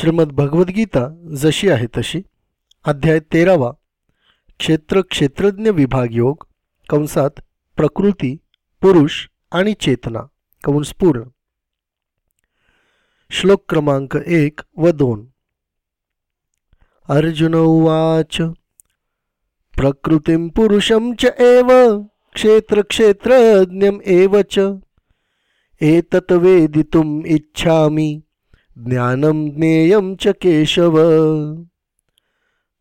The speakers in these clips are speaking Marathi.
श्रीमद भगवद्गीता जशी आहे तशी. अध्याय तेरावा. क्षेत्र क्षेत्रज्ञ विभाग योग कंसात प्रकृती पुरुष आणि चेतना. कंस पूर्ण. श्लोक क्रमांक एक व दोन. अर्जुन उवाच प्रकृतीं पुरुषं च एव क्षेत्रक्षेत्रज्ञम् एव च. एतत् वेदितुम् इच्छामि. ज्ञानं ज्ञेयं च केशव।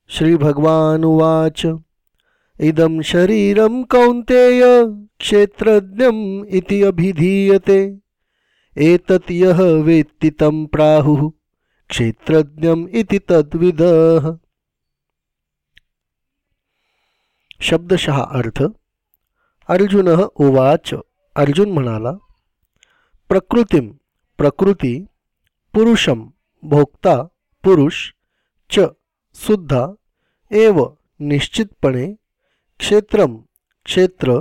श्रीभगवानुवाच। इदं शरीरं कौन्तेय क्षेत्रज्ञम् इति अभिधीयते। एतत् यः वेत्ति तं प्राहुः क्षेत्रज्ञम् इति तद्विदः। शब्दशः अर्थ। अर्जुन उवाच। अर्जुन म्हणाला प्रकृतीम प्रकृती पुरुषम भोक्ता पुरुष च सुद्धा एव निश्चितपणे क्षेत्रम क्षेत्र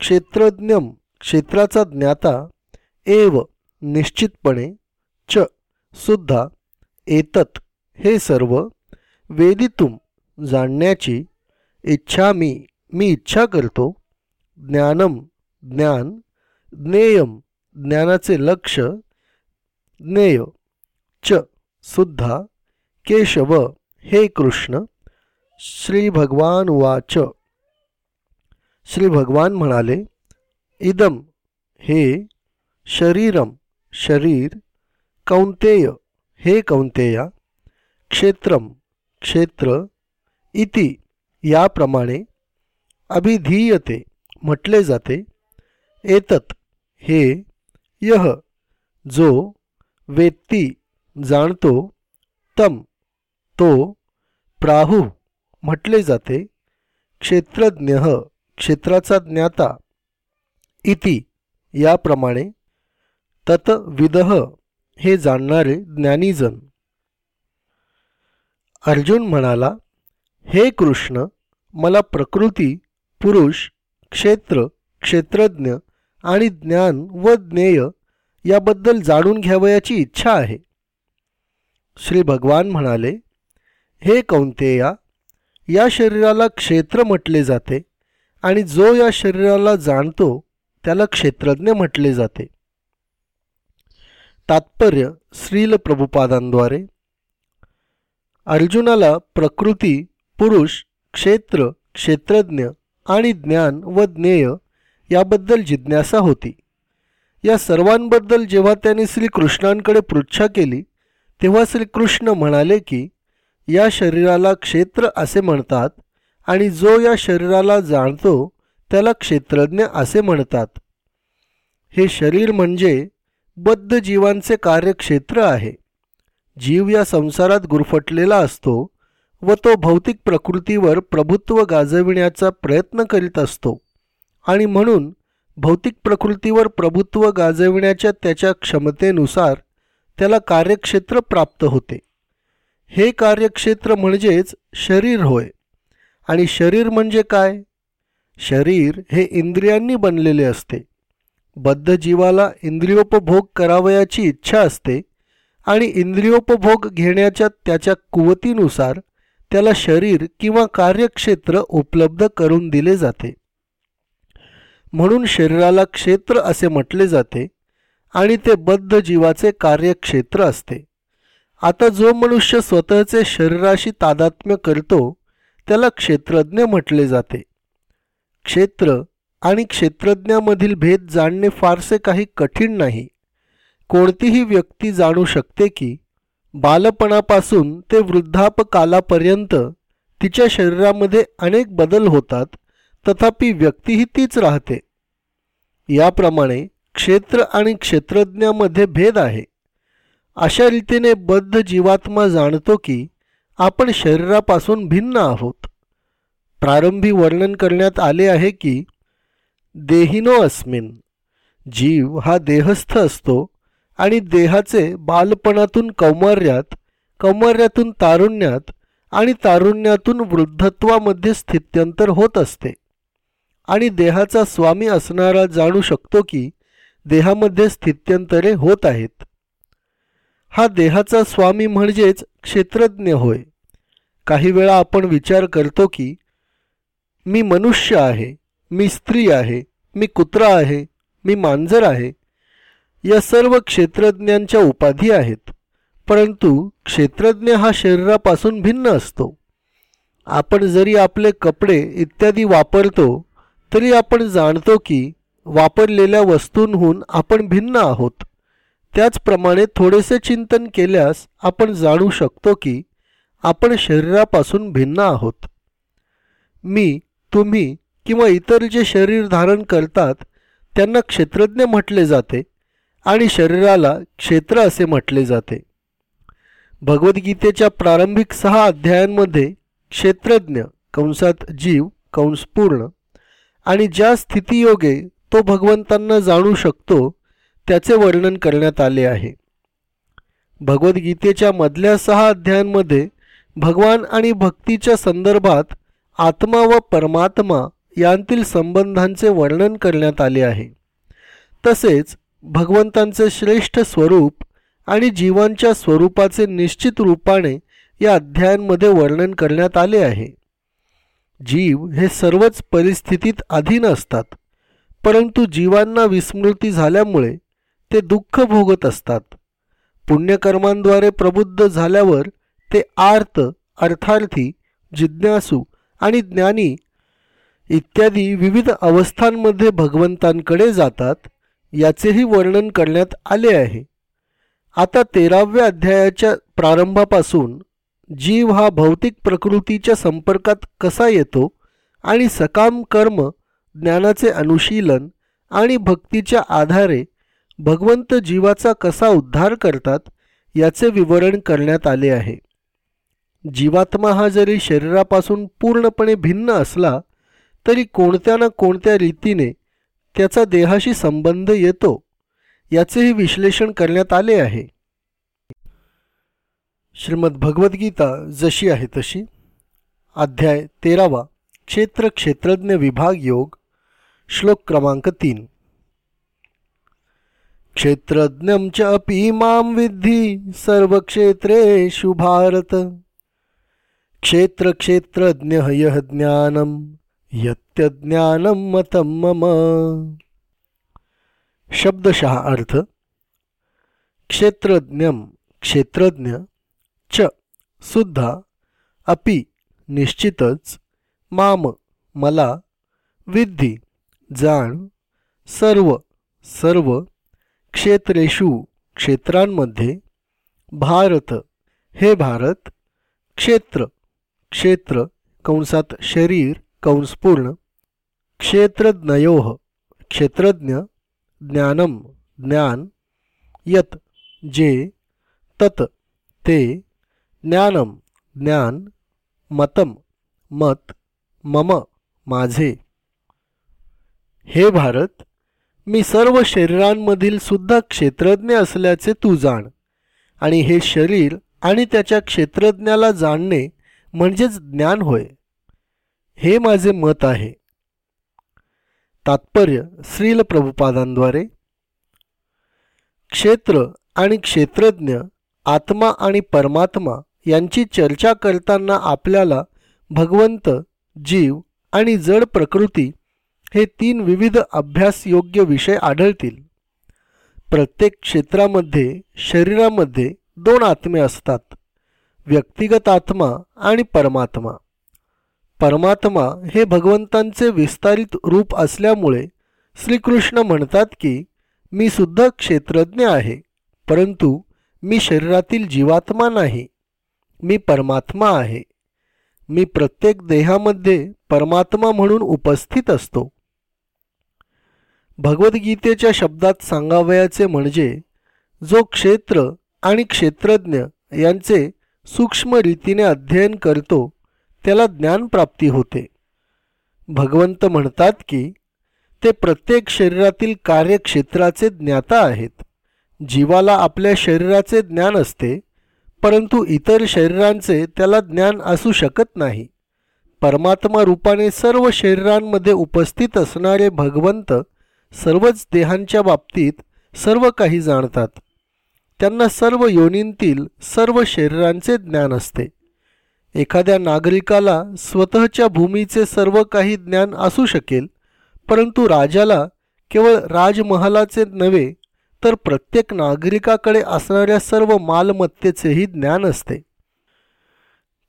क्षेत्रज्ञम क्षेत्राचा ज्ञाता एव निश्चितपणे च सुद्धा एतत हे सर्व वेदितुम जाणण्याची इच्छा मी मी इच्छा करतो. ज्ञानम ज्ञान ज्ञेयम ज्ञानाचे लक्ष ज्ञेय च सुद्धा केशव हे कृष्ण श्री भगवान वाच श्री भगवान म्हणाले इदम हे शरीरम शरीर कौंतेय हे कौंतेया क्षेत्रम क्षेत्र इति याप्रमाणे अभिधीयते म्हटले जाते. एतत हे यह जो वेत्ती जाणतो तम तो प्राहु म्हटले जाते. क्षेत्रज्ञ क्षेत्राचा ज्ञाता इति याप्रमाणे तत्विदह हे जाणणारे ज्ञानीजन. अर्जुन म्हणाला हे कृष्ण मला प्रकृती पुरुष क्षेत्र क्षेत्रज्ञ आणि ज्ञान व ज्ञेय याबद्दल जाणून घ्यावयाची इच्छा आहे. श्री भगवान म्हणाले हे कौंतेया या शरीराला क्षेत्र म्हटले जाते आणि जो या शरीराला जाणतो त्याला क्षेत्रज्ञ म्हटले जाते. तात्पर्य श्रील प्रभुपादांद्वारे. अर्जुनाला प्रकृती पुरुष क्षेत्र क्षेत्रज्ञ आणि ज्ञान व ज्ञेय याबद्दल जिज्ञासा होती. या सर्वांबद्दल जेव्हा त्यांनी श्रीकृष्णांकडे पृच्छा केली तेव्हा श्रीकृष्ण म्हणाले की या शरीराला क्षेत्र असे म्हणतात आणि जो या शरीराला जाणतो त्याला क्षेत्रज्ञ असे म्हणतात. हे शरीर म्हणजे बद्ध जीवांचे कार्यक्षेत्र आहे. जीव या संसारात गुरफटलेला असतो व तो भौतिक प्रकृतीवर प्रभुत्व गाजविण्याचा प्रयत्न करीत असतो. आणि म्हणून भौतिक प्रकृतीवर प्रभुत्व गाजविण्याच्या त्याच्या क्षमतेनुसार त्याला कार्यक्षेत्र प्राप्त होते. हे कार्यक्षेत्र म्हणजेच शरीर होय. आणि शरीर म्हणजे काय? शरीर हे इंद्रियांनी बनलेले असते. बद्ध जीवाला इंद्रियोपभोग करावयाची इच्छा असते आणि इंद्रियोपभोग घेण्याच्या त्याच्या कुवतीनुसार त्याला शरीर किंवा कार्यक्षेत्र उपलब्ध करून दिले जाते. म्हणून शरीराला क्षेत्र असे म्हटले जाते आणि ते बद्ध जीवाचे कार्यक्षेत्र असते. आता जो मनुष्य स्वतःचे शरीराशी तादात्म्य करतो त्याला क्षेत्रज्ञ म्हटले जाते. क्षेत्र आणि क्षेत्रज्ञामधील भेद जाणणे फारसे काही कठीण नाही. कोणतीही व्यक्ती जाणू शकते की बालपणापासून ते वृद्धापकालापर्यंत तिच्या शरीरामध्ये अनेक बदल होतात तथापि व्यक्तीही तीच राहते. याप्रमाणे क्षेत्र आणि क्षेत्रज्ञामध्ये भेद आहे. अशा रीतीने बद्ध जीवात्मा जाणतो की आपण शरीरापासून भिन्न आहोत. प्रारंभी वर्णन करण्यात आले आहे की देहिनो अस्मिन. जीव हा देहस्थ असतो आणि देहाचे बालपणातून कौमार्यात कौमार्यातून तारुण्यात आणि तारुण्यातून वृद्धत्वामध्ये स्थित्यंतर होत असते. आणि देहाचा स्वामी असणारा जाणू शकतो की देहामध्ये स्थित्यंतरे होत आहेत. हा देहाचा स्वामी म्हणजेच क्षेत्रज्ञ होय. काही वेळा आपण विचार करतो की मी मनुष्य आहे मी स्त्री आहे मी कुत्रा आहे मी मांजर आहे. या सर्व क्षेत्रज्ञांच्या उपाधी आहेत परंतु क्षेत्रज्ञ हा शरीरापासून भिन्न असतो. आपण जरी आपले कपडे इत्यादी वापरतो तरी आपण जाणतो की वापरलेल्या वस्तूंहून आपण भिन्न आहोत. त्याचप्रमाणे थोडेसे चिंतन केल्यास आपण जाणू शकतो की आपण शरीरापासून भिन्न आहोत. मी तुम्ही किंवा इतर जे शरीर धारण करतात त्यांना क्षेत्रज्ञ म्हटले जाते आणि शरीराला क्षेत्र असे म्हटले जाते. भगवद्गीतेच्या प्रारंभिक सहा अध्यायांमध्ये क्षेत्रज्ञ कंसात जीव कंस पूर्ण आणि ज्या स्थितीयोगे तो भगवंतांना जाणू शकतो त्याचे वर्णन करण्यात आले आहे. भगवद्गीतेच्या मधल्या सहा अध्यायांमध्ये भगवान आणि भक्तीच्या संदर्भात आत्मा व परमात्मा यांतील संबंधांचे वर्णन करण्यात आले आहे. तसेच भगवंतांचे श्रेष्ठ स्वरूप आणि जीवांच्या स्वरूपाचे निश्चित रूपाने या अध्यायांमध्ये वर्णन करण्यात आले आहे. जीव हे सर्वच परिस्थितीत अधीन असतात परंतु जीवांना विस्मृती झाल्यामुळे ते दुःख भोगत असतात. पुण्यकर्मांद्वारे प्रबुद्ध झाल्यावर ते आर्त अर्थार्थी जिज्ञासू आणि ज्ञानी इत्यादी विविध अवस्थांमध्ये भगवंतांकडे जातात याचेही वर्णन करण्यात आले आहे. आता तेराव्या अध्यायाच्या प्रारंभापासून जीव हा भौतिक प्रकृतीच्या संपर्कात कसा येतो आणि सकाम कर्म ज्ञानाचे अनुशीलन आणि भक्तीच्या आधारे भगवंत जीवाचा कसा उद्धार करतात याचे विवरण करण्यात आले आहे. जीवात्मा हा जरी शरीरापासून पूर्णपणे भिन्न असला तरी कोणत्या ना कोणत्या रीतीने त्याचा देहाशी संबंध येतो याचेही विश्लेषण करण्यात आले आहे. श्रीमद भगवद्गीता जशी आहे तशी. अध्याय तेरावा. क्षेत्र क्षेत्रज्ञ विभाग योग. श्लोक क्रमांक तीन. क्षेत्रज्ञ च अपि माम विद्धी सर्व क्षेत्रे शुभारत क्षेत्र क्षेत्रज्ञ यह ज्ञानम यत्यज्ञानम मतम मम. शब्दशः अर्थ. क्षेत्रज्ञ क्षेत्रज्ञ च सुद्धा अपि निश्चितच माम मला विद्धी जाण सर्व सर्व क्षेत्रेषु क्षेत्रांमध्ये भारत हे भारत क्षेत्र क्षेत्र कंसात शरीर कंसपूर्ण क्षेत्रज्ञयोः क्षेत्रज्ञ ज्ञानम ज्ञान यत जे तत ते ज्ञानम ज्ञान मतम मत मम माझे. हे भारत मी सर्व शरीरांमधील सुद्धा क्षेत्रज्ञ असल्याचे तू जाण. आणि हे शरीर आणि त्याच्या क्षेत्रज्ञाला जाणणे म्हणजेच ज्ञान होय. हे माझे मत आहे. तात्पर्य श्रील प्रभुपादांद्वारे. क्षेत्र आणि क्षेत्रज्ञ आत्मा आणि परमात्मा यांची चर्चा करताना आपल्याला भगवंत जीव आणि जड प्रकृती हे तीन विविध अभ्यासयोग्य विषय आढळतील. प्रत्येक क्षेत्रामध्ये शरीरामध्ये दोन आत्मे असतात व्यक्तिगत आत्मा आणि परमात्मा. परमात्मा हे भगवंतांचे विस्तारित रूप असल्यामुळे श्रीकृष्ण म्हणतात की मी सुद्धा क्षेत्रज्ञ आहे परंतु मी शरीरातील जीवात्मा नाही मी परमात्मा आहे. मी प्रत्येक देहामध्ये परमात्मा म्हणून उपस्थित असतो. भगवद्गीतेच्या शब्दात सांगावयाचे म्हणजे जो क्षेत्र आणि क्षेत्रज्ञ यांचे सूक्ष्म रीतीने अध्ययन करतो त्याला ज्ञानप्राप्ती होते. भगवंत म्हणतात की ते प्रत्येक शरीरातील कार्यक्षेत्राचे ज्ञाता आहेत. जीवाला आपल्या शरीराचे ज्ञान असते परंतु इतर शरीरांचे त्याला ज्ञान असू शकत नाही. परमात्मा रूपाने सर्व शरीरांमध्ये उपस्थित असणारे भगवंत सर्वच देहांच्या बाबतीत सर्व काही जाणतात. त्यांना सर्व योनींतील सर्व शरीरांचे ज्ञान असते. एखाद्या नागरिकाला स्वतःच्या भूमीचे सर्व काही ज्ञान असू शकेल परंतु राजाला केवळ राजमहालाचे नव्हे तर प्रत्येक नागरिकाकडे असणाऱ्या सर्व मालमत्तेचेही ज्ञान असते.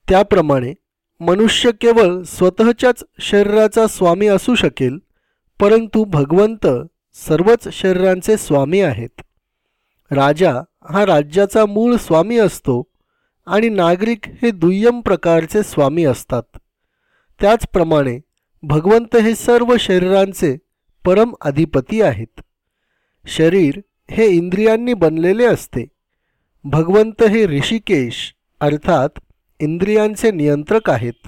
त्याप्रमाणे मनुष्य केवळ स्वतःच्याच शरीराचा स्वामी असू शकेल परंतु भगवंत सर्वच शरीरांचे स्वामी आहेत. राजा हा राज्याचा मूळ स्वामी असतो आणि नागरिक हे दुय्यम प्रकारचे स्वामी असतात. त्याचप्रमाणे भगवंत हे सर्व शरीरांचे परम अधिपती आहेत. शरीर हे इंद्रियांनी बनलेले असते. भगवंत हे ऋषिकेश अर्थात इंद्रियांचे नियंत्रक आहेत.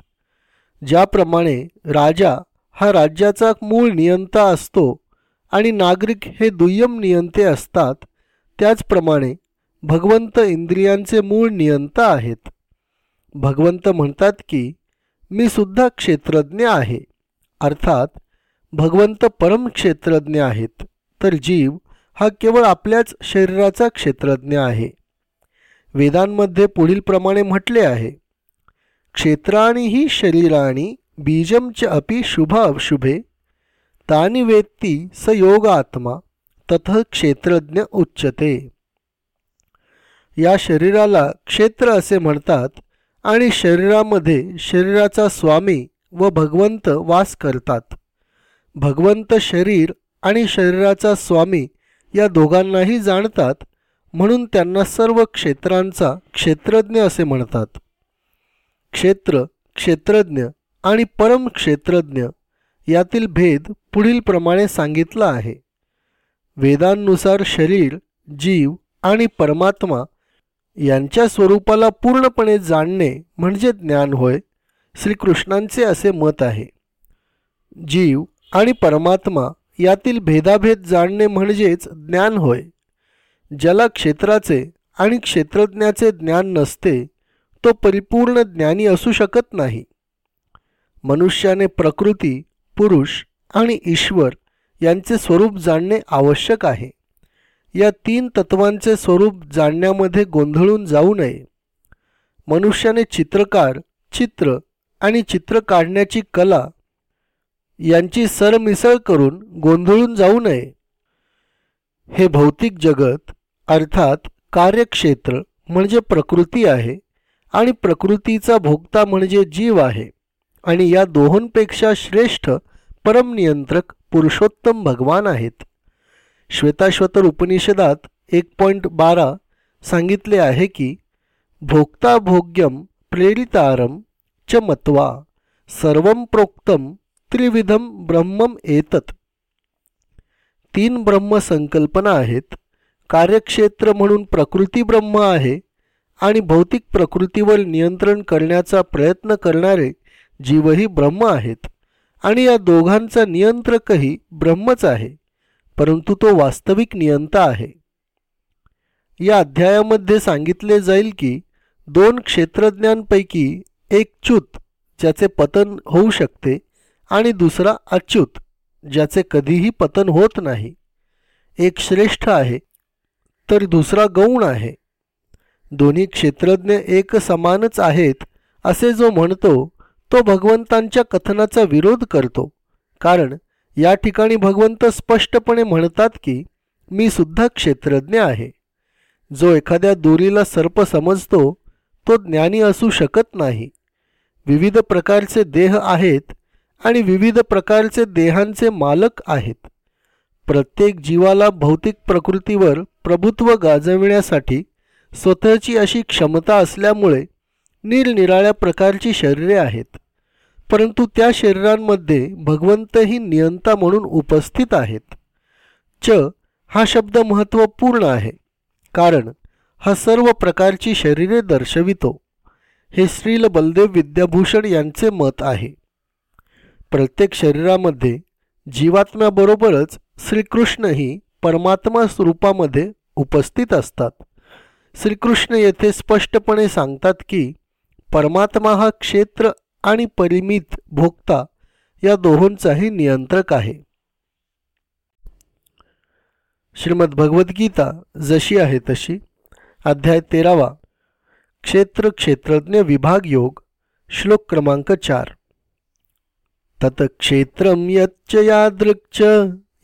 ज्याप्रमाणे राजा हा राज्याचा मूळ नियंता असतो आणि नागरिक हे दुय्यम नियंते असतात त्याचप्रमाणे भगवंत इंद्रियांचे मूळ नियंता आहेत. भगवंत म्हणतात की मी सुद्धा क्षेत्रज्ञ आहे अर्थात भगवंत परम क्षेत्रज्ञ आहेत तर जीव हा केवळ आपल्याच शरीराचा क्षेत्रज्ञ आहे. वेदांमध्ये पुढील प्रमाणे म्हटले आहे क्षेत्राणी ही शरीराणी बीजम च अपि शुभ अशुभे तानी वेत्ती स योगात्मा तथ क्षेत्रज्ञ उच्चते या शरीराला क्षेत्र असे म्हणतात आणि शरीरामध्ये शरीराचा स्वामी व भगवंत वास करतात. भगवंत शरीर आणि शरीराचा स्वामी या दोघांनाही जाणतात म्हणून त्यांना सर्व क्षेत्रांचा क्षेत्रज्ञ असे म्हणतात. क्षेत्र क्षेत्रज्ञ आणि परम क्षेत्रज्ञ यातील भेद पुढीलप्रमाणे सांगितला आहे. वेदांनुसार शरीर जीव आणि परमात्मा यांच्या स्वरूपाला पूर्णपणे जाणणे म्हणजे ज्ञान होय श्रीकृष्णांचे असे मत आहे. जीव आणि परमात्मा यातील भेदाभेद जाणणे म्हणजेच ज्ञान होय. ज्याला क्षेत्राचे आणि क्षेत्रज्ञाचे ज्ञान नसते तो परिपूर्ण ज्ञानी असू शकत नाही. मनुष्याने प्रकृती पुरुष आणि ईश्वर यांचे स्वरूप जाणणे आवश्यक आहे. या तीन तत्वांचे स्वरूप जाणण्यामध्ये गोंधळून जाऊ नये. मनुष्याने चित्रकार चित्र आणि चित्र काढण्याची कला यांची सरमिसळ करून गोंधळून जाऊ नये. हे भौतिक जगत अर्थात कार्यक्षेत्र म्हणजे प्रकृती आहे आणि प्रकृतीचा भोगता म्हणजे जीव आहे आणि या दोहोंपेक्षा श्रेष्ठ परमनियंत्रक पुरुषोत्तम भगवान आहेत. श्वेताश्वतर उपनिषदात एक पॉईंट बारा सांगितले आहे की भोक्ता भोग्यम प्रेरितारम च मत्वा सर्व प्रोक्तम त्रिविधम ब्रह्मम एतत. तीन ब्रह्म संकल्पना आहेत. कार्यक्षेत्र म्हणून प्रकृती ब्रह्म आहे आणि भौतिक प्रकृतीवर नियंत्रण करण्याचा प्रयत्न करणारे जीवही ब्रह्म आहेत आणि या दोघांचा नियंत्रकही ब्रह्मच आहे परंतु तो वास्तविक नियंता आहे. या अध्यायामध्ये सांगितले जाईल की दोन क्षेत्रज्ञांपैकी एक च्युत ज्याचे पतन होऊ शकते आणि दुसरा अच्युत ज्याचे कधीही पतन होत नाही. एक श्रेष्ठ आहे तर दुसरा गौण आहे. दोन्ही क्षेत्रज्ञ एक समानच आहेत असे जो म्हणतो तो भगवंतांच्या कथनाचा विरोध करतो. कारण या ठिकाणी भगवंत स्पष्टपणे म्हणतात की मी सुद्धा क्षेत्रज्ञ आहे. जो एखाद्या दोरीला सर्प समजतो तो ज्ञानी असू शकत नाही. विविध प्रकारचे देह आहेत आणि विविध प्रकारचे देहांचे मालक आहेत. प्रत्येक जीवाला भौतिक प्रकृतीवर प्रभुत्व गाजविण्यासाठी स्वतःची अशी क्षमता असल्यामुळे निरनिराळ्या प्रकारची शरीरे आहेत. परंतु त्या शरीरांमध्ये भगवंतही नियंता म्हणून उपस्थित आहेत. च हा शब्द महत्त्वपूर्ण आहे कारण हा सर्व प्रकारची शरीरे दर्शवितो. हे श्रील बलदेव विद्याभूषण यांचे मत आहे. प्रत्येक शरीरामध्ये जीवात्म्याबरोबरच श्रीकृष्णही परमात्मा स्वरूपामध्ये उपस्थित असतात. श्रीकृष्ण येथे स्पष्टपणे सांगतात की परमात्मा हा क्षेत्र आणि परिमित भोक्ता या दोहोंचाही नियंत्रक आहे. श्रीमद भगवद्गीता जशी आहे तशी. अध्याय तेरावा. क्षेत्र क्षेत्रज्ञ विभाग योग श्लोक क्रमांक चार. तत क्षेत्रम यच्च यादृक्च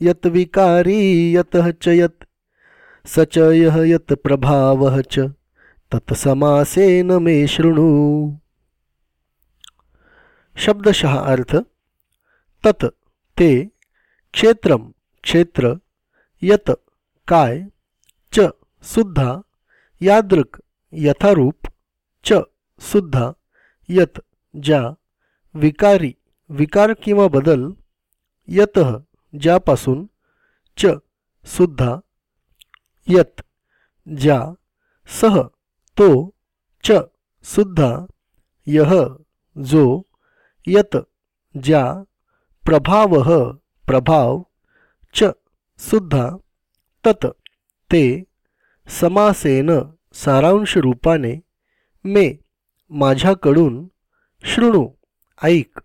यत विकारी, यत च यत, स यह यत प्रभावः च तत्समासेन मे शृणू। शब्दशः अर्थ, तत, ते क्षेत्रम क्षेत्र, यत, काय, च सुद्धा यादृक, यथारूप, च सुद्धा यत ज्या विकारी। विकार किंवा बदल यत ज्यापासून च सुद्धा यत ज्या सह तो च सुद्धा यह जो यत ज्या प्रभाव प्रभाव च सुद्धा तत ते समासेन सारांश रूपाने मे माझ्याकडून शृणू ऐक.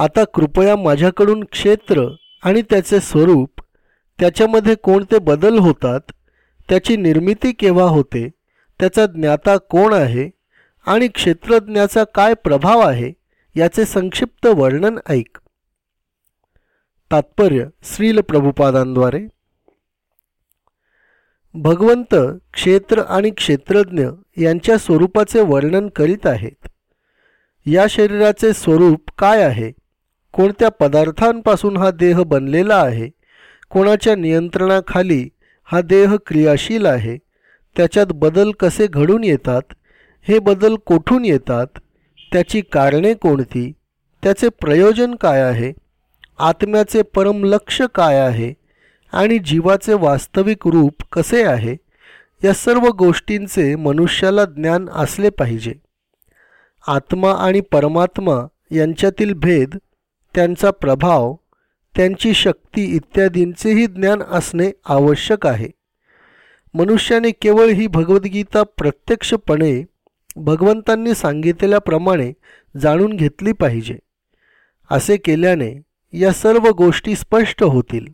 आता कृपया माझ्याकडून क्षेत्र आणि त्याचे स्वरूप त्याच्यामध्ये कोणते बदल होतात त्याची निर्मिती केव्हा होते त्याचा ज्ञाता कोण आहे आणि क्षेत्रज्ञाचा काय प्रभाव आहे याचे संक्षिप्त वर्णन ऐक. तात्पर्य श्रील प्रभुपादांद्वारे. भगवंत क्षेत्र आणि क्षेत्रज्ञ यांच्या स्वरूपाचे वर्णन करीत आहेत. या शरीराचे स्वरूप काय आहे? कोणत्या पदार्थांपासून हा देह बनलेला आहे? कोणाच्या नियंत्रणाखाली हा देह क्रियाशील आहे? त्याच्यात बदल कसे घडून येतात? हे बदल कोठून येतात? त्याची कारणे कोणती? त्याचे प्रयोजन काय आहे? आत्म्याचे परम लक्ष काय आहे? आणि जीवाचे वास्तविक रूप कसे आहे? या सर्व गोष्टींचे मनुष्याला ज्ञान असले पाहिजे. आत्मा आणि परमात्मा यांच्यातील भेद त्यांचा प्रभाव त्यांची शक्ती इत्यादींचेही ज्ञान असणे आवश्यक आहे. मनुष्याने केवळ ही भगवद्गीता प्रत्यक्षपणे भगवंतांनी सांगितलेल्याप्रमाणे जाणून घेतली पाहिजे. असे केल्याने या सर्व गोष्टी स्पष्ट होतील.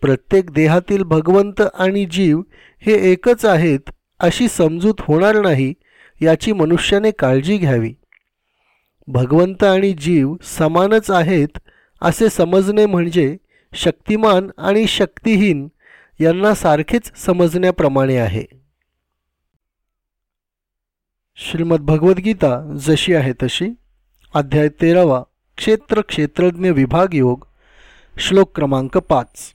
प्रत्येक देहातील भगवंत आणि जीव हे एकच आहेत अशी समजूत होणार नाही याची मनुष्याने काळजी घ्यावी. भगवंत आणि जीव समानच आहेत असे समजणे म्हणजे शक्तिमान आणि शक्तिहीन यांना सारखेच समजण्याप्रमाणे आहे. श्रीमद भगवद्गीता जशी आहे तशी. अध्याय तेरावा क्षेत्र क्षेत्रज्ञ विभाग योग श्लोक क्रमांक पाच.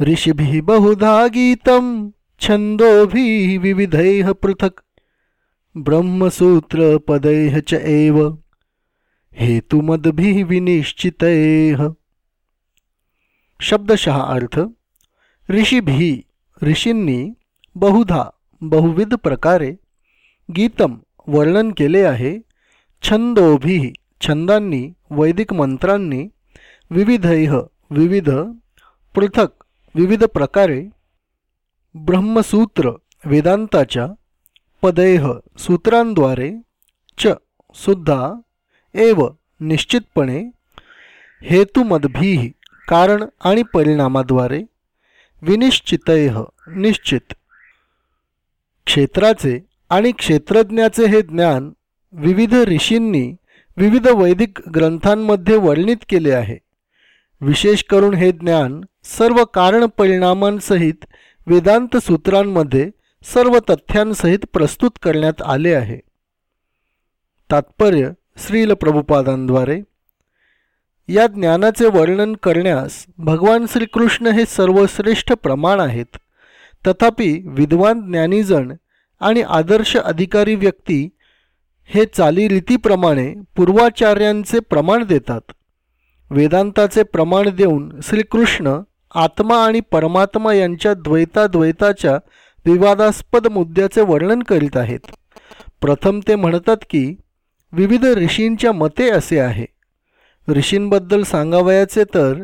ऋषिभिः बहुधा गीतं छन्दोभिः विविधैः पृथक्। ब्रह्मसूत्रपदैः च एव हेतुमद्भिः विनिश्चितैः। शब्दशः अर्थ ऋषीभिः ऋषींनी बहुधा बहुविध प्रकारे गीतम वर्णन केले आहे। छंदोभिः छंदांनी वैदिक मंत्रांनी विविधैः विविध पृथक विविध प्रकारे ब्रह्मसूत्र वेदांताच्या पदैह सूत्रांद्वारे च सुद्धा एव निश्चितपणे हेतुमदभीही कारण आणि परिणामाद्वारे विनिश्चितैह निश्चित. क्षेत्राचे आणि क्षेत्रज्ञाचे हे ज्ञान विविध ऋषींनी विविध वैदिक ग्रंथांमध्ये वर्णित केले आहे. विशेष करून हे ज्ञान सर्व कारण परिणामांसहित वेदांत सूत्रांमध्ये सर्व तथ्यांसहित प्रस्तुत करण्यात आले आहे. तात्पर्य श्रील प्रभुपादांद्वारे. या ज्ञानाचे वर्णन करण्यास भगवान श्रीकृष्ण हे सर्वश्रेष्ठ प्रमाण आहेत. तथापि विद्वान ज्ञानीजण आणि आदर्श अधिकारी व्यक्ती हे चालीरीतीप्रमाणे पूर्वाचार्यांचे प्रमाण देतात. वेदांताचे प्रमाण देऊन श्रीकृष्ण आत्मा आणि परमात्मा यांच्या द्वैताद्वैताच्या विवादास्पद मुद्द्याचे वर्णन करीत आहेत. प्रथम ते म्हणतात की विविध ऋषींच्या मते असे आहे. ऋषींबद्दल सांगावयाचे तर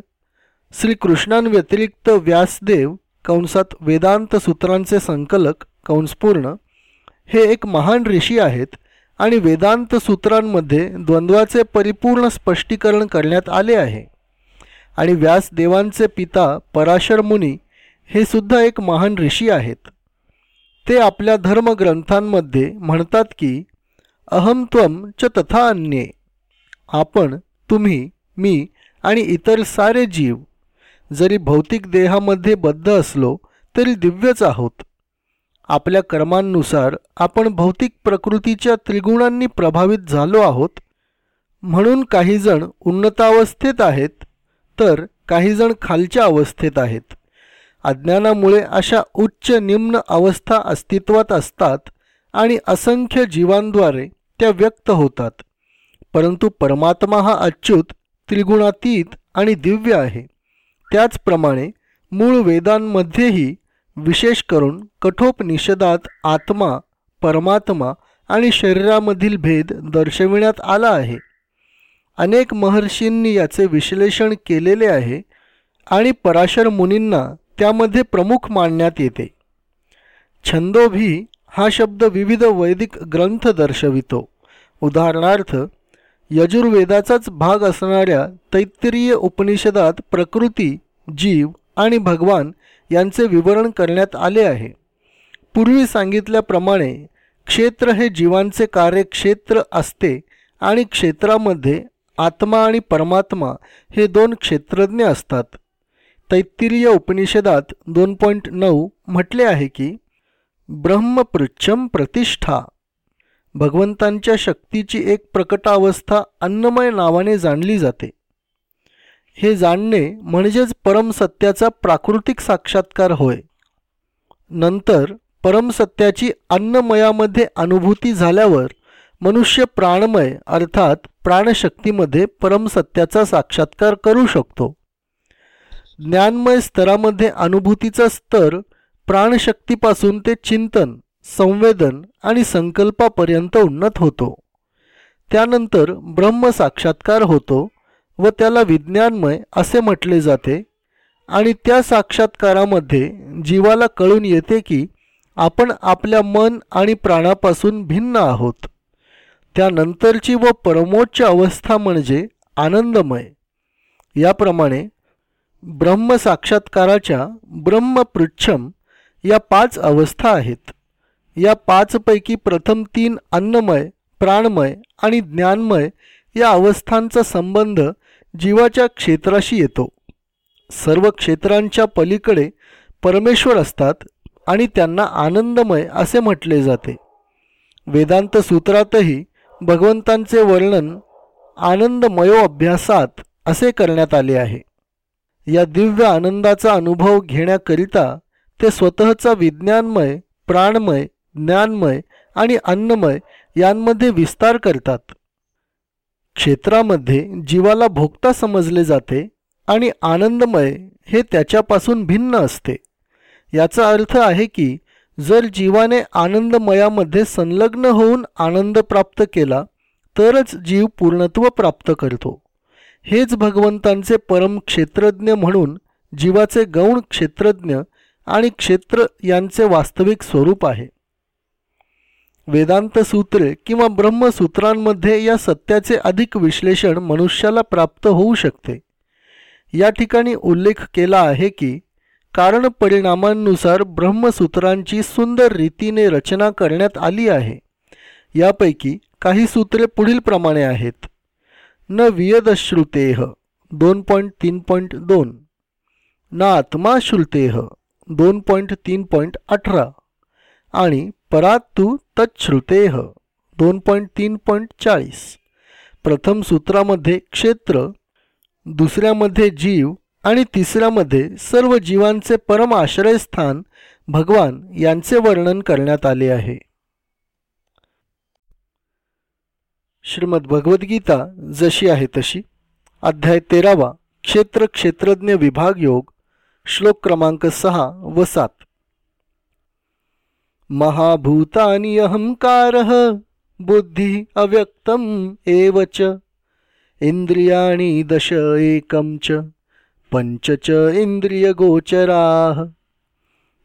श्रीकृष्णांव्यतिरिक्त व्यासदेव कंसात वेदांत सूत्रांचे संकलक कंसपूर्ण हे एक महान ऋषी आहेत आणि वेदांत सूत्रांमध्ये द्वंद्वाचे परिपूर्ण स्पष्टीकरण करण्यात आले आहे. आणि व्यासदेवांचे पिता पराशर मुनी हे सुद्धा एक महान ऋषी आहेत. ते आपल्या धर्मग्रंथांमध्ये म्हणतात की अहमत्वम च तथा अन्ये. आपण तुम्ही मी आणि इतर सारे जीव जरी भौतिक देहामध्ये बद्ध असलो तरी दिव्यच आहोत. आपल्या कर्मांनुसार आपण भौतिक प्रकृतीच्या त्रिगुणांनी प्रभावित झालो आहोत. म्हणून काहीजण उन्नतावस्थेत आहेत तर काहीजण खालच्या अवस्थेत आहेत. अज्ञानामुळे अशा उच्च निम्न अवस्था अस्तित्वात असतात आणि असंख्य जीवांद्वारे त्या व्यक्त होतात. परंतु परमात्मा हा अच्युत त्रिगुणातीत आणि दिव्य आहे. त्याचप्रमाणे मूळ वेदांमध्येही विशेष करून कठोपनिषदात आत्मा परमात्मा आणि शरीरामधील भेद दर्शविण्यात आला आहे. अनेक महर्षींनी याचे विश्लेषण केलेले आहे आणि पराशर मुनींना त्यामध्ये प्रमुख मानण्यात येते. छंदोभी हा शब्द विविध वैदिक ग्रंथ दर्शवितो. उदाहरणार्थ यजुर्वेदाचाच भाग असणाऱ्या तैत्तिरीय उपनिषदात प्रकृती जीव आणि भगवान यांचे विवरण करण्यात आले आहे. पूर्वी सांगितल्याप्रमाणे क्षेत्र हे जीवांचे कार्यक्षेत्र असते आणि क्षेत्रामध्ये आत्मा आणि परमात्मा हे दोन क्षेत्रज्ञ असतात. तैत्तिरीय उपनिषदात दोन पॉईंट नऊ म्हटले आहे की ब्रह्मपृच्छम प्रतिष्ठा भगवंतांच्या शक्तीची एक प्रकटावस्था अन्नमय नावाने जाणली जाते. हे जाणणे म्हणजेच परमसत्याचा प्राकृतिक साक्षात्कार होय. नंतर परमसत्याची अन्नमयामध्ये अनुभूती झाल्यावर मनुष्य प्राणमय अर्थात प्राणशक्तीमध्ये परमसत्याचा साक्षात्कार करू शकतो. ज्ञानमय स्तरामध्ये अनुभूतीचा स्तर प्राणशक्तीपासून ते चिंतन संवेदन आणि संकल्पापर्यंत उन्नत होतो. त्यानंतर ब्रह्म साक्षात्कार होतो व त्याला विज्ञानमय असे म्हटले जाते आणि त्या साक्षात्कारामध्ये जीवाला कळून येते की आपण आपल्या मन आणि प्राणापासून भिन्न आहोत. त्यानंतरची व परमोच्च अवस्था म्हणजे आनंदमय. याप्रमाणे ब्रह्मसाक्षात्काराच्या ब्रह्मपृच्छम या पाच अवस्था आहेत. या पाचपैकी प्रथम तीन अन्नमय प्राणमय आणि ज्ञानमय या अवस्थांचा संबंध जीवाच्या क्षेत्राशी येतो. सर्व क्षेत्रांच्या पलीकडे परमेश्वर असतात आणि त्यांना आनंदमय असे म्हटले जाते. वेदांत सूत्रातही भगवंतांचे वर्णन आनंदमयो अभ्यासात असे करण्यात आले आहे. या दिव्य आनंदाचा अनुभव घेण्याकरिता ते स्वतःचा विज्ञानमय प्राणमय ज्ञानमय आणि अन्नमय यांमध्ये विस्तार करतात. क्षेत्रामध्ये जीवाला भोगता समजले जाते आणि आनंदमय हे त्याच्यापासून भिन्न असते. याचा अर्थ आहे की जर जीवाने आनंदमयामध्ये संलग्न होऊन आनंद प्राप्त केला तरच जीव पूर्णत्व प्राप्त करतो. हेच भगवंतांचे परम क्षेत्रज्ञ म्हणून जीवाचे गौण क्षेत्रज्ञ आणि क्षेत्र यांचे वास्तविक स्वरूप आहे. वेदांत सूत्रे किंवा ब्रह्मसूत्रांमध्ये या सत्याचे अधिक विश्लेषण मनुष्याला प्राप्त होऊ शकते. या ठिकाणी उल्लेख केला आहे की कारण परिणामांनुसार ब्रह्मसूत्रांची सुंदर रीतीने रचना करण्यात आली आहे. यापैकी काही सूत्रे पुढील प्रमाणे आहेत. न वियदश्रुतेह दोन पॉईंट तीन पॉईंट दोन. न आत्माश्रुतेह दोन पॉईंट तीन पॉईंट अठरा. आणि परात्तू तच्छ्रुतेह दोन पॉईंट तीन पॉईंट चाळीस. प्रथम सूत्रामध्ये क्षेत्र दुसऱ्यामध्ये जीव आणि तिसऱ्यामध्ये सर्व जीवांचे परम आश्रयस्थान भगवान यांचे वर्णन करण्यात आले आहे. श्रीमद भगवद्गीता जशी आहे तशी. अध्याय तेरावा क्षेत्र क्षेत्रज्ञ विभाग योग श्लोक क्रमांक सहा व सात. महाभूतानी अहंकार बुद्धी अव्यक्तम एवच इंद्रियाणी दश एकम च पंच च इंद्रियगोचरा.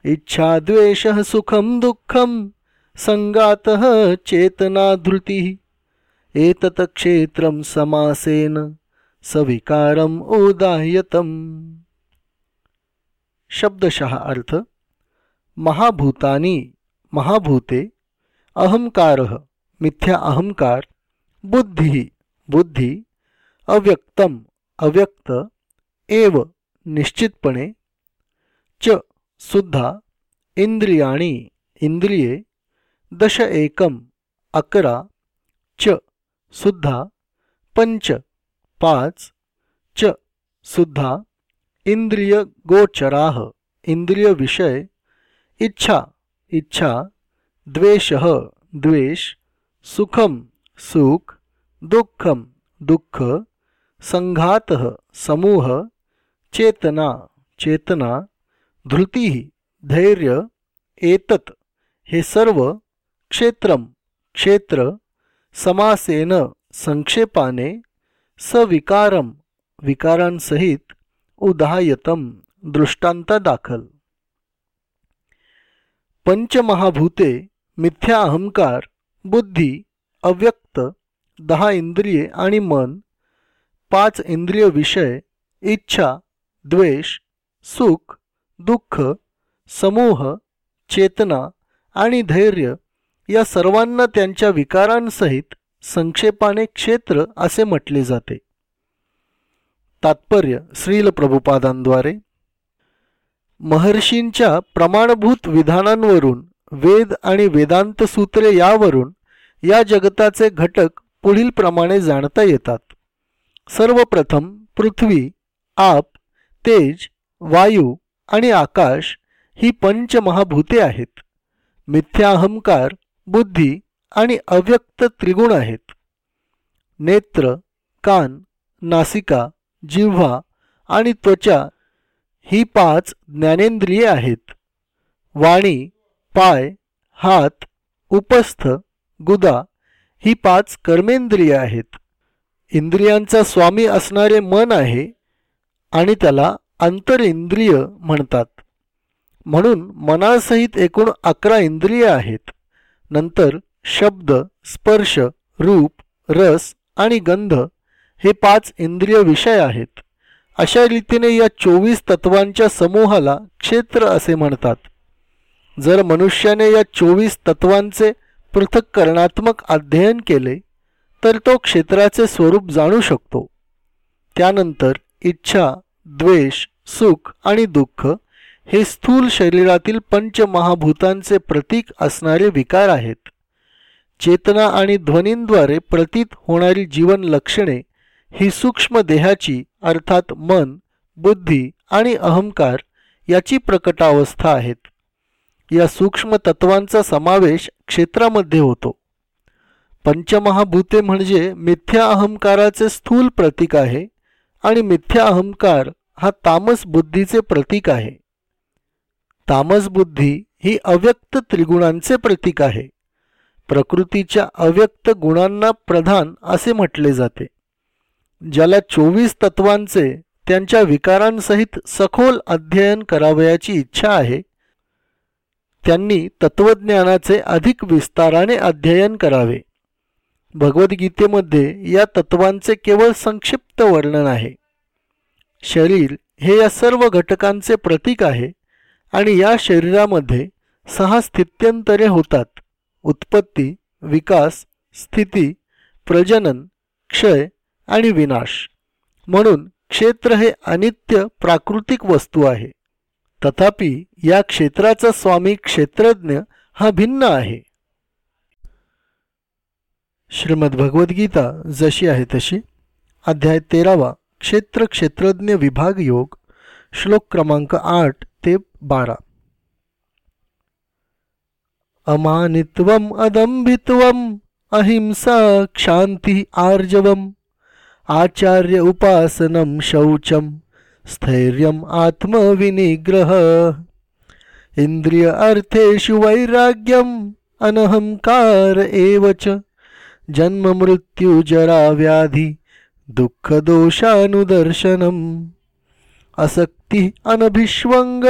इच्छा द्वेष सुखम दुःखम संगात चेतना धृती. एतत क्षेत्रम समासेन सविकारम उदाह्यतम। शब्दशः अर्थ, महाभूतानी महाभूते, अहंकार मिथ्या अहंकार, बुद्धी बुद्धि, अव्यक्तम अव्यक्त, एव निश्चितपणे, च सुद्धा इंद्रियाणी इंद्रिये दश एकम अकरा, च सुद्धा पंच पाच च सुद्धा इंद्रिय गोचराह इंद्रिय विषय इच्छा इच्छा द्वेष द्वेष सुखम सुख दुःखम दुःख संघात समूह चेतना चेतना धृती धैर्य एतत हे सर्व क्षेत्रम क्षेत्र समासेन संक्षेपाने सविकारम विकारांसहित उदाहयतम दृष्टांत दाखल. पंचमहाभूते मिथ्या अहंकार बुद्धी अव्यक्त दहा इंद्रिये आणि मन पाच इंद्रिय विषय इच्छा द्वेष सुख दुःख समूह चेतना आणि धैर्य या सर्वांना त्यांच्या विकारांसहित संक्षेपाने क्षेत्र असे म्हटले जाते. तात्पर्य श्रील प्रभुपादांद्वारे. महर्षींच्या प्रमाणभूत विधानांवरून वेद आणि वेदांत सूत्रे यावरून या जगताचे घटक पुढील प्रमाणे जाणता येतात. सर्वप्रथम पृथ्वी आप तेज वायू आणि आकाश ही पंचमहाभूते आहेत. मिथ्या अहंकार बुद्धी आणि अव्यक्त त्रिगुण आहेत. नेत्र कान नासिका जिव्हा आणि त्वचा ही पाच ज्ञानेंद्रिये आहेत. वाणी पाय हात उपस्थ गुदा ही पाच कर्मेंद्रिये आहेत. इंद्रियांचा स्वामी असणारे मन आहे आणि त्याला अंतरेंद्रिय म्हणतात. म्हणून मनासहित एकूण अकरा इंद्रिय आहेत. नंतर शब्द स्पर्श रूप रस आणि गंध हे पाच इंद्रिय विषय आहेत. अशा रीतीने या चोवीस तत्वांच्या समूहाला क्षेत्र असे म्हणतात. जर मनुष्याने या चोवीस तत्वांचे पृथक्करणात्मक अध्ययन केले तर तो क्षेत्राचे स्वरूप जाणू शकतो. त्यानंतर इच्छा द्वेष सुख आणि दुःख हे स्थूल शरीरातील पंचमहाभूतांचे प्रतीक असणारे विकार आहेत. चेतना आणि ध्वनींद्वारे प्रतीत होणारी जीवन लक्षणे ही सूक्ष्म देहाची अर्थात मन बुद्धी आणि अहंकार याची प्रकटावस्था आहेत. या सूक्ष्म तत्वांचा समावेश क्षेत्रामध्ये होतो. पंचमहाभूते म्हणजे मिथ्या अहंकाराचे स्थूल प्रतीक आहे आणि मिथ्या अहंकार हा तामस बुद्धीचे प्रतीक आहे. तामस बुद्धी ही अव्यक्त त्रिगुणांचे प्रतीक आहे. प्रकृतीच्या अव्यक्त गुणांना प्रधान असे म्हटले जाते. ज्याला चोवीस तत्वांचे त्यांच्या विकारांसहित सखोल अध्ययन करावयाची इच्छा आहे त्यांनी तत्वज्ञानाचे अधिक विस्ताराने अध्ययन करावे. भगवद्गीतेमध्ये या तत्वांचे केवळ संक्षिप्त वर्णन आहे. शरीर हे या सर्व घटकांचे प्रतीक आहे. आणि या शरीरामध्ये सहा स्थित्यंतरे होतात. उत्पत्ती विकास स्थिती प्रजनन क्षय आणि विनाश. म्हणून क्षेत्र हे अनित्य प्राकृतिक वस्तू आहे. तथापि या क्षेत्राचा स्वामी क्षेत्रज्ञ हा भिन्न आहे. श्रीमद भगवद्गीता जशी आहे तशी. अध्याय तेरावा क्षेत्र क्षेत्रज्ञ विभाग योग श्लोक क्रमांक आठ बारा. अमानित्वम अदंभित्वम अहिंसा क्षांती आर्जवम आचार्य उपासनम शौचम स्थैर्यम आत्मविनिग्रह। इंद्रिय अर्थेषु वैराग्यम अनहंकार एवच जन्म मृत्यू जरा व्याधी दुःखदोषानुदर्शनम् असक्ती अनभिष्वंग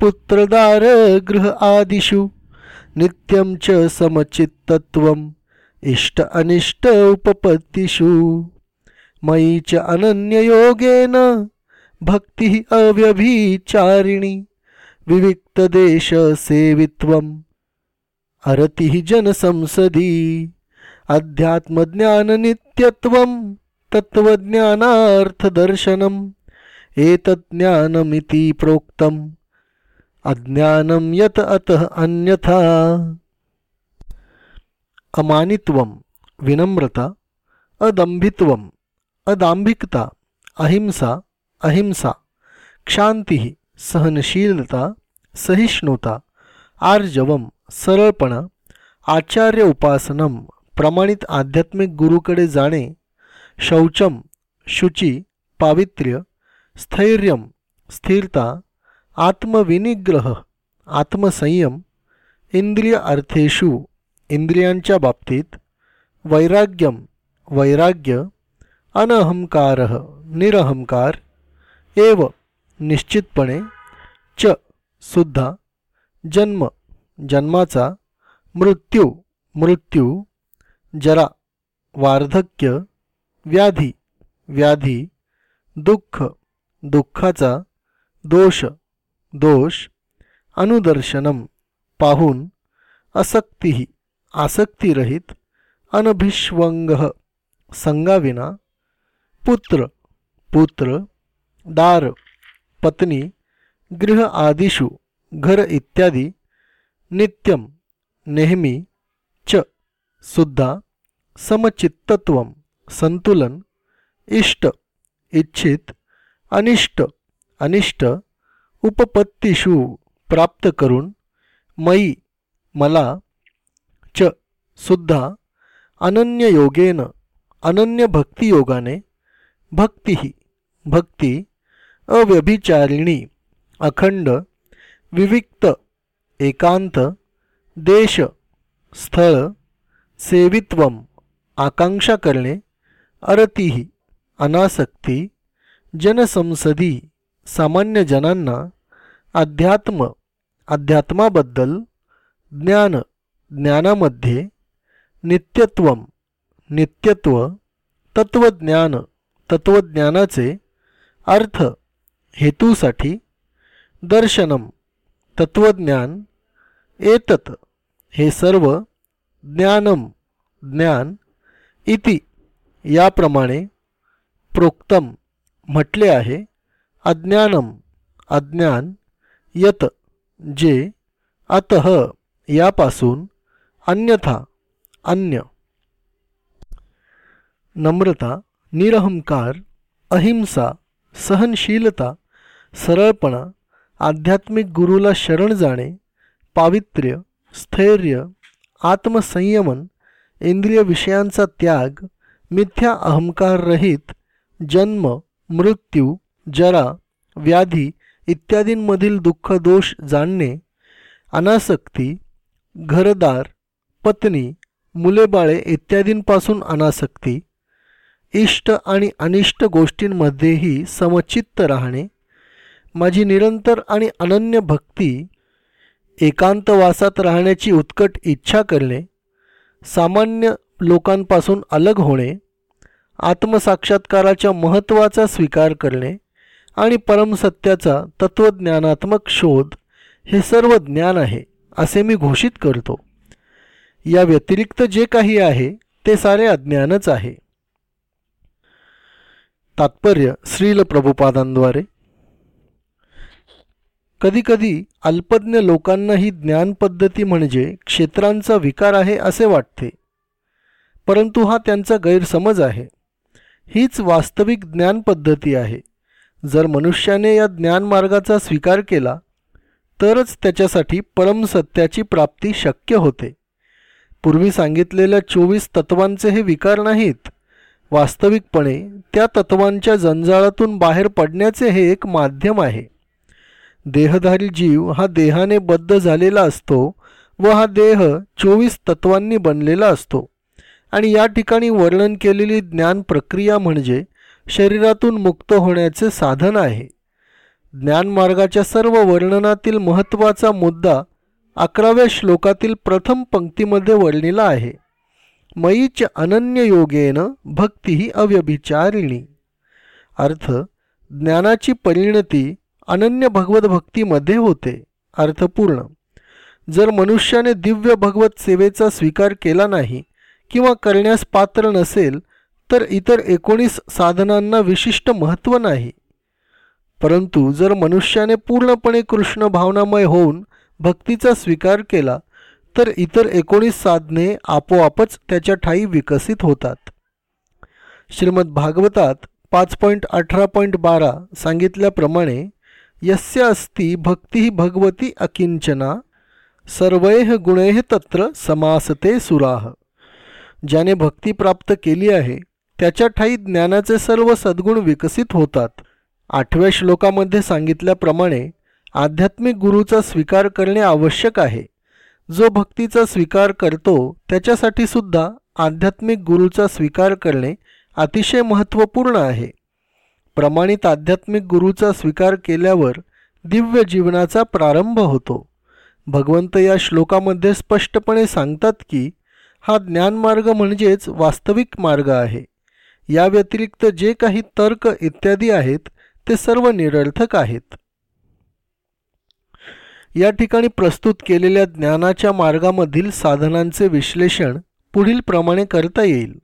पुत्रदार गृह आदिषु नित्यं च समचित्तत्वम् इष्ट अनिष्ट उपपत्तिषु। मयि च अनन्ययोगेन भक्तिः अव्यभिचारिणी विविक्तदेशसेवित्वम् अरतिः जनसंसदी अध्यात्मज्ञाननित्यत्वं तत्त्वज्ञानार्थदर्शनम् एतज्ज्ञानमिति प्रोक्तम्। अज्ञानं यत अतः अन्यथा। अमानित्व विनम्रता अदंभित्व अदांभिकता अहिंसा अहिंसा क्षांती सहनशीलता सहिष्णुता आर्जवम सरळपणा आचार्य उपासनम प्रमाणित आध्यात्मिक गुरुकडे जाणे शौचम शुची पावित्र्य स्थैर्य स्थिरता आत्मविनिग्रह आत्मसंयम इंद्रिय अर्थेषु इंद्रियांच्या बाबतीत वैराग्यम वैराग्य अनहंकार निरहंकार एव निश्चितपणे च सुद्धा जन्म जन्माचा मृत्यू मृत्यू जरा वार्धक्य व्याधी व्याधी दुःख दुःखाचा दोष दोष अनुदर्शनम पाहून असक्तीही आसक्तीरहित अनभिष्वंग संगाविना पुत्र पुत्र दार पत्नी गृह आदिषु घर इत्यादी नित्यम नेहमी च सुद्धा समचित्तत्व संतुलन इष्ट इच्छित अनिष्ट अनिष्ट उपपत्तीषु प्राप्त करून मयी मला च सुद्धा अनन्य योगेन अनन्य भक्तियोगाने भक्ती भक्ती अव्यभिचारिणी अखंड विविक्त एकांत देश स्थळ सेवित्व आकांक्षा करणे अरती अनासक्ती जनसंसदी सामान्य जनांना अध्यात्म अध्यात्माबद्दल ज्ञान ज्ञानामध्ये नित्यत्व नित्यत्व तत्वज्ञान तत्वज्ञानाचे अर्थ हेतूसाठी दर्शनम तत्वज्ञान एतत हे सर्व ज्ञानम ज्ञान इति याप्रमाणे प्रोक्तम म्हटले आहे. अज्ञानम अज्ञान यत जे अत यापासून अन्यथा अन्य। नम्रता निरहंकार अहिंसा सहनशीलता सरळपणा आध्यात्मिक गुरुला शरण जाणे पावित्र्य स्थैर्य आत्मसंयमन इंद्रिय विषयांचा त्याग मिथ्या अहंकाररहित जन्म मृत्यू जरा व्याधी इत्यादींमधील दुःख दोष जाणणे अनासक्ती घरदार पत्नी मुलेबाळे इत्यादींपासून अनासक्ती इष्ट आणि अनिष्ट गोष्टींमध्येही समचित्त राहणे माझी निरंतर आणि अनन्य भक्ती एकांतवासात राहण्याची उत्कट इच्छा करणे सामान्य लोकांपासून अलग होणे आत्मसाक्षात्काराच्या महत्त्वाचा स्वीकार करणे आणि परमसत्याचा तत्त्वज्ञानात्मक शोध हे सर्व ज्ञान आहे असे मी घोषित करतो. या व्यतिरिक्त जे काही आहे ते सारे अज्ञानच आहे. तात्पर्य श्रील प्रभुपादांद्वारे. कधीकधी अल्पज्ञ लोकांना ही ज्ञानपद्धती म्हणजे क्षेत्रांचा विकार आहे असे वाटते. परंतु हा त्यांचा गैरसमज आहे. हीच वास्तविक ज्ञानपद्धती आहे. जर मनुष्याने या ज्ञानमार्गाचा स्वीकार केला तरच त्याच्यासाठी परमसत्याची प्राप्ती शक्य होते. पूर्वी सांगितलेल्या चोवीस तत्वांचे हे विकार नाहीत. वास्तविकपणे त्या तत्वांच्या जंजाळातून बाहेर पडण्याचे हे एक माध्यम आहे. देहधारी जीव हा देहाने बद्ध झालेला असतो व हा देह चोवीस तत्वांनी बनलेला असतो. आणि या ठिकाणी वर्णन केलेली ज्ञान प्रक्रिया म्हणजे शरीरातून मुक्त होण्याचे साधन आहे. ज्ञानमार्गाच्या सर्व वर्णनातील महत्त्वाचा मुद्दा अकराव्या श्लोकातील प्रथम पंक्तीमध्ये वर्णिला आहे. मयीच अनन्य योगेन भक्ती ही अव्यभिचारिणी. अर्थ ज्ञानाची परिणती अनन्य भगवत भक्तीमध्ये होते. अर्थपूर्ण जर मनुष्याने दिव्य भगवत सेवेचा स्वीकार केला नाही किंवा करण्यास पात्र नसेल तर इतर एकोणीस साधनांना विशिष्ट महत्त्व नाही. परंतु जर मनुष्याने पूर्णपणे कृष्ण भावनामय होऊन भक्तीचा स्वीकार केला तर इतर एकोणीस साधने आपोआपच त्याच्या ठाई विकसित होतात. श्रीमद भागवतात पाच पॉईंट अठरा पॉईंट बारा सांगितल्याप्रमाणे यस्य अस्ति भक्ती भगवती अकिंचना सर्वैह गुणैह तत्र समासते सुराह ज्याने भक्ती प्राप्त केली आहे त्याच्या ठाई ज्ञानाचे सर्व सद्गुण विकसित होतात. आठव्या श्लोकामध्ये सांगितल्याप्रमाणे आध्यात्मिक गुरुचा स्वीकार करणे आवश्यक आहे. जो भक्तीचा स्वीकार करतो त्याच्यासाठी सुद्धा आध्यात्मिक गुरुचा स्वीकार करणे अतिशय महत्त्वपूर्ण आहे. प्रमाणित आध्यात्मिक गुरुचा स्वीकार केल्यावर दिव्य जीवनाचा प्रारंभ होतो. भगवंत या श्लोकामध्ये स्पष्टपणे सांगतात की हा ज्ञानमार्ग म्हणजेच वास्तविक मार्ग आहे. या व्यतिरिक्त जे काही तर्क इत्यादी आहेत ते सर्व निरर्थक आहेत. या ठिकाणी प्रस्तुत केलेल्या ज्ञानाच्या मार्गामधील साधनांचे विश्लेषण पुढील प्रमाणे करता येईल.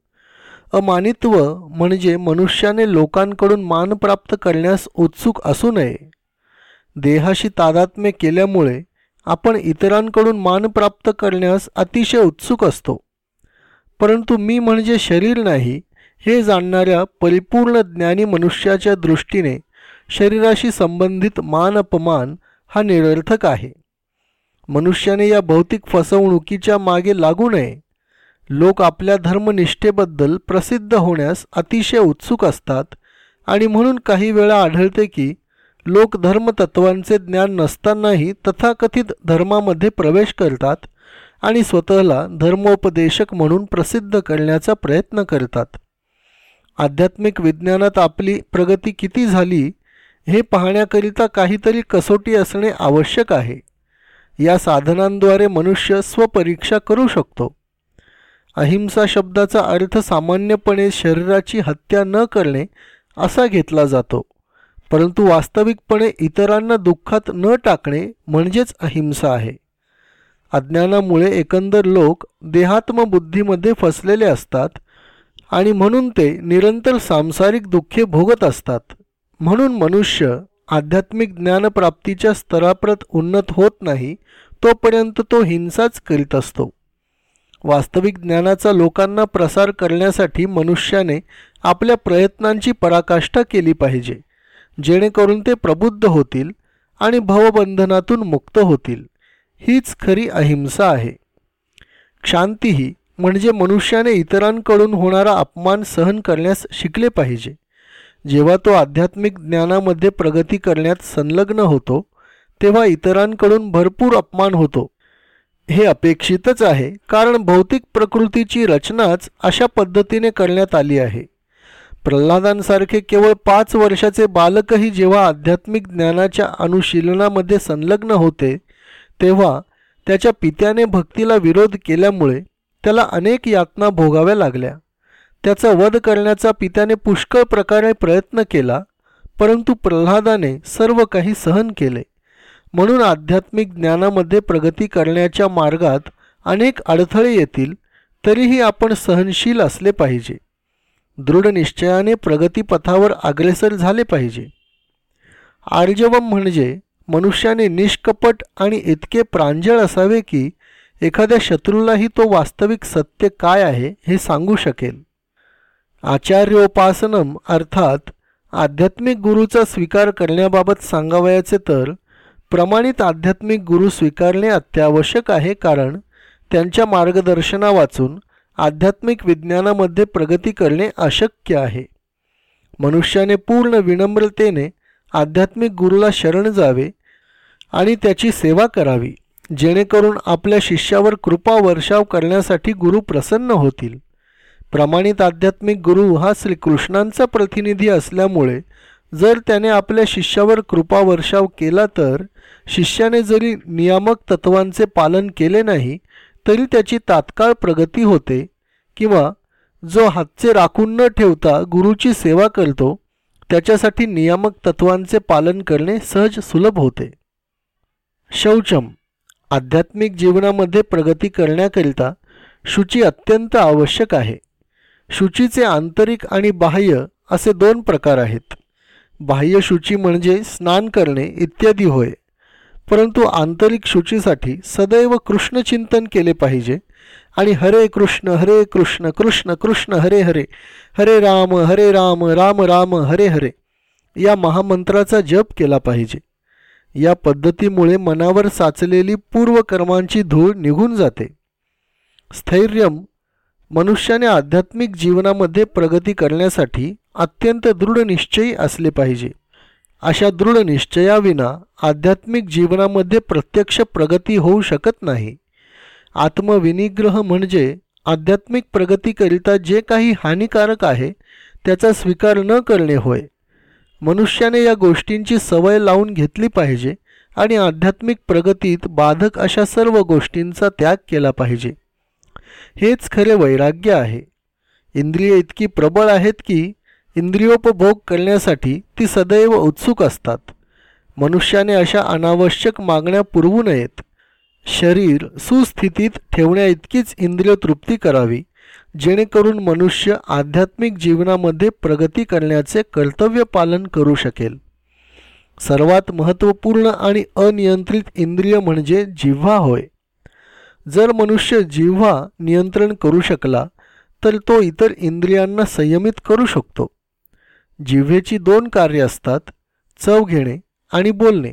अमानित्व म्हणजे मनुष्याने लोकांकडून मान प्राप्त करण्यास उत्सुक असू नये. देहाशी तादात्म्य केल्यामुळे आपण इतरांकडून मान प्राप्त करण्यास अतिशय उत्सुक असतो. परंतु मी म्हणजे शरीर नाही हे जाणणाऱ्या परिपूर्ण ज्ञानी मनुष्याच्या दृष्टीने शरीराशी संबंधित मान अपमान हा निरर्थक आहे. मनुष्याने या भौतिक फसवणुकीच्या मागे लागू नये. लोक आपल्या धर्मनिष्ठेबद्दल प्रसिद्ध होण्यास अतिशय उत्सुक असतात आणि म्हणून काही वेळा आढळते की लोक धर्मतत्वांचे ज्ञान नसतानाही तथाकथित धर्मामध्ये प्रवेश करतात आणि स्वतःला धर्मोपदेशक म्हणून प्रसिद्ध करण्याचा प्रयत्न करतात. आध्यात्मिक विज्ञानात आपली प्रगती किती झाली हे पाहण्याकरिता काहीतरी कसोटी असणे आवश्यक आहे. या साधनांद्वारे मनुष्य स्वपरीक्षा करू शकतो. अहिंसा शब्दाचा अर्थ सामान्यपणे शरीराची हत्या न करणे असा घेतला जातो परंतु वास्तविकपणे इतरांना दुःखात न टाकणे म्हणजेच अहिंसा आहे. अज्ञानामुळे एकंदर लोक देहात्मबुद्धीमध्ये फसलेले असतात आणि म्हणून ते निरंतर सांसारिक दुःखे भोगत असतात. म्हणून मनुष्य आध्यात्मिक ज्ञानप्राप्तीच्या स्तराप्रत उन्नत होत नाही तोपर्यंत तो हिंसाच करीत असतो. वास्तविक ज्ञानाचा लोकांना प्रसार करण्यासाठी मनुष्याने आपल्या प्रयत्नांची पराकाष्ठा केली पाहिजे जेणेकरून ते प्रबुद्ध होतील आणि भवबंधनातून मुक्त होतील. हीच खरी अहिंसा आहे. शांतीही म्हणजे मनुष्याने इतरांकडून होणारा अपमान सहन करण्यास शिकले पाहिजे. जेव्हा तो आध्यात्मिक ज्ञानामध्ये प्रगती करण्यात संलग्न होतो तेव्हा इतरांकडून भरपूर अपमान होतो. हे अपेक्षितच आहे कारण भौतिक प्रकृतीची रचनाच अशा पद्धतीने करण्यात आली आहे. प्रल्हादांसारखे केवळ पाच वर्षाचे बालकही जेव्हा आध्यात्मिक ज्ञानाच्या अनुशीलनामध्ये संलग्न होते तेव्हा त्याच्या पित्याने भक्तीला विरोध केल्यामुळे त्याला अनेक यातना भोगाव्या लागल्या. त्याचा वध करण्याचा पित्याने पुष्कळ प्रकारे प्रयत्न केला परंतु प्रल्हादाने सर्व काही सहन केले. म्हणून आध्यात्मिक ज्ञानामध्ये प्रगती करण्याच्या मार्गात अनेक अडथळे येतील तरीही आपण सहनशील असले पाहिजे. दृढ निश्चयाने प्रगतीपथावर अग्रेसर झाले पाहिजे. आर्जवम म्हणजे मनुष्याने निष्कपट आणि इतके प्रांजळ असावे की एखाद्या शत्रूलाही तो वास्तविक सत्य काय आहे हे सांगू शकेल. आचार्योपासनम अर्थात आध्यात्मिक गुरुचा स्वीकार करण्याबाबत सांगावयाचे तर प्रमाणित आध्यात्मिक गुरु स्वीकारणे अत्यावश्यक आहे कारण त्यांच्या मार्गदर्शना वाचून आध्यात्मिक विज्ञानामध्ये प्रगती करणे अशक्य आहे. मनुष्याने पूर्ण विनम्रतेने आध्यात्मिक गुरुला शरण जावे आणि त्याची सेवा करावी. जेणेकरून आपल्या शिष्यावर कृपा वर्षाव करण्यासाठी गुरु प्रसन्न होतील. प्रमाणित आध्यात्मिक गुरु हा श्रीकृष्णांचा प्रतिनिधी असल्यामुळे जर त्याने आपल्या शिष्यावर कृपा वर्षाव केला तर शिष्याने जरी नियामक तत्वांचे पालन केले नाही तरी त्याची तात्काळ प्रगती होते किंवा जो हातचे राखून न ठेवता गुरुची सेवा करतो त्याच्यासाठी नियामक तत्वांचे पालन करणे सहज सुलभ होते. शौचम आध्यात्मिक जीवनामध्ये प्रगती करण्याकरिता शुची अत्यंत आवश्यक आहे. शुचीचे आंतरिक आणि बाह्य असे दोन प्रकार आहेत. बाह्य शुची म्हणजे स्नान करणे इत्यादी होय. परंतु आंतरिक शुचीसाठी सदैव कृष्णचिंतन केले पाहिजे आणि हरे कृष्ण हरे कृष्ण कृष्ण कृष्ण हरे हरे हरे राम हरे राम राम राम हरे हरे या महामंत्राचा जप केला पाहिजे. या पद्धतीमुळे मनावर साचलेली पूर्वकर्मांची धूळ निघून जाते. स्थैर्यम मनुष्याने आध्यात्मिक जीवनामध्ये प्रगती करण्यासाठी अत्यंत दृढ निश्चयी असले पाहिजे. अशा दृढ निश्चयाविना आध्यात्मिक जीवनामध्ये प्रत्यक्ष प्रगती होऊ शकत नाही. आत्मविनिग्रह म्हणजे आध्यात्मिक प्रगतीकरिता जे काही हानिकारक आहे त्याचा स्वीकार न करणे होय. मनुष्याने या गोष्टींची सवय लावून घेतली पाहिजे आणि आध्यात्मिक प्रगतीत बाधक अशा सर्व गोष्टींचा त्याग केला पाहिजे. हेच खरे वैराग्य आहे. इंद्रिय इतकी प्रबळ आहेत की इंद्रियोपभोग करण्यासाठी ती सदैव उत्सुक असतात. मनुष्याने अशा अनावश्यक मागण्या पुरवू नयेत. शरीर सुस्थितीत ठेवण्याइतकीच इंद्रिय तृप्ती करावी जेणेकरून मनुष्य आध्यात्मिक जीवनामध्ये प्रगती करण्याचे कर्तव्य पालन करू शकेल. सर्वात महत्त्वपूर्ण आणि अनियंत्रित इंद्रिय म्हणजे जिव्हा होय. जर मनुष्य जिव्हा नियंत्रण करू शकला तर तो इतर इंद्रियांना संयमित करू शकतो. जिव्हेची दोन कार्य असतात चव घेणे आणि बोलणे.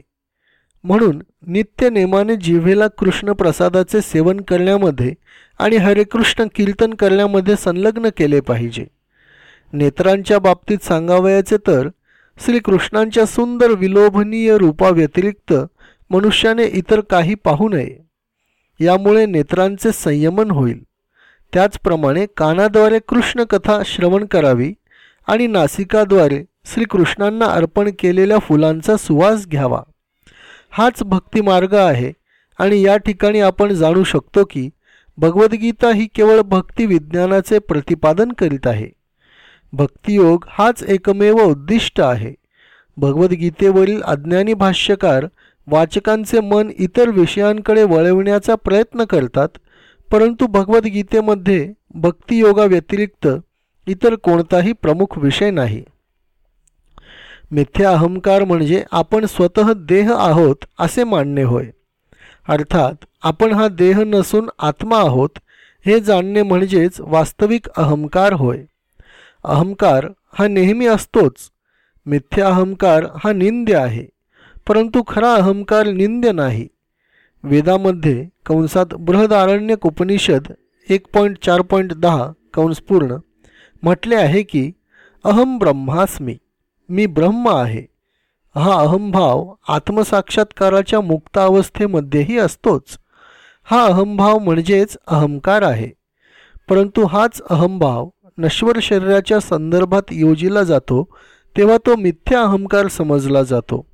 म्हणून नित्य नेमाने जिव्हेला कृष्ण प्रसादाचे सेवन करण्यामध्ये आणि हरेकृष्ण कीर्तन करण्यामध्ये संलग्न केले पाहिजे. नेत्रांच्या बाबतीत सांगावयाचे तर श्रीकृष्णांच्या सुंदर विलोभनीय रूपाव्यतिरिक्त मनुष्याने इतर काही पाहू नये. यामुळे नेत्रांचे संयमन होईल. त्याचप्रमाणे कानाद्वारे कृष्णकथा श्रवण करावी आणि नासिकाद्वारे श्रीकृष्णांना अर्पण केलेल्या फुलांचा सुवास घ्यावा. हाच भक्तिमार्ग आहे आणि या ठिकाणी आपण जाणू शकतो की भगवद्गीता ही केवळ भक्ती विज्ञानाचे प्रतिपादन करीत आहे. भक्तियोग हाच एकमेव उद्दिष्ट आहे. भगवद्गीतेवरील अज्ञानी भाष्यकार वाचकांचे मन इतर विषयांकडे वळविण्याचा प्रयत्न करतात परंतु भगवद्गीतेमध्ये भक्तियोगाव्यतिरिक्त इतर कोणताही प्रमुख विषय नाही. मिथ्या अहंकार म्हणजे आपण स्वतः देह आहोत असे मानणे होय. अर्थात आपण हा देह नसून आत्मा आहोत हे जाणणे म्हणजेच वास्तविक अहंकार होय. अहंकार हा नेहमी असतोच. मिथ्या अहंकार हा निंद्य आहे परंतु खरा अहंकार निंद्य नाही. वेदामध्ये कंसात बृहदारण्यक उपनिषद एक पॉईंट चार पॉईंट दहा कंस पूर्ण म्हटले आहे की अहम ब्रह्मास्मी मी ब्रह्म आहे. हा अहंभाव आत्मसाक्षात्काराच्या मुक्तावस्थेमध्येही असतोच. हा अहंभाव म्हणजेच अहंकार आहे. परंतु हाच अहंभाव नश्वर शरीराच्या संदर्भात योजिला जातो तेव्हा तो मिथ्या अहंकार समजला जातो.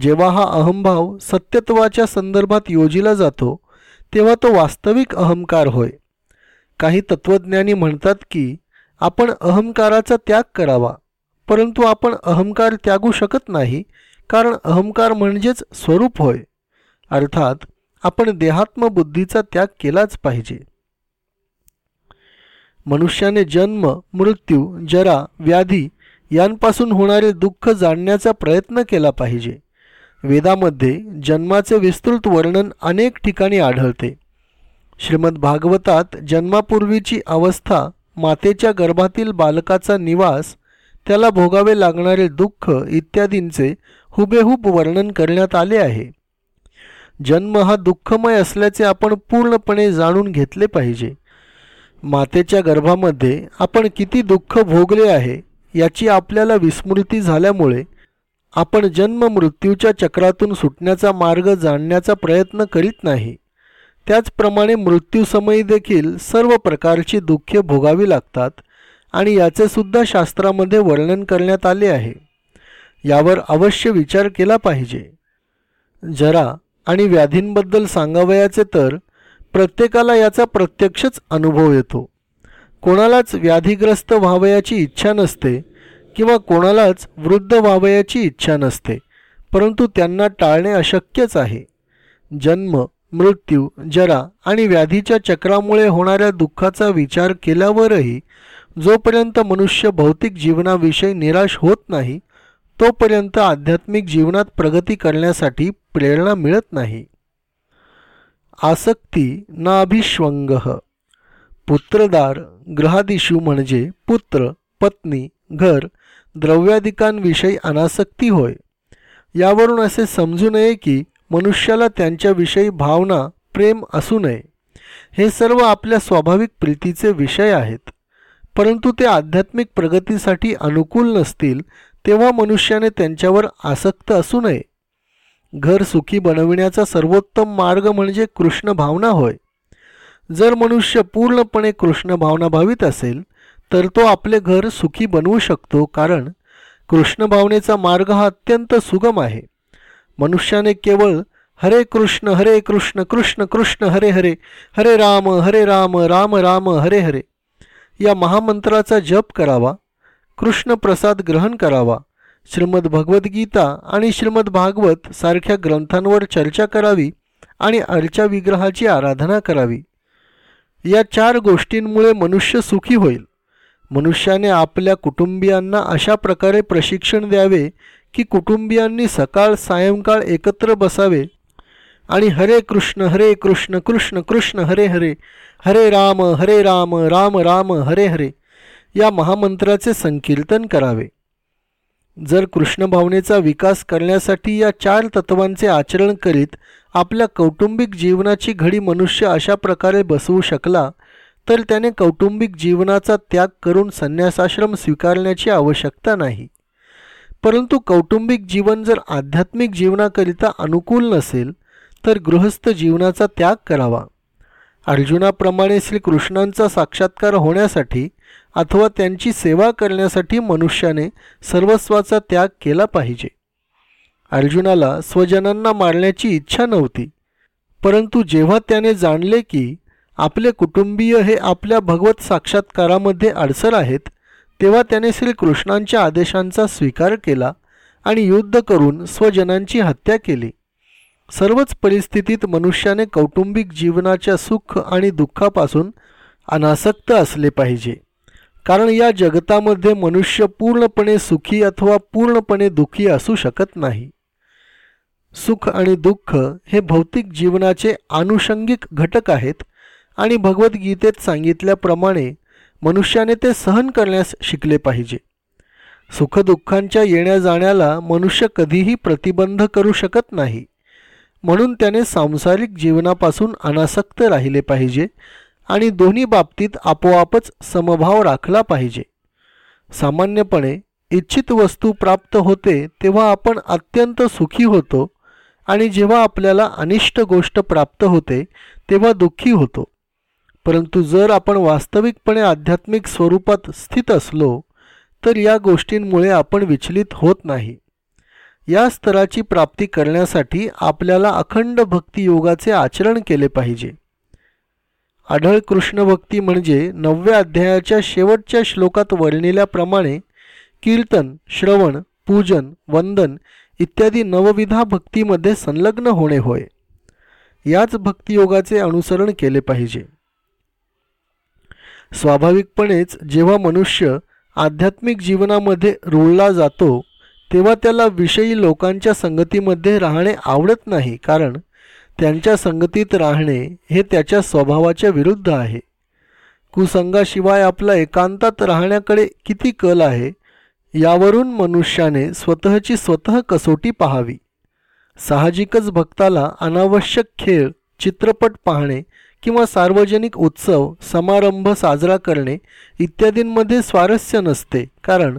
जेव्हा हा अहंभाव सत्यत्वाच्या संदर्भात योजिला जातो तेव्हा तो वास्तविक अहंकार होय. काही तत्त्वज्ञानी म्हणतात की आपण अहंकाराचा त्याग करावा. परंतु आपण अहंकार त्यागू शकत नाही कारण अहंकार म्हणजेच स्वरूप होय. अर्थात आपण देहात्मबुद्धीचा त्याग केलाच पाहिजे. मनुष्याने जन्म मृत्यू जरा व्याधी यांपासून होणारे दुःख जाणण्याचा प्रयत्न केला पाहिजे. वेदामध्ये जन्माचे विस्तृत वर्णन अनेक ठिकाणी आढळते. श्रीमद भागवतात जन्मापूर्वीची अवस्था मातेच्या गर्भातील बालकाचा निवास त्याला भोगावे लागणारे दुःख इत्यादींचे हुबेहूब वर्णन करण्यात आले आहे. जन्म हा दुःखमय असल्याचे आपण पूर्णपणे जाणून घेतले पाहिजे. मातेच्या गर्भामध्ये आपण किती दुःख भोगले आहे याची आपल्याला विस्मृती झाल्यामुळे आपण जन्म मृत्यूच्या चक्रातून सुटण्याचा मार्ग जाणण्याचा प्रयत्न करीत नाही. त्याचप्रमाणे मृत्यूसमयी देखील सर्व प्रकारची दुःखे भोगावी लागतात. आणि याचेसुद्धा शास्त्रामध्ये वर्णन करण्यात आले आहे. यावर अवश्य विचार केला पाहिजे. जरा आणि व्याधींबद्दल सांगावयाचे तर प्रत्येकाला याचा प्रत्यक्षच अनुभव येतो. कोणालाच व्याधीग्रस्त व्हावयाची इच्छा नसते किंवा कोणालाच वृद्ध व्हावयाची इच्छा नसते परंतु त्यांना टाळणे अशक्यच आहे. जन्म मृत्यू जरा आणि व्याधीच्या चक्रामुळे होणाऱ्या दुःखाचा विचार केल्यावरही जोपर्यंत मनुष्य भौतिक जीवनाविषयी निराश होत नाही तोपर्यंत आध्यात्मिक जीवनात प्रगती करण्यासाठी प्रेरणा मिळत नाही. आसक्ती नाभिष्वंग पुत्रदार ग्रहादिशू म्हणजे पुत्र पत्नी घर द्रव्याधिकांविषयी अनासक्ती होय. यावरून असे समजू नये की मनुष्याला त्यांच्याविषयी भावना प्रेम असू नये. हे सर्व आपल्या स्वाभाविक प्रीतीचे विषय आहेत. परंतु ते आध्यात्मिक प्रगतीसाठी अनुकूल नसतील तेव्हा मनुष्याने त्यांच्यावर आसक्त असू नये. घर सुखी बनविण्याचा सर्वोत्तम मार्ग म्हणजे कृष्ण भावना होय. जर मनुष्य पूर्णपणे कृष्ण भावना भावित असेल तर तो आपले घर सुखी बनवू शकतो कारण कृष्ण भावनेचा मार्ग हा अत्यंत सुगम आहे. मनुष्याने केवळ हरे कृष्ण हरे कृष्ण कृष्ण कृष्ण हरे हरे हरे राम हरे राम राम राम हरे हरे या महामंत्राचा जप करावा कृष्ण प्रसाद ग्रहण करावा श्रीमद भगवद्गीता आणि श्रीमद भागवत सारख्या ग्रंथांवर चर्चा करावी आणि अर्चा विग्रहाची आराधना करावी. या चार गोष्टींमुळे मनुष्य सुखी होईल. मनुष्याने आपल्या कुटुंबियांना अशा प्रकारे प्रशिक्षण द्यावे की कुटुंबियांनी सकाळ सायंकाळ एकत्र बसावे आणि हरे कृष्ण हरे कृष्ण कृष्ण कृष्ण हरे हरे हरे राम हरे राम राम राम हरे हरे या महामंत्राचे संकीर्तन करावे. जर कृष्ण भावनेचा विकास करण्यासाठी या चार तत्वांचे आचरण करीत आपल्या कौटुंबिक जीवनाची घडी मनुष्य अशा प्रकारे बसवू शकला तर त्याने कौटुंबिक जीवनाचा त्याग करून संन्यासाश्रम स्वीकारण्याची आवश्यकता नाही. परंतु कौटुंबिक जीवन जर आध्यात्मिक जीवनाकरिता अनुकूल नसेल तर गृहस्थ जीवनाचा त्याग करावा. अर्जुनाप्रमाणे श्रीकृष्णांचा साक्षात्कार होण्यासाठी अथवा त्यांची सेवा करण्यासाठी मनुष्याने सर्वस्वाचा त्याग केला पाहिजे. अर्जुनाला स्वजनांना मारण्याची इच्छा नव्हती. परंतु जेव्हा त्याने जाणले की आपले कुटुंबीय हे आपल्या भगवत साक्षात्कारामध्ये अडसर आहेत तेव्हा त्याने श्रीकृष्णांच्या आदेशांचा स्वीकार केला आणि युद्ध करून स्वजनांची हत्या केली. सर्वच परिस्थितीत मनुष्याने कौटुंबिक जीवनाच्या सुख आणि दुःखापासून अनासक्त असले पाहिजे. कारण या जगतामध्ये मनुष्य पूर्णपणे सुखी अथवा पूर्णपणे दुःखी असू शकत नाही. सुख आणि दुःख हे भौतिक जीवनाचे आनुषंगिक घटक आहेत आणि भगवद्गीतेत सांगितल्याप्रमाणे मनुष्याने ते सहन करण्यास शिकले पाहिजे. सुखदुःखांच्या येण्या जाण्याला मनुष्य कधीही प्रतिबंध करू शकत नाही. म्हणून त्याने सांसारिक जीवनापासून अनासक्त राहिले पाहिजे आणि दोन्ही बाबतीत आपोआपच समभाव राखला पाहिजे. सामान्यपणे इच्छित वस्तू प्राप्त होते तेव्हा आपण अत्यंत सुखी होतो आणि जेव्हा आपल्याला अनिष्ट गोष्ट प्राप्त होते तेव्हा दुःखी होतो. परंतु जर आपण वास्तविकपणे आध्यात्मिक स्वरूपात स्थित असलो तर या गोष्टींमुळे आपण विचलित होत नाही. या स्तराची प्राप्ती करण्यासाठी आपल्याला अखंड भक्तियोगाचे आचरण केले पाहिजे. आढळ कृष्ण भक्ती म्हणजे नवव्या अध्यायाच्या शेवटच्या श्लोकात वर्णिल्याप्रमाणे कीर्तन श्रवण पूजन वंदन इत्यादी नवविधा भक्तीमध्ये संलग्न होणे होय. याच भक्तियोगाचे अनुसरण केले पाहिजे. स्वाभाविकपणेच जेव्हा मनुष्य आध्यात्मिक जीवनामध्ये रुळला जातो तेव्हा त्याला विषयी लोकांच्या संगतीमध्ये राहणे आवडत नाही कारण त्यांच्या संगतीत राहणे हे त्याच्या स्वभावाच्या विरुद्ध आहे. कुसंगाशिवाय आपला एकांतात राहण्याकडे किती कल आहे यावरून मनुष्याने स्वतःची स्वतः कसोटी पाहावी. साहजिकच भक्ताला अनावश्यक खेळ चित्रपट पाहणे किंवा सार्वजनिक उत्सव समारंभ साजरा करणे इत्यादींमध्ये स्वारस्य नसते कारण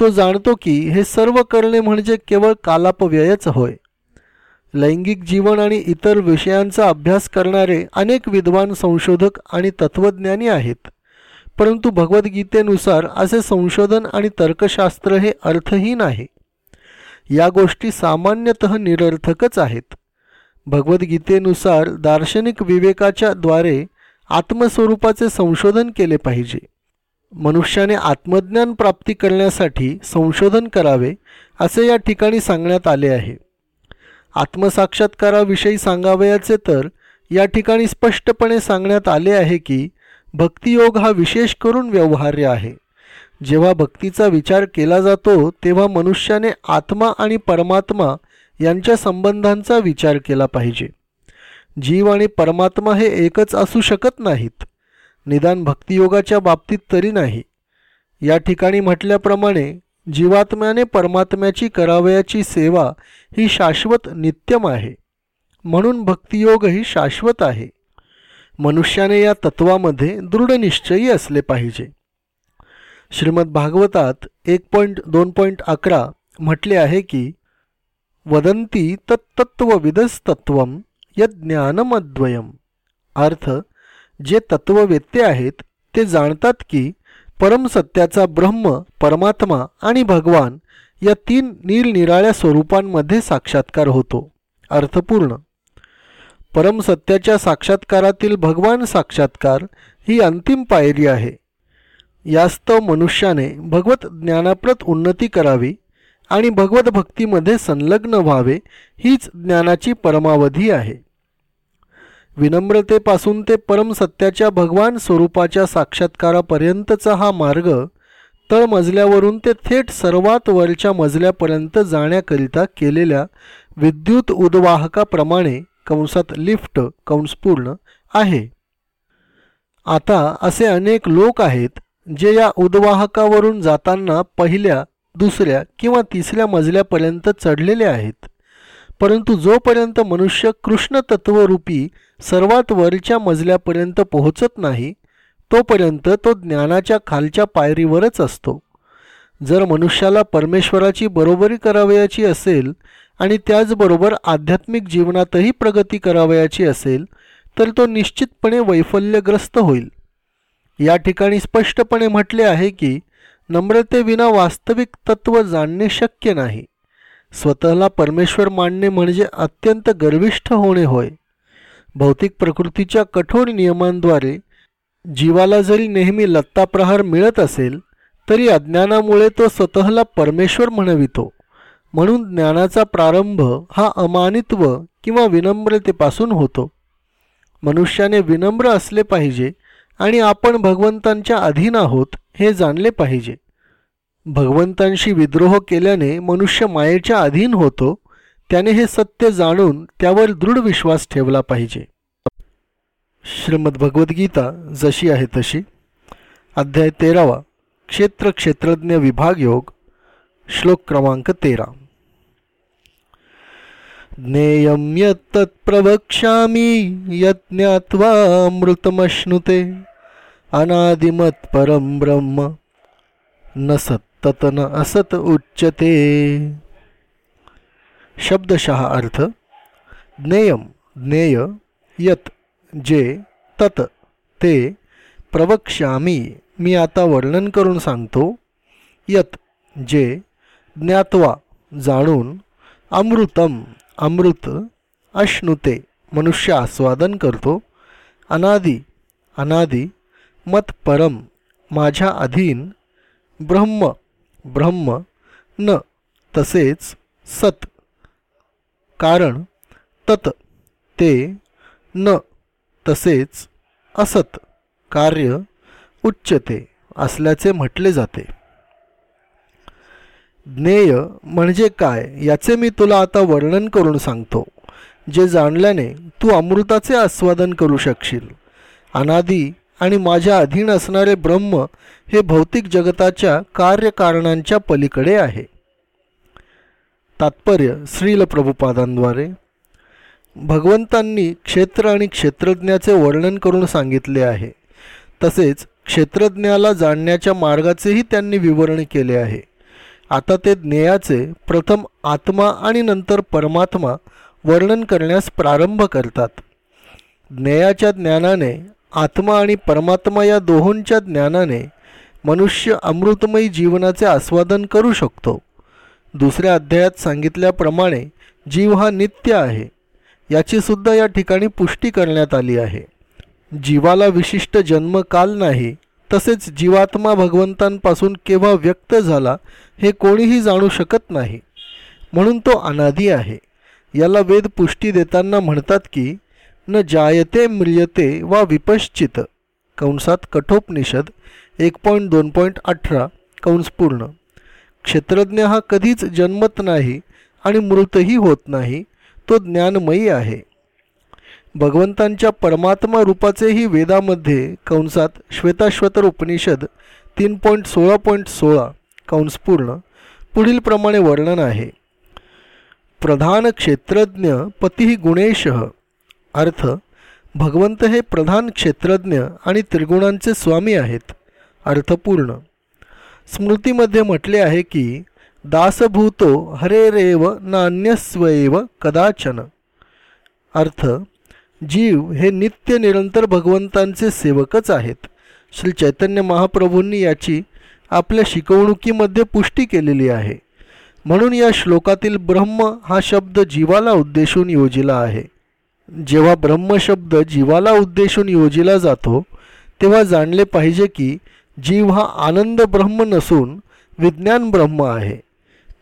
तो जाणतो की हे सर्व करणे म्हणजे केवळ कालापव्ययच होय. लैंगिक जीवन आणि इतर विषयांचा अभ्यास करणारे अनेक विद्वान संशोधक आणि तत्त्वज्ञानी आहेत. परंतु भगवद्गीतेनुसार असे संशोधन आणि तर्कशास्त्र हे अर्थहीन आहे. या गोष्टी सामान्यतः निरर्थकच आहेत. भगवद्गीतेनुसार दार्शनिक विवेकाच्या द्वारे आत्मस्वरूपाचे संशोधन केले पाहिजे. मनुष्याने आत्मज्ञान प्राप्ती करण्यासाठी संशोधन करावे असे या ठिकाणी सांगण्यात आले आहे. आत्मसाक्षात्काराविषयी सांगावयाचे तर या ठिकाणी स्पष्टपणे सांगण्यात आले आहे की भक्तियोग हा विशेष करून व्यवहार्य आहे. जेव्हा भक्तीचा विचार केला जातो तेव्हा मनुष्याने आत्मा आणि परमात्मा यांच्या संबंधांचा विचार केला पाहिजे. जीव आणि परमात्मा हे एकच असू शकत नाहीत. निदान भक्तियोगाच्या बाबतीत तरी नाही. या ठिकाणी म्हटल्याप्रमाणे जीवात्म्याने परमात्म्याची करावयाची सेवा ही शाश्वत नित्यम आहे. म्हणून भक्तियोग ही शाश्वत आहे. मनुष्याने या तत्वामध्ये दृढनिश्चयी असले पाहिजे. श्रीमद भागवतात एक पॉईंट दोन पॉईंट अकरा म्हटले आहे की वदंती तत्तत्वविदस्तत्व यज्ञानमद्वयम. अर्थ जे तत्ववेत्ते आहेत ते जाणतात की परमसत्याचा ब्रह्म परमात्मा आणि भगवान या तीन निरनिराळ्या स्वरूपांमध्ये साक्षात्कार होतो. अर्थपूर्ण. परमसत्याच्या साक्षात्कारातील भगवान साक्षात्कार ही अंतिम पायरी आहे. यास्तव मनुष्याने भगवत ज्ञानाप्रत उन्नती करावी आणि भगवत भक्तीमध्ये संलग्न व्हावे हीच ज्ञानाची परमावधी आहे. विनम्रतेपासून ते परमसत्याच्या भगवान स्वरूपाच्या साक्षात्कारापर्यंतचा हा मार्ग तळमजल्यावरून ते थेट सर्वात वरच्या मजल्यापर्यंत जाण्याकरिता केलेल्या विद्युत उद्वाहकाप्रमाणे कंसात लिफ्ट कंसपूर्ण आहे. आता असे अनेक लोक आहेत जे या उद्वाहकावरून जाताना पहिल्या दुसऱ्या किंवा तिसऱ्या मजल्यापर्यंत चढलेले आहेत. परंतु जोपर्यंत मनुष्य कृष्ण तत्वरूपी सर्वात वरच्या मजल्यापर्यंत पोहोचत नाही तोपर्यंत तो ज्ञानाच्या खालच्या पायरीवरच असतो. जर मनुष्याला परमेश्वराची बरोबरी करावयाची असेल आणि त्याचबरोबर आध्यात्मिक जीवनातही प्रगती करावयाची असेल तर तो निश्चितपणे वैफल्यग्रस्त होईल. या ठिकाणी स्पष्टपणे म्हटले आहे की नम्रतेविना वास्तविक तत्व जाणणे शक्य नाही. स्वतःला परमेश्वर मानणे म्हणजे अत्यंत गर्विष्ठ होणे होय. भौतिक प्रकृतीच्या कठोर नियमांद्वारे जीवाला जरी नेहमी लत्ताप्रहार मिळत असेल तरी अज्ञानामुळे तो स्वतःला परमेश्वर म्हणवितो. म्हणून ज्ञानाचा प्रारंभ हा अमानित्व किंवा विनम्रतेपासून होतो. मनुष्याने विनम्र असले पाहिजे आणि आपण भगवंतांच्या अधीन आहोत हे जाणले पाहिजे. भगवंतांशी विद्रोह केल्याने मनुष्य मायेच्या अधीन होतो त्याने हे सत्य जाणून त्यावर दृढ विश्वास ठेवला पाहिजे. श्रीमद भगवद्गीता जशी आहे तशी. अध्याय तेरावा क्षेत्र क्षेत्रज्ञ विभाग योग श्लोक क्रमांक तेरा. ज्ञेयं अमृतमश्नुते अनादिमत अनादिमत्परं ब्रह्म न सत्तत ततन असत उच्चते शब्दशः अर्थ ज्ञेयम ज्ञेय यत जे तत ते प्रवक्ष्यामी. मी आता वर्णन करून सांगतो. यत जे ज्ञात्वा जाणून अमृतम अमृत अश्नुते मनुष्य आस्वादन करतो. अनादी अनादी मत परम माझ्या अधीन ब्रह्म ब्रह्म न तसेच सत. कारण तत ते न तसेच असत. कार्य उच्चते असल्याचे म्हटले जाते. ज्ञेय म्हणजे काय याचे मी तुला आता वर्णन करून सांगतो. जे जाणल्याने तू अमृताचे आस्वादन करू शकशील. अनादी आणि माझ्या अधीन असणारे ब्रह्म हे भौतिक जगताच्या कार्यकारणांच्या पलीकडे आहे. तात्पर्य श्रील प्रभुपादांद्वारे. भगवंतांनी क्षेत्र आणि क्षेत्रज्ञाचे वर्णन करून सांगितले आहे. तसेच क्षेत्रज्ञाला जाणण्याच्या मार्गाचेही त्यांनी विवरण केले आहे. आता ते ज्ञेयाचे प्रथम आत्मा आणि नंतर परमात्मा वर्णन करण्यास प्रारंभ करतात. ज्ञेयाच्या ज्ञानाने आत्मा आणि परमात्मा या दोहोंच्या ज्ञानाने मनुष्य अमृतमयी जीवनाचे आस्वादन करू शकतो. दुसऱ्या अध्यायात सांगितल्याप्रमाणे जीव हा नित्य आहे. याचीसुद्धा या ठिकाणी पुष्टी करण्यात आली आहे. जीवाला विशिष्ट जन्मकाल नाही तसेच जीवात्मा भगवंतांपासून केव्हा व्यक्त झाला हे कोणीही जाणू शकत नाही. म्हणून तो अनादी आहे. याला वेद पुष्टी देताना म्हणतात की न जायते म्रियते वा विपश्चित. कंसात कठोपनिषद एक पॉईंट दोन पॉईंट अठरा कंस पूर्ण. क्षेत्रज्ञ हा कधीच जन्मत नाही आणि मृतही होत नाही तो ज्ञानमयी आहे. भगवंतांच्या परमात्मा रूपाचेही वेदामध्ये कंसात श्वेताश्वतर उपनिषद तीन पॉईंट सोळा पॉईंट सोळा कंस पूर्ण पुढील प्रमाणे वर्णन आहे. प्रधान क्षेत्रज्ञ पती गुणेश. अर्थ भगवंत हे प्रधान क्षेत्रज्ञ आणि त्रिगुणांचे स्वामी आहेत. अर्थपूर्ण. स्मृतीमध्ये म्हटले आहे की दासभूतो हरेरेव नान्यस्वैव कदाचन. अर्थ जीव हे नित्य निरंतर भगवंतांचे सेवकच आहेत. श्री चैतन्य महाप्रभूंनी याची आपल्या शिकवणुकीमध्ये पुष्टी केलेली आहे. म्हणून या श्लोकातील ब्रह्म हा शब्द जीवाला उद्देशून योजिला आहे. जेव्हा ब्रह्म शब्द जीवाला उद्देशून योजिला जातो तेव्हा जाणले पाहिजे की जीव हा आनंद ब्रह्म नसून विज्ञान ब्रह्म आहे.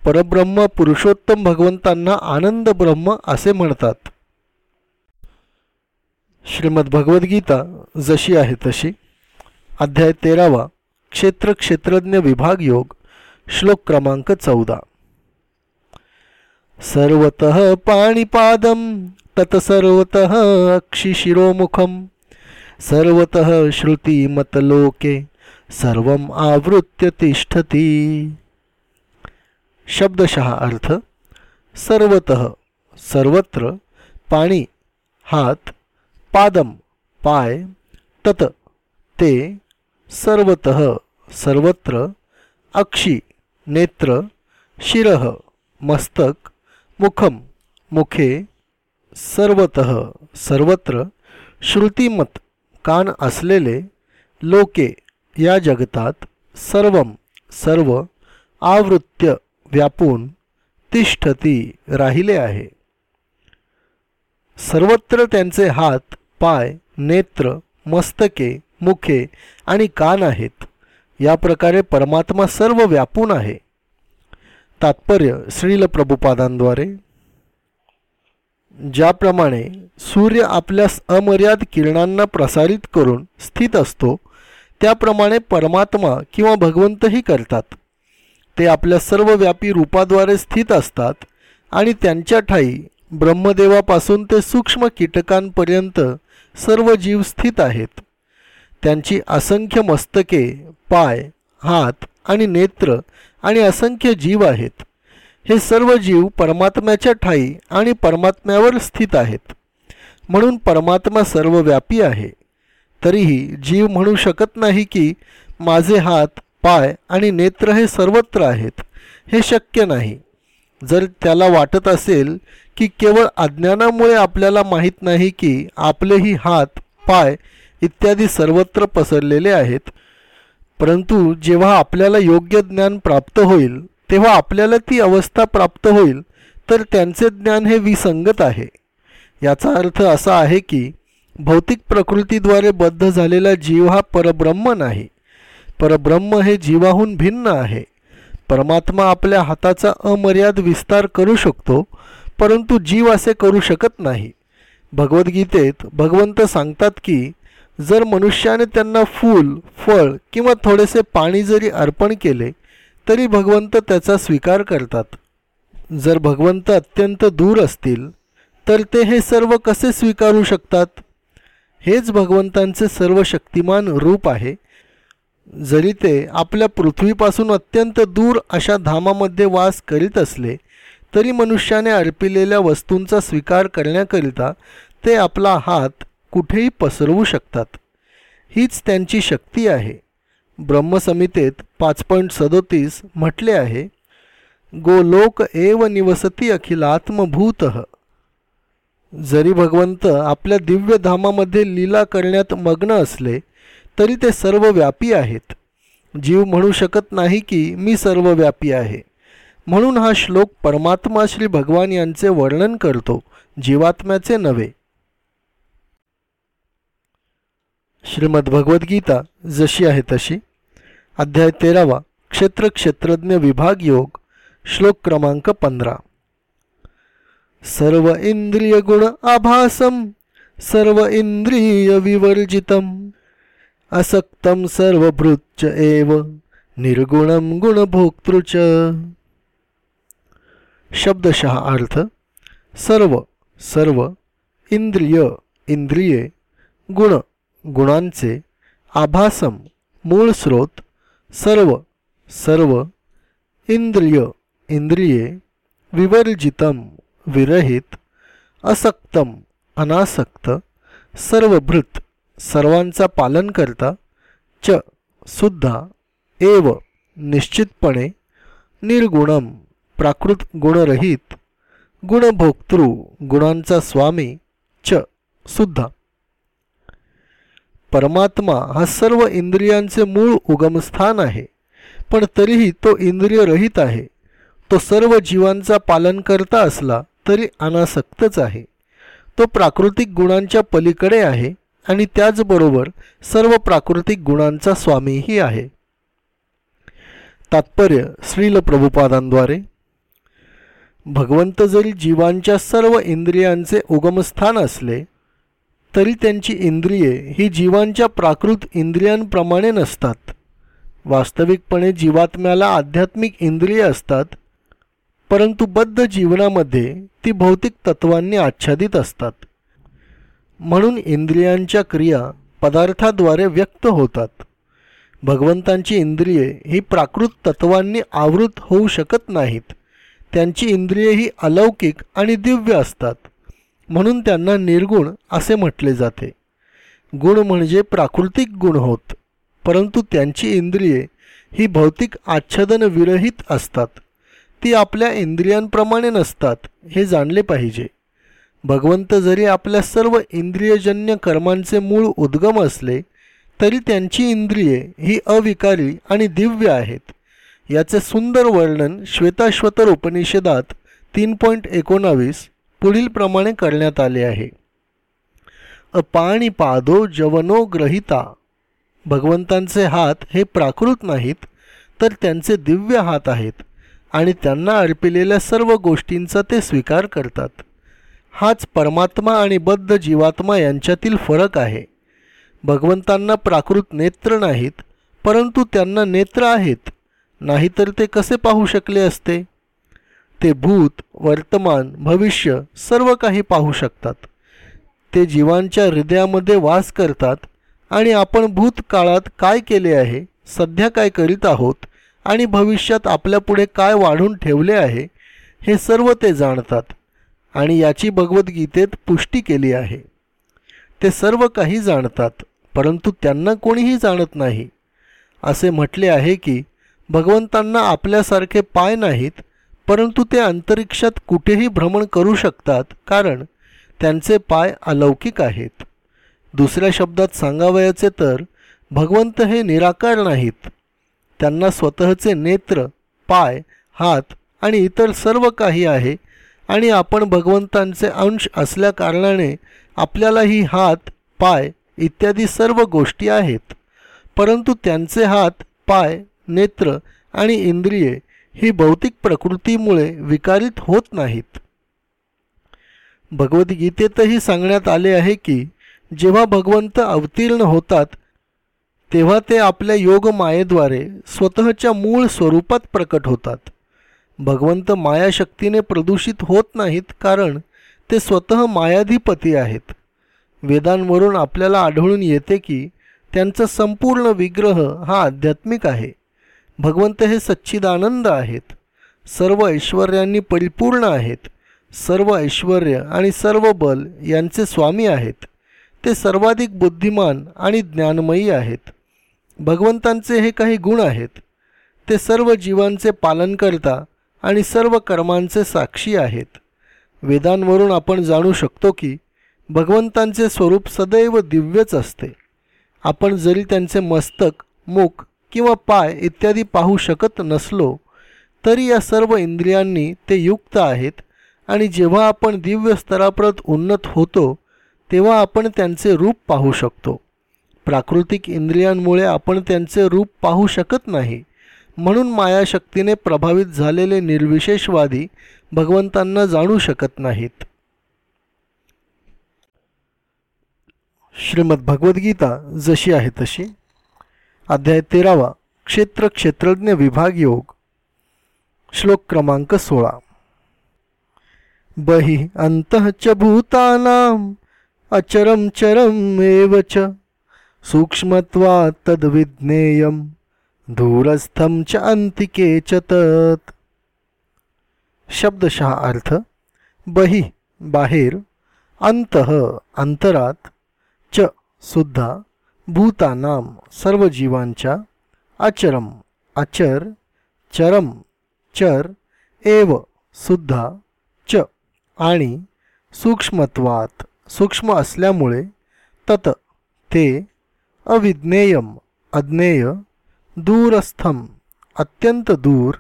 परब्रह्म पुरुषोत्तम भगवंतांना आनंद ब्रह्म असे म्हणतात. श्रीमद भगवद्गीता जशी आहे तशी. अध्याय तेरावा क्षेत्र क्षेत्रज्ञ विभाग योग श्लोक क्रमांक चौदा. सर्वत पाणीपादम तत्सर्वतः अक्षिशिरोमुखम सर्वतः श्रुतिमतलोके सर्व आवृत्य तिष्ठती। शब्दशः अर्थ सर्वत सर्वत्र पाणी हात पादम पाय तत ते सर्वत सर्वत्र अक्षी नेत्र शिरः मस्तक मुखम मुखे सर्वत सर्वत्र श्रुतिमत कान असलेले लोके या जगतात सर्व सर्व आवृत्य व्यापून तिष्ठती राहिले आहे. सर्वत्र त्यांचे हात पाय नेत्र मस्तके मुखे आणि कान आहेत. या प्रकारे परमात्मा सर्व व्यापून आहे. तात्पर्य श्रील प्रभुपादांद्वारे ज्याप्रमाणे सूर्य आपल्या अमर्याद किरणांना प्रसारित करून स्थित असतो त्याप्रमाणे परमात्मा किंवा भगवंतही करतात. ते आपल्या सर्वव्यापी रूपाद्वारे स्थित असतात आणि त्यांच्या ठाई ब्रह्मदेवापासून ते सूक्ष्म कीटकांपर्यंत सर्व जीव स्थित आहेत. त्यांची असंख्य मस्तके पाय हात आणि नेत्र आणि असंख्य जीव आहेत. हे सर्व जीव परमात्म्याच्या ठाई आणि परमात्म्यावर स्थित आहेत. म्हणून परमात्मा सर्वव्यापी आहे. तरीही जीव म्हणू शकत नाही की माझे हात पाय आणि नेत्र हे सर्वत्र आहेत. हे शक्य नाही. जर त्याला वाटत असेल की केवळ अज्ञानामुळे आपल्याला माहीत नाही की आपलेही हात पाय इत्यादी सर्वत्र पसरलेले आहेत परंतु जेव्हा आपल्याला योग्य ज्ञान प्राप्त होईल तेव्हा आपल्याला ती अवस्था प्राप्त होईल तर त्यांचे ज्ञान हे विसंगत आहे. याचा अर्थ असा आहे की भौतिक प्रकृतीद्वारे बद्ध झालेला जीव हा परब्रह्म नाही. परब्रह्म हे जीवाहून भिन्न आहे. परमात्मा आपल्या हाताचा अमर्याद विस्तार करू शकतो परंतु जीव असे करू शकत नाही. भगवद्गीतेत भगवंत सांगतात की जर मनुष्याने त्यांना फूल फळ किंवा थोडेसे पाणी जरी अर्पण केले तरी भगवंत त्याचा स्वीकार करतात. जर भगवंत अत्यंत दूर असतील तर ते हे सर्व कसे स्वीकारू शकतात? हेच भगवंतांचे सर्व शक्तिमान रूप आहे. जरी ते आपल्या पृथ्वीपासून अत्यंत दूर अशा धामामध्ये वास करीत असले तरी मनुष्याने अर्पिलेल्या वस्तूंचा स्वीकार करण्याकरिता ते आपला हात कुठेही पसरवू शकतात. हीच त्यांची शक्ती आहे. ब्रह्मसमितेत पाच पॉईंट सदोतीस म्हटले आहे गोलोक एव निवसती अखिलात्मभूत. जरी भगवंत आपल्या दिव्य धामामध्ये लीला करण्यात मग्न असले तरी ते सर्वव्यापी आहेत. जीव म्हणू शकत नाही की मी सर्वव्यापी आहे. म्हणून हा श्लोक परमात्मा श्री भगवान यांचे वर्णन करतो जीवात्म्याचे नव्हे. श्रीमद्भगवद्गीता जशी आहे तशी. अध्याय तेरावा. क्षेत्र क्षेत्रज्ञ विभाग योग. श्लोक क्रमांक पंधरा. सर्व इंद्रिय गुण आभासम सर्व इंद्रिय विवर्जितम. असक्तम सर्वभृच एव निर्गुणम गुणभोक्तृच. शब्दशः अर्थ सर्व सर्व इंद्रिय इंद्रिये गुण गुणांचे आभासम मूळ स्रोत सर्व सर्व इंद्रिय इंद्रिये विवर्जितम विरहित असक्तम अनासक्त सर्वभृत सर्वांचा पालन करता च सुद्धा एव निश्चितपणे निर्गुणम प्राकृत गुणरहित गुणभोक्तृ गुणांचा स्वामी च सुद्धा. परमात्मा हा सर्व इंद्रियांचे मूळ उगमस्थान आहे. पण तरीही तो इंद्रिय रहित आहे. तो सर्व जीवांचा पालन करता असला तरी अनासक्तच आहे. तो प्राकृतिक गुणांच्या पलीकडे आहे आणि त्याचबरोबर सर्व प्राकृतिक गुणांचा स्वामीही आहे. तात्पर्य श्रील प्रभुपादांद्वारे. भगवंत जरी जीवांच्या सर्व इंद्रियांचे उगमस्थान असले तरी त्यांची इंद्रिये ही जीवांच्या प्राकृत इंद्रियांप्रमाणे नसतात. वास्तविकपणे जीवात्म्याला आध्यात्मिक इंद्रिये असतात परंतु बद्ध जीवनामध्ये ती भौतिक तत्वांनी आच्छादित असतात. म्हणून इंद्रियांच्या क्रिया पदार्थाद्वारे व्यक्त होतात. भगवंतांची इंद्रिये ही प्राकृत तत्वांनी आवृत होऊ शकत नाहीत. त्यांची इंद्रिये ही अलौकिक आणि दिव्य असतात. म्हणून त्यांना निर्गुण असे म्हटले जाते. गुण म्हणजे प्राकृतिक गुण होत परंतु त्यांची इंद्रिये ही भौतिक आच्छादन विरहित असतात. ती आपल्या इंद्रियांप्रमाणे नसतात हे जाणले पाहिजे. भगवंत जरी आपल्या सर्व इंद्रियजन्य कर्मांचे मूळ उद्गम असले तरी त्यांची इंद्रिये ही अविकारी आणि दिव्य आहेत. याचे सुंदर वर्णन श्वेताश्वतर उपनिषदात तीन पॉईंट एकोणावीस पुढीलप्रमाणे करण्यात आले आहे. अपाणी पादो जवनो ग्रहिता. भगवंतांचे हात हे प्राकृत नाहीत तर त्यांचे दिव्य हात आहेत आणि त्यांना अर्पिलेल्या सर्व गोष्टींचा ते स्वीकार करतात. हाच परमात्मा आणि बद्ध जीवात्मा यांच्यातील फरक आहे. भगवंतांना प्राकृत नेत्र नाहीत परंतु त्यांना नेत्र आहेत. नाहीतर ते कसे पाहू शकले असते? ते भूत वर्तमान भविष्य सर्व काही पाहू शकतात. ते जीवांच्या हृदयामध्ये वास करतात आणि आपण भूतकाळात काय केले आहे सध्या काय करीत आहोत आणि भविष्यात आपल्यापुढे काय वाढून ठेवले आहे हे सर्व ते जाणतात आणि याची भगवद्गीतेत पुष्टी केली आहे. ते सर्व काही जाणतात परंतु त्यांना कोणीही जाणत नाही. असे म्हटले आहे की भगवंतांना आपल्यासारखे पाय नाहीत परंतु ते अंतरिक्षात कुठेही भ्रमण करू शकतात कारण त्यांचे पाय अलौकिक आहेत. दुसऱ्या शब्दात सांगावयाचे तर भगवंत हे निराकार नाहीत. त्यांना स्वतःचे नेत्र पाय हात आणि इतर सर्व काही आहे आणि आपण भगवंतांचे अंश असल्याकारणाने आपल्यालाही हात पाय इत्यादी सर्व गोष्टी आहेत. परंतु त्यांचे हात पाय नेत्र आणि इंद्रिये ही भौतिक प्रकृतीमुळे विकारित होत नाहीत. भगवद्गीतेतही सांगण्यात आले आहे की जेव्हा भगवंत अवतीर्ण होतात तेव्हा ते आपल्या योग मायेद्वारे स्वतःच्या मूळ स्वरूपात प्रकट होतात. भगवंत मायाशक्तीने प्रदूषित होत नाहीत कारण ते स्वतः मायाधिपती आहेत. वेदांवरून आपल्याला आढळून येते की त्यांचा संपूर्ण विग्रह हा आध्यात्मिक आहे. भगवंत हे सच्चिदानंद आहेत. सर्व ऐश्वर्यांनी परिपूर्ण आहेत. सर्व ऐश्वर आणि सर्व बल यांचे स्वामी आहेत. ते सर्वाधिक बुद्धिमान आणि ज्ञानमयी आहेत. भगवंतांचे हे काही गुण आहेत. ते सर्व जीवांचे पालन करता आणि सर्व कर्मांचे साक्षी आहेत. वेदांवरून आपण जाणू शकतो की भगवंतांचे स्वरूप सदैव दिव्यच असते. आपण जरी त्यांचे मस्तक मुख किंवा पाय इत्यादी पाहू शकत नसलो तरी या सर्व इंद्रियांनी ते युक्त आहेत आणि जेव्हा आपण दिव्य स्तराप्रत उन्नत होतो तेव्हा आपण त्यांचे रूप पाहू शकतो. प्राकृतिक इंद्रियांमुळे आपण त्यांचे रूप पाहू शकत नाही. म्हणून मायाशक्तीने प्रभावित झालेले निर्विशेषवादी भगवंतांना जाणू शकत नाहीत. श्रीमद भगवद्गीता जशी आहे तशी. अध्याय तेरावा. क्षेत्र क्षेत्रज्ञ विभाग योग. श्लोक क्रमांक सोळा. बहि अंतः च भूतानाम अचरम चरम एव च. सूक्ष्मत्वात् तद्विज्ञेयम दूरस्थम च अंतिके च तत्. शब्दशः अर्थ बहि बाहेर अंत अंतरात च सुद्धा भूतानाम सर्व जीवांच्या अचरम अचर चरम चर एव सुद्धा च आणि सूक्ष्मत्वात सूक्ष्म असल्यामुळे तत ते अविज्ञेयम अज्ञेय दूरस्थम अत्यंत दूर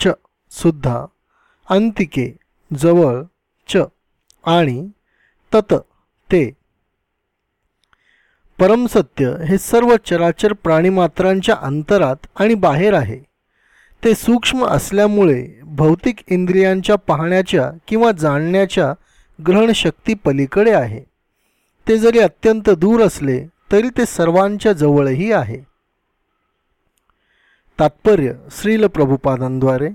च सुद्धा अंतिके जवळ च आणि तत ते परमसत्य हे सर्व चराचर प्राणीमात्रांच्या अंतरात आणि बाहेर आहे. ते सूक्ष्म असल्यामुळे भौतिक इंद्रियांच्या पाहण्याच्या किंवा जाणण्याच्या ग्रहणशक्ती पलीकडे आहे. ते जरी अत्यंत दूर असले तरी ते सर्वांच्या जवळही आहे. तात्पर्य श्रील प्रभुपादांद्वारे.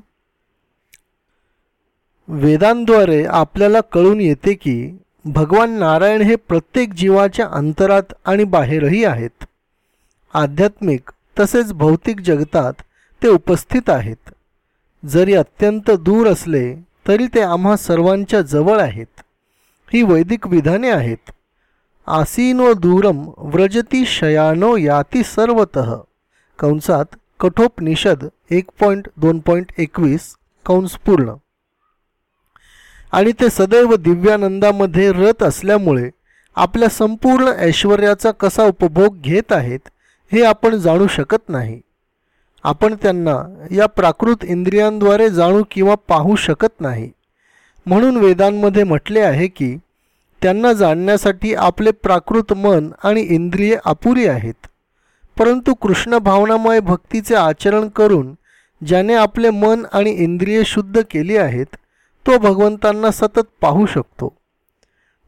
वेदांद्वारे आपल्याला कळून येते की भगवान नारायण हे प्रत्येक जीवाच्या अंतरात आणि बाहेरही आहेत. आध्यात्मिक तसेच भौतिक जगतात ते उपस्थित आहेत. जरी अत्यंत दूर असले तरी ते आम्हा सर्वांच्या जवळ आहेत. ही वैदिक विधाने आहेत. आसीनो दूरम व्रजती शयानो याती सर्वत. कंसात कठोपनिषद एक पॉईंट दोन पॉईंट एकवीस कंस पूर्ण. आणि ते सदैव दिव्यानंदामध्ये रत असल्यामुळे आपल्या संपूर्ण ऐश्वर्याचा कसा उपभोग घेत आहेत हे आपण जाणू शकत नाही. आपण त्यांना या प्राकृत इंद्रियांद्वारे जाणू किंवा पाहू शकत नाही. म्हणून वेदांमध्ये म्हटले आहे की त्यांना जाणण्यासाठी आपले प्राकृत मन आणि इंद्रिये अपुरी आहेत. परंतु कृष्ण भावनामय भक्तीचे आचरण करून ज्याने आपले मन आणि इंद्रिये शुद्ध केली आहेत तो भगवंतांना सतत पाहू शकतो.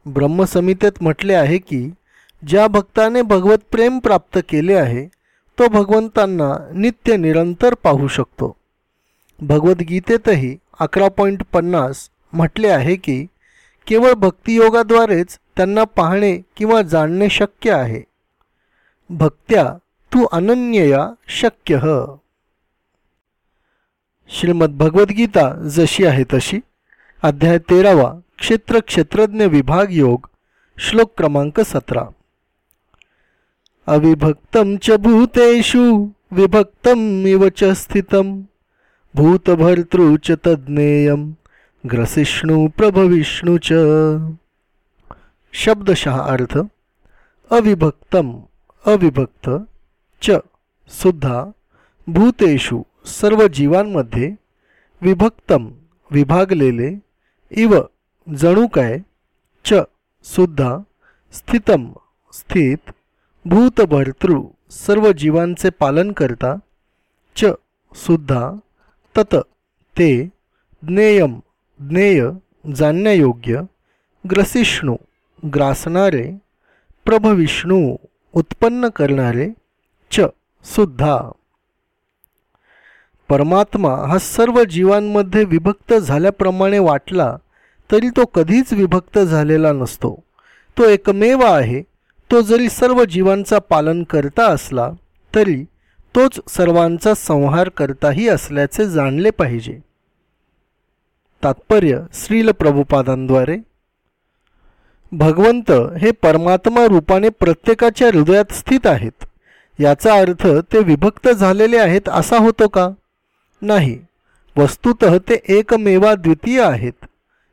ब्रह्मसमितेत म्हटले आहे की ज्या भक्ताने भगवत प्रेम प्राप्त केले आहे तो भगवंतांना नित्य निरंतर पाहू शकतो. भगवद्गीतेतही अकरा पॉईंट पन्नास म्हटले आहे की केवळ भक्तियोगाद्वारेच त्यांना पाहणे किंवा जाणणे शक्य आहे. भक्त्या तू अनन्यया शक्य. श्रीमद्भगवद्गीता जशी आहे तशी. अध्याय तेरावा क्षेत्र क्षेत्रज्ञ विभाग योग श्लोक क्रमांक सतरा. अविभक्तं च भूतेषु विभक्तम् इव च स्थितं भूतभर्तृ च तज्ज्ञेय ग्रसिष्णू प्रभविष्णू च। शब्दशः अर्थ अविभक्तम अविभक्त च। सुद्धा भूतेषु सर्व जीवांमध्ये विभक्तम विभागलेले इव जणू काय च सुद्धा स्थितम स्थित भूतभर्तृ सर्व जीवांचे पालन करता च सुद्धा तत ते ज्ञेयम ज्ञेय जाणण्यायोग्य ग्रसिष्णू ग्रासणारे प्रभविष्णू उत्पन्न करणारे च सुद्धा. परमात्मा हा सर्व जीवांमध्ये विभक्त झाल्याप्रमाणे वाटला तरी तो कधीच विभक्त झालेला नसतो. तो एकमेव आहे. तो जरी सर्व जीवांचा पालन करता असला तरी तोच सर्वांचा संहार करताही असल्याचे जाणले पाहिजे. तात्पर्य श्रील प्रभुपादांद्वारे. भगवंत हे परमात्मा रूपाने प्रत्येकाच्या हृदयात स्थित आहेत. याचा अर्थ ते विभक्त झालेले आहेत असा होतो का? नाही. वस्तुत ते एकमेवा द्वितीय आहेत.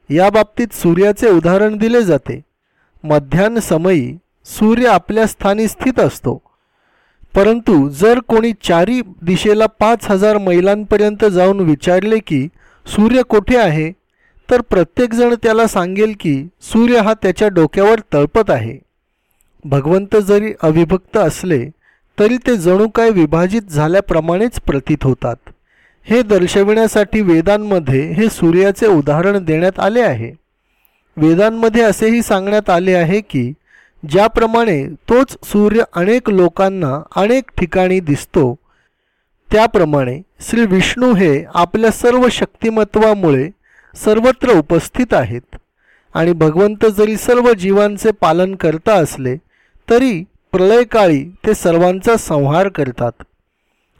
या बाबतीत सूर्याचे उदाहरण दिले जाते. मध्यान्ह समयी सूर्य आपल्या स्थानी स्थित असतो. परंतु जर कोणी चारी दिशेला पाच हजार मैलांपर्यंत जाऊन विचारले की सूर्य कोठे आहे? तर प्रत्येकजण त्याला सांगेल की सूर्य हा त्याच्या डोक्यावर तळपत आहे. भगवंत जरी अविभक्त असले तरी ते जणू काय विभाजित झाल्याप्रमाणेच प्रतीत होतात. हे दर्शविण्यासाठी वेदांमध्ये हे सूर्याचे उदाहरण देण्यात आले आहे. वेदांमध्ये असेही सांगण्यात आले आहे की ज्याप्रमाणे तोच सूर्य अनेक लोकांना अनेक ठिकाणी दिसतो त्याप्रमाणे श्री विष्णू हे आपल्या सर्व शक्तिमत्वामुळे सर्वत्र उपस्थित आहेत आणि भगवंत जरी सर्व जीवांचे पालन करता असले तरी प्रलयकाळी ते सर्वांचा संहार करतात.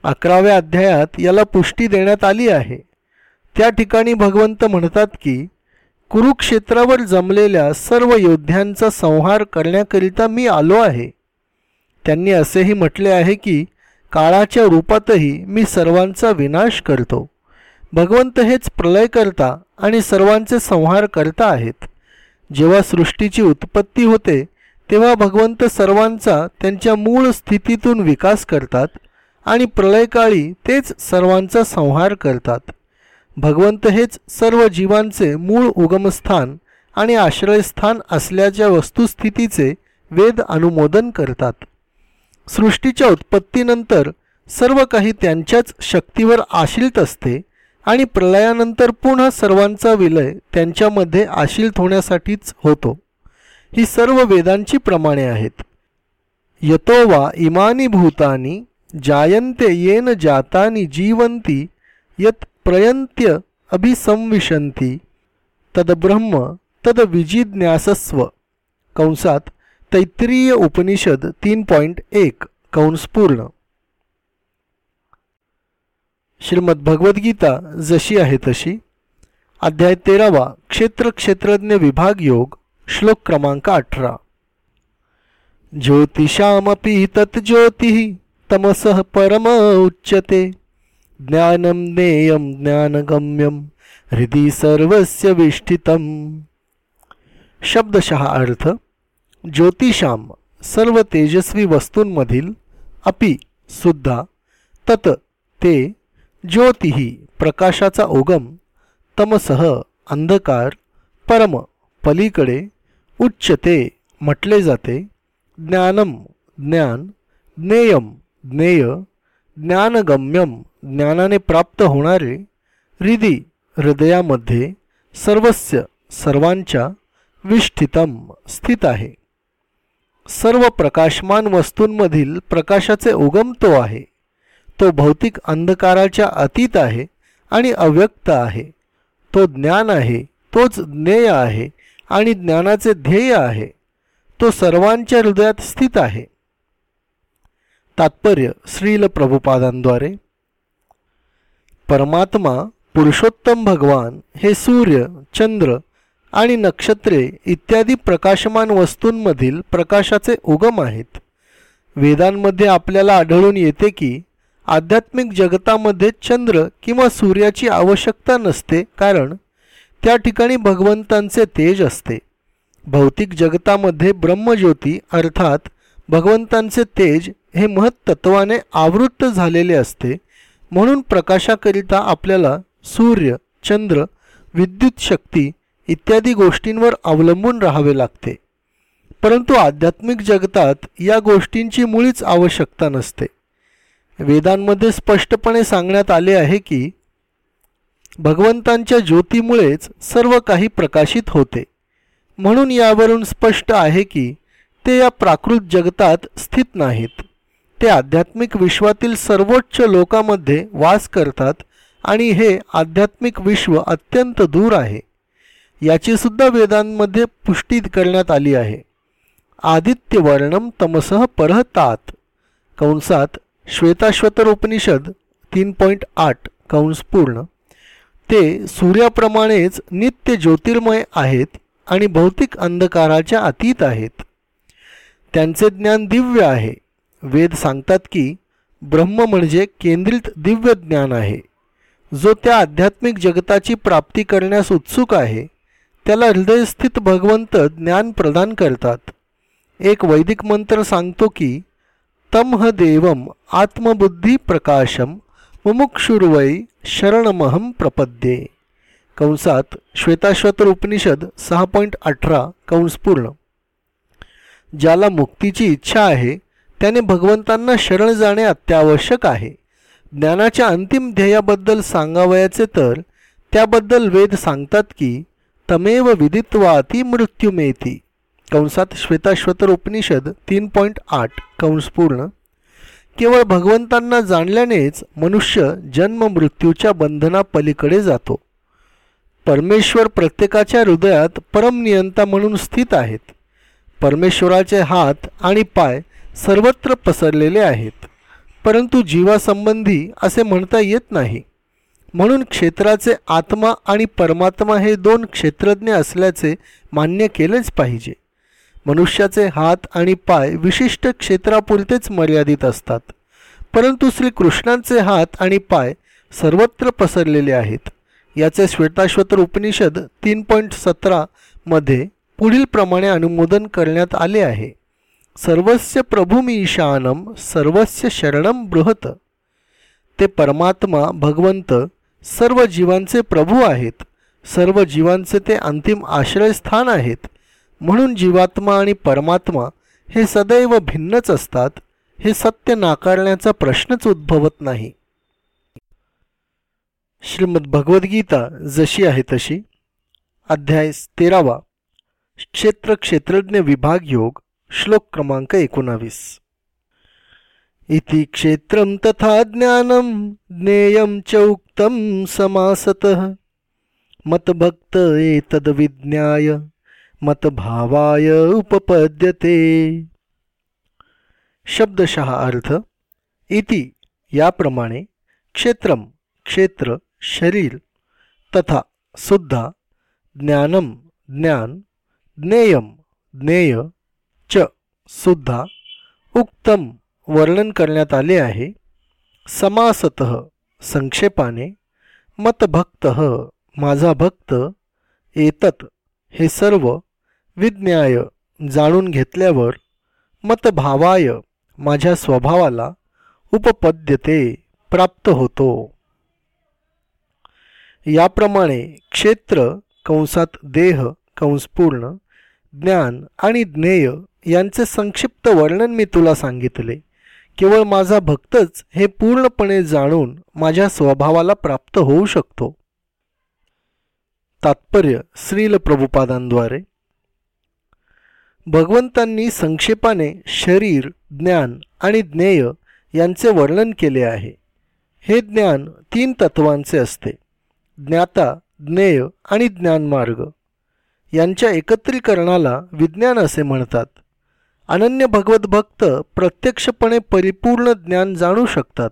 अकराव्या अध्यायात याला पुष्टी देण्यात आली आहे. त्या ठिकाणी भगवंत म्हणतात की कुरुक्षेत्रावर जमलेल्या सर्व योद्ध्यांचा संहार करण्याकरिता मी आलो आहे. त्यांनी असेही म्हटले आहे की काळाच्या रूपातही मी सर्वांचा विनाश करतो. भगवंत हेच प्रलय करता आणि सर्वांचे संहार करता आहेत. जेव्हा सृष्टीची उत्पत्ती होते तेव्हा भगवंत सर्वांचा त्यांच्या मूळ स्थितीतून विकास करतात. आणि प्रलयकाळी तेच सर्वांचा संहार करतात. भगवंत हेच सर्व जीवांचे मूळ उगमस्थान आणि आश्रयस्थान असल्याच्या वस्तुस्थितीचे वेद अनुमोदन करतात. सृष्टीच्या उत्पत्तीनंतर सर्व काही त्यांच्याच शक्तीवर आश्रित असते आणि प्रलयानंतर पुन्हा सर्वांचा विलय त्यांच्यामध्ये आशिल्त होण्यासाठीच होतो. ही सर्व वेदांची प्रमाणे आहेत. यतो वा इमानी भूतानी जायन्ते येन जातानी जीवंती यत प्रयंत्य अभिसंविशंती तदब्रह्म तद विजिज्ञासस्व। कंसात तैत्रीय उपनिषद तीन पॉईंट एक कंस पूर्ण। श्रीमद्भगवद्गीता जशी आहे तशी। अध्याय तेरावा क्षेत्र क्षेत्रज्ञ विभाग योग श्लोक क्रमांक अठरा। ज्योतिषामपि तज्ज्योतिः तमसः परम उच्यते। ज्ञानं ज्ञेयं ज्ञानगम्यं हृदय सर्वस्य विष्ठितम। शब्दशः अर्थ ज्योतिषाम सर्व तेजस्वी वस्तूंमधील अपि सुद्धा तत ते ज्योतिही प्रकाशाचा उगम तमसह अंधकार परम पलीकडे उच्चते म्हटले जाते। ज्ञानम ज्ञान ज्ञेयम ज्ञेय ज्ञानगम्यम ज्ञानाने प्राप्त होणारे हृदी हृदयामध्ये सर्वस्य सर्वांच्या विष्ठितम स्थित आहे. सर्व प्रकाशमान वस्तूंमधील प्रकाशाचे उगम तो आहे. तो भौतिक अंधकाराच्या अतीत आहे आणि अव्यक्त आहे. तो ज्ञान आहे तोच ज्ञेय आहे आणि ज्ञानाचे ध्येय आहे. तो सर्वांच्या हृदयात स्थित आहे. तात्पर्य श्रील प्रभुपादांद्वारे परमात्मा पुरुषोत्तम भगवान हे सूर्य चंद्र आणि नक्षत्रे इत्यादी प्रकाशमान वस्तूंमधील प्रकाशाचे उगम आहेत. वेदांमध्ये आपल्याला आढळून येते की आध्यात्मिक जगतामध्ये चंद्र किंवा सूर्याची आवश्यकता नसते कारण त्या ठिकाणी भगवंतांचे तेज असते. भौतिक जगतामध्ये ब्रह्मज्योती अर्थात भगवंतांचे तेज हे महत्त्वाने आवृत्त झालेले असते. म्हणून प्रकाशाकरिता आपल्याला सूर्य चंद्र विद्युत शक्ती इत्यादी गोष्टींवर अवलंबून राहावे लागते. परंतु आध्यात्मिक जगतात या गोष्टींची मुळीच आवश्यकता नसते. वेदांमध्ये स्पष्टपणे सांगण्यात आले आहे की भगवंतांच्या ज्योतीमुळेच सर्व काही प्रकाशित होते. म्हणून यावरून स्पष्ट आहे की ते या प्राकृत जगतात स्थित नाहीत. ते आध्यात्मिक विश्वातील सर्वोच्च लोकामध्ये वास करतात आणि हे आध्यात्मिक विश्व अत्यंत दूर आहे. याची सुद्धा वेदांमध्ये पुष्टी करण्यात आली आहे. आदित्यवर्णम तमसह परहतात. कंसात श्वेताश्वतर उपनिषद तीन पॉईंट आठ कंस पूर्ण. ते सूर्याप्रमाणेच नित्य ज्योतिर्मय आहेत आणि भौतिक अंधकाराच्या अतीत आहेत. त्यांचे ज्ञान दिव्य आहे. वेद सांगतात की ब्रह्म म्हणजे केंद्रित दिव्य ज्ञान आहे. जो त्या आध्यात्मिक जगताची प्राप्ती करण्यास उत्सुक आहे त्याला हृदयस्थित भगवंत ज्ञान प्रदान करतात. एक वैदिक मंत्र सांगतो की तमह देवम आत्मबुद्धी प्रकाशम मुमुक्षुर्वै शरणमहम प्रपद्ये. कंसात श्वेताश्वतर उपनिषद सहा पॉईंट अठरा कंस पूर्ण. ज्याला मुक्तीची इच्छा आहे त्याने भगवंतांना शरण जाणे अत्यावश्यक आहे. ज्ञानाच्या अंतिम ध्येयाबद्दल सांगावयाचे तर त्याबद्दल वेद सांगतात की तमेव विदित्वाती ती मृत्युमेती. कंसात श्वेताश्वतर उपनिषद तीन पॉईंट आठ कंस पूर्ण. केवळ भगवंतांना जाणल्यानेच मनुष्य जन्म मृत्यूच्या बंधनापलीकडे जातो. परमेश्वर प्रत्येकाच्या हृदयात परमनियंता म्हणून स्थित आहेत. परमेश्वराचे हात आणि पाय सर्वत्र पसरलेले आहेत. परंतु जीवासंबंधी असे म्हणता येत नाही. म्हणून क्षेत्राचे आत्मा आणि परमात्मा हे दोन क्षेत्रज्ञ असल्याचे मान्य केलेच पाहिजे. मनुष्याचे हात आणि पाय विशिष्ट क्षेत्रापुरतेच मर्यादित असतात. परंतु श्रीकृष्णांचे हात आणि पाय सर्वत्र पसरलेले आहेत. याचे श्वेताश्वतर उपनिषद तीन पॉईंट सतरामध्ये पुढील प्रमाणे अनुमोदन करण्यात आले आहे. सर्वस्य प्रभूमीशानम सर्वस्य शरणम बृहत. ते परमात्मा भगवंत सर्व जीवांचे प्रभू आहेत. सर्व जीवांचे ते अंतिम आश्रयस्थान आहेत. म्हणून जीवात्मा आणि परमात्मा हे सदैव भिन्नच असतात हे सत्य नाकारण्याचा प्रश्नच उद्भवत नाही. श्रीमद भगवद्गीता जशी आहे तशी. अध्याय तेरावा. क्षेत्र क्षेत्रज्ञ विभाग योग. श्लोक क्रमांक एकोणावीस. इति क्षेत्रं तथा ज्ञानं ज्ञेयं च उक्तं समासतः. मतभक्त एतद्विज्ञाय मतभावाय उपपद्यते. शब्दशः अर्थ इति याप्रमाणे क्षेत्रम क्षेत्र शरीर तथा सुद्धा ज्ञानम ज्ञान ज्ञेयम ज्ञेय सुद्धा उक्तम वर्णन करण्यात आले आहे. समासत संक्षेपाने मतभक्त माझा भक्त एतत हे सर्व विज्ञाय जाणून घेतल्यावर मतभावाय माझ्या स्वभावाला उपपद्यते प्राप्त होतो. याप्रमाणे क्षेत्र कंसात देह कंसपूर्ण ज्ञान आणि ज्ञेय यांचे संक्षिप्त वर्णन मी तुला सांगितले. केवळ माझा भक्तच हे पूर्णपणे जाणून माझ्या स्वभावाला प्राप्त होऊ शकतो. तात्पर्य श्रील प्रभुपादांद्वारे. भगवंतांनी संक्षेपाने शरीर ज्ञान आणि ज्ञेय यांचे वर्णन केले आहे. हे ज्ञान तीन तत्वांचे असते. ज्ञाता ज्ञेय आणि ज्ञानमार्ग. यांच्या एकत्रीकरणाला विज्ञान असे म्हणतात. अनन्य भगवत भक्त प्रत्यक्षपणे परिपूर्ण ज्ञान जाणू शकतात.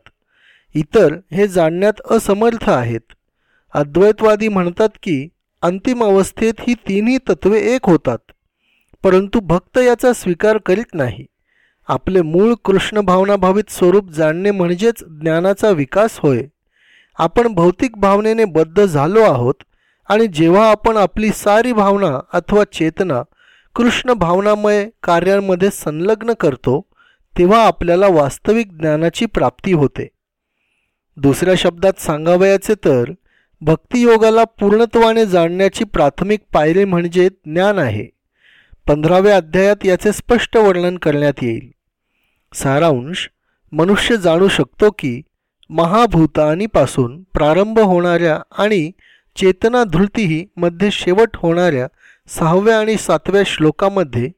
इतर हे जाणण्यात असमर्थ आहेत. अद्वैतवादी म्हणतात की अंतिम अवस्थेत ही तिन्ही तत्वे एक होतात. परंतु भक्त याचा स्वीकार करीत नाही. आपले मूळ कृष्ण भावनाभावित स्वरूप जाणणे म्हणजेच ज्ञानाचा विकास होय. आपण भौतिक भावनेने बद्ध झालो आहोत आणि जेव्हा आपण आपली सारी भावना अथवा चेतना कृष्ण भावनामय कार्यांमध्ये संलग्न करतो तेव्हा आपल्याला वास्तविक ज्ञानाची प्राप्ती होते. दुसऱ्या शब्दात सांगावयाचे तर भक्तियोगाला पूर्णत्वाने जाणण्याची प्राथमिक पायरी म्हणजे ज्ञान आहे. पंधराव्या अध्यायात याचे स्पष्ट वर्णन करण्यात येईल. सारांश मनुष्य जाणू शकतो की महाभूतानीपासून प्रारंभ होणाऱ्या आणि चेतना धृतीही मध्ये शेवट होणाऱ्या सहाव्या आणि सातव्या श्लोकामध्ये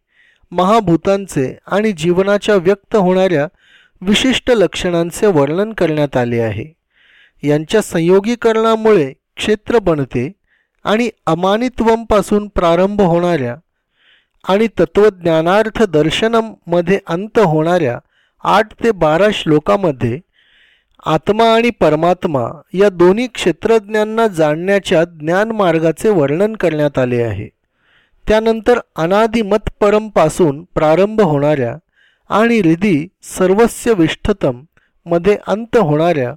महाभूतांचे आणि जीवनाच्या व्यक्त होणाऱ्या विशिष्ट लक्षणांचे वर्णन करण्यात आले आहे. यांच्या संयोगीकरणामुळे क्षेत्र बनते आणि अमानित्वमपासून प्रारंभ होणाऱ्या आणि तत्वज्ञानार्थ दर्शनमध्ये अंत होणाऱ्या आठ ते बारा श्लोकामध्ये आत्मा आणि परमात्मा या दोन्ही क्षेत्रज्ञांना जाणण्याच्या ज्ञानमार्गाचे वर्णन करण्यात आले आहे. त्यानंतर अनादिमत परमपासून प्रारंभ होणाऱ्या आणि हृदी सर्वस्य विष्ठतममध्ये अंत होणाऱ्या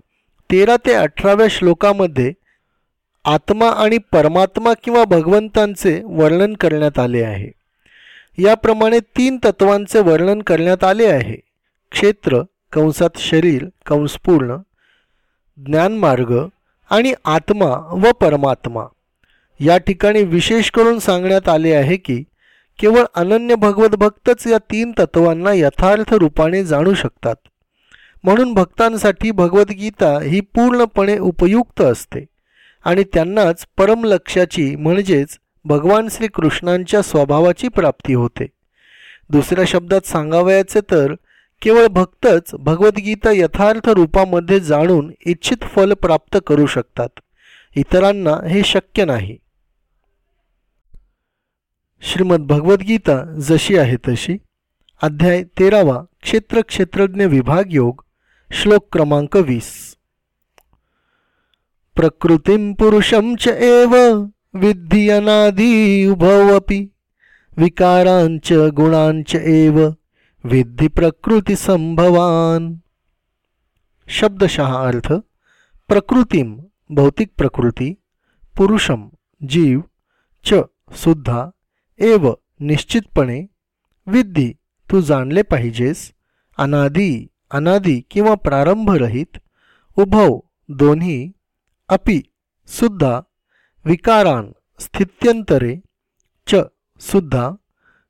तेरा ते अठराव्या श्लोकामध्ये आत्मा आणि परमात्मा किंवा भगवंतांचे वर्णन करण्यात आले आहे. याप्रमाणे तीन तत्वांचे वर्णन करण्यात आले आहे. क्षेत्र कंसात शरीर कंसपूर्ण ज्ञानमार्ग आणि आत्मा व परमात्मा. या ठिकाणी विशेष करून सांगण्यात आले आहे की केवळ अनन्य भगवत भक्तच या तीन तत्वांना यथार्थ रूपाने जाणू शकतात. म्हणून भक्तांसाठी भगवद्गीता ही पूर्णपणे उपयुक्त असते आणि त्यांनाच परमलक्ष्याची म्हणजेच भगवान श्रीकृष्णांच्या स्वभावाची प्राप्ती होते. दुसऱ्या शब्दात सांगावयाचे तर केवळ भक्तच भगवद्गीता यथार्थ रूपामध्ये जाणून इच्छित फल प्राप्त करू शकतात. इतरांना हे शक्य नाही. श्रीमद भगवद्गीता जशी आहे तशी. अध्याय तेरावा क्षेत्र क्षेत्रज्ञ विभाग योग श्लोक क्रमांक वीस. प्रकृतीं पुरुषं च एव विद्धि अनादि उभवपि विकारांच गुणांच एव विद्धी प्रकृती संभवान. शब्दशः अर्थ प्रकृतीम भौतिक प्रकृती पुरुषम जीव च सुद्धा एव निश्चितपणे विद्धी तू जाणले पाहिजेस अनादी अनादी किंवा प्रारंभरहित उभव दोन्ही अपि सुद्धा विकारान स्थित्यंतरे च सुद्धा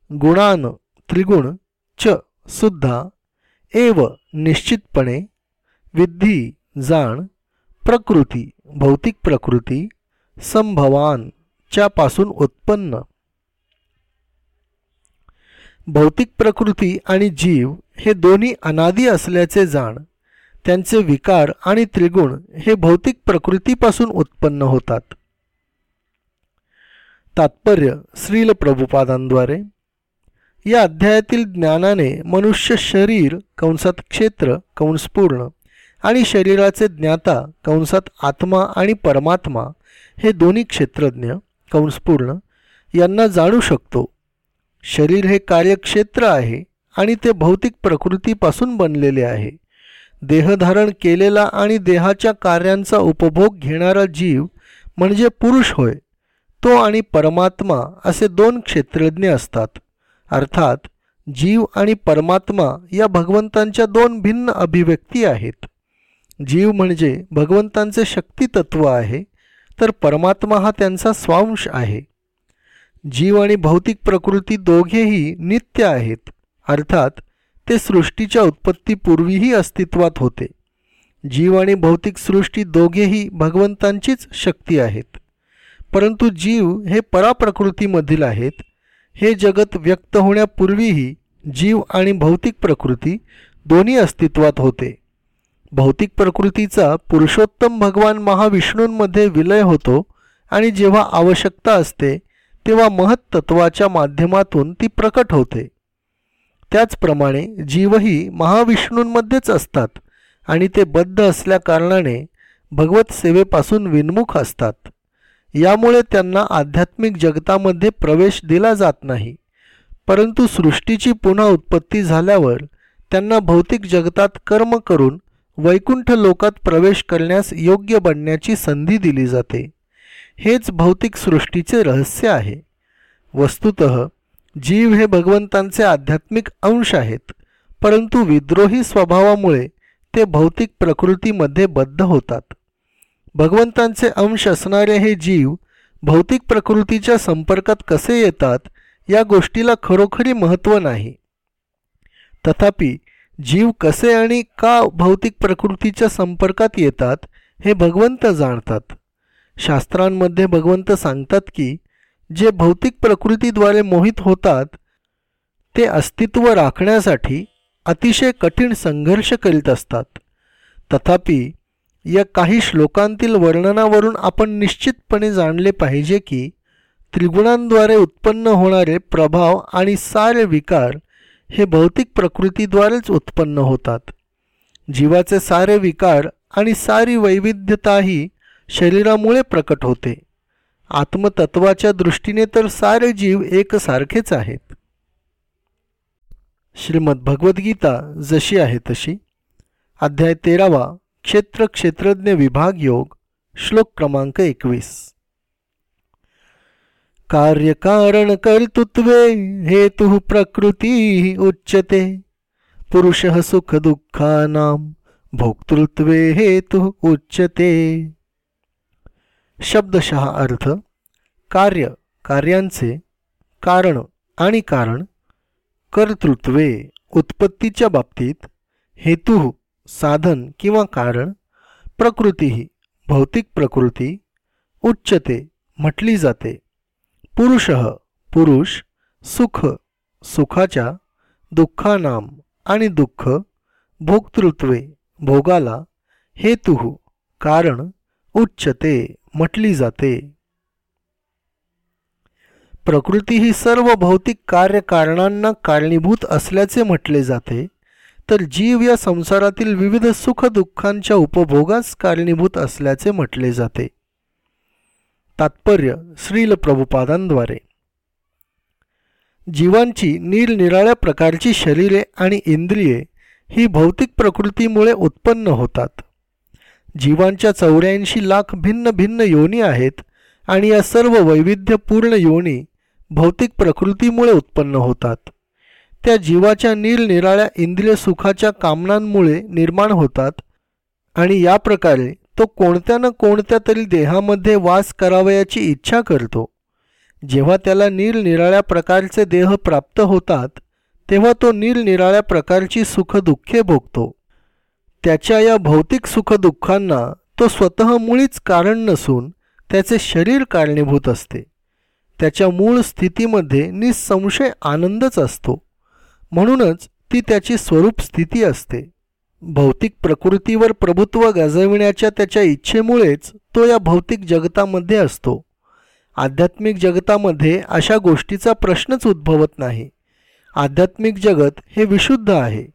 गुणान त्रिगुण च सुद्धा एव निश्चितपणे विद्धी जाण प्रकृती भौतिक प्रकृती संभवांच्या पासून उत्पन्न. भौतिक प्रकृती आणि जीव हे दोन्ही अनादी असल्याचे जाण त्यांचे विकार आणि त्रिगुण हे भौतिक प्रकृतीपासून उत्पन्न होतात. तात्पर्य श्रील प्रभुपादांद्वारे. या अध्यायातील ज्ञानाने मनुष्य शरीर कंसात क्षेत्र कंसपूर्ण आणि शरीराचे ज्ञाता कंसात आत्मा आणि परमात्मा हे दोन्ही क्षेत्रज्ञ कंसपूर्ण यांना जाणू शकतो. शरीर हे कार्यक्षेत्र आहे आणि ते भौतिक प्रकृतीपासून बनलेले आहे. देहधारण केलेला आणि देहाच्या कार्यांचा उपभोग घेणारा जीव म्हणजे पुरुष होय. तो आणि परमात्मा असे दोन क्षेत्रज्ञ असतात. अर्थात जीव आणि परमात्मा या भगवंतांच्या दोन भिन्न अभिव्यक्ती आहेत. जीव म्हणजे भगवंतांचे शक्तितत्व आहे तर परमात्मा हा त्यांचा स्वांश आहे. जीव आणि भौतिक प्रकृती दोघेही नित्य आहेत अर्थात ते सृष्टीच्या उत्पत्तीपूर्वीही अस्तित्वात होते. जीव आणि भौतिक सृष्टी दोघेही भगवंतांचीच शक्ती आहेत. परंतु जीव हे पराप्रकृतीमधील आहेत हे जगत व्यक्त होण्यापूर्वीही जीव आणि भौतिक प्रकृती दोन्ही अस्तित्वात होते. भौतिक प्रकृतीचा पुरुषोत्तम भगवान महाविष्णूंमध्ये विलय होतो आणि जेव्हा आवश्यकता असते तेव्हा महत्त्वाच्या माध्यमातून ती प्रकट होते. त्याचप्रमाणे जीवही महाविष्णूंमध्येच असतात आणि ते बद्ध असल्याकारणाने भगवत सेवेपासून विन्मुख असतात. यामुळे त्यांना आध्यात्मिक जगतामध्ये प्रवेश दिला जात नाही. परंतु सृष्टीची पुन्हा उत्पत्ती झाल्यावर त्यांना भौतिक जगतात कर्म करून वैकुंठ लोकात प्रवेश करण्यास योग्य बनण्याची संधी दिली जाते. हेच भौतिक सृष्टीचे रहस्य आहे. वस्तुत जीव हे भगवंतांचे आध्यात्मिक अंश आहेत परंतु विद्रोही स्वभावामुळे ते भौतिक प्रकृतीमध्ये बद्ध होतात. भगवंतांचे अंश असणारे हे जीव भौतिक प्रकृतीच्या संपर्कात कसे येतात या गोष्टीला खरोखरी महत्त्व नाही. तथापि जीव कसे आणि का भौतिक प्रकृतीच्या संपर्कात येतात हे भगवंत जाणतात. शास्त्रांमध्ये भगवंत सांगतात की जे भौतिक प्रकृतीद्वारे मोहित होतात ते अस्तित्व राखण्यासाठी अतिशय कठीण संघर्ष करीत असतात. तथापि या काही श्लोकांतील वर्णनावरून आपण निश्चितपणे जाणले पाहिजे की त्रिगुणांद्वारे उत्पन्न होणारे प्रभाव आणि सारे विकार हे भौतिक प्रकृतीद्वारेच उत्पन्न होतात. जीवाचे सारे विकार आणि सारी वैविध्यताही शरीरामुळे प्रकट होते. आत्मतत्वाच्या दृष्टीने तर सारे जीव एकसारखेच आहेत. श्रीमद भगवद्गीता जशी आहे तशी. अध्याय तेरावा. क्षेत्र क्षेत्रज्ञ विभाग योग श्लोक क्रमांक एकवीस. कार्यकारण कर्तृत्वे हेतु प्रकृती उच्यते पुरुष सुख दुःखाना भोक्तृत्वे हेतु उच्यते. शब्दशः अर्थ कार्य कार्यांचे कारण आणि कारण कर्तृत्वे उत्पत्तीच्या बाबतीत हेतू साधन किंवा कारण प्रकृती ही भौतिक प्रकृती उच्चते म्हटली जाते. पुरुष पुरुष सुख सुखाच्या दुःखानाम आणि दुःख भोक्तृत्वे भोगाला हेतू कारण उच्चते म्हटली जाते. प्रकृती ही सर्व भौतिक कार्यकारणांना कारणीभूत असल्याचे म्हटले जाते. तर जीव या संसारातील विविध सुखदुःखांच्या उपभोगास कारणीभूत असल्याचे म्हटले जाते. तात्पर्य श्रील प्रभुपादांद्वारे. जीवांची निरनिराळ्या प्रकारची शरीरे आणि इंद्रिये ही भौतिक प्रकृतीमुळे उत्पन्न होतात. जीवांच्या चौऱ्याऐंशी लाख भिन्न भिन्न योनी आहेत आणि या सर्व वैविध्यपूर्ण योनी भौतिक प्रकृतीमुळे उत्पन्न होतात. त्या जीवाच्या निरनिराळ्या इंद्रिय सुखाच्या कामनांमुळे निर्माण होतात आणि या प्रकारे तो कोणत्या ना कोणत्या तरी देहामध्ये वास करावयाची इच्छा करतो. जेव्हा त्याला निरनिराळ्या प्रकारचे देह प्राप्त होतात तेव्हा तो निरनिराळ्या प्रकारची सुखदुःखे भोगतो. त्याच्या या भौतिक सुखदुःखांना तो स्वतः मुळीच कारण नसून त्याचे शरीर कारणीभूत असते. त्याच्या मूळ स्थितीमध्ये निसंशय आनंदच असतो. म्हणूनच ती त्याची स्वरूप स्थिती असते. भौतिक प्रकृतीवर प्रभुत्व गाजविण्याच्या त्याच्या इच्छेमुळेच तो या भौतिक जगतामध्ये असतो. आध्यात्मिक जगतामध्ये अशा गोष्टीचा प्रश्नच उद्भवत नाही. आध्यात्मिक जगत हे विशुद्ध आहे.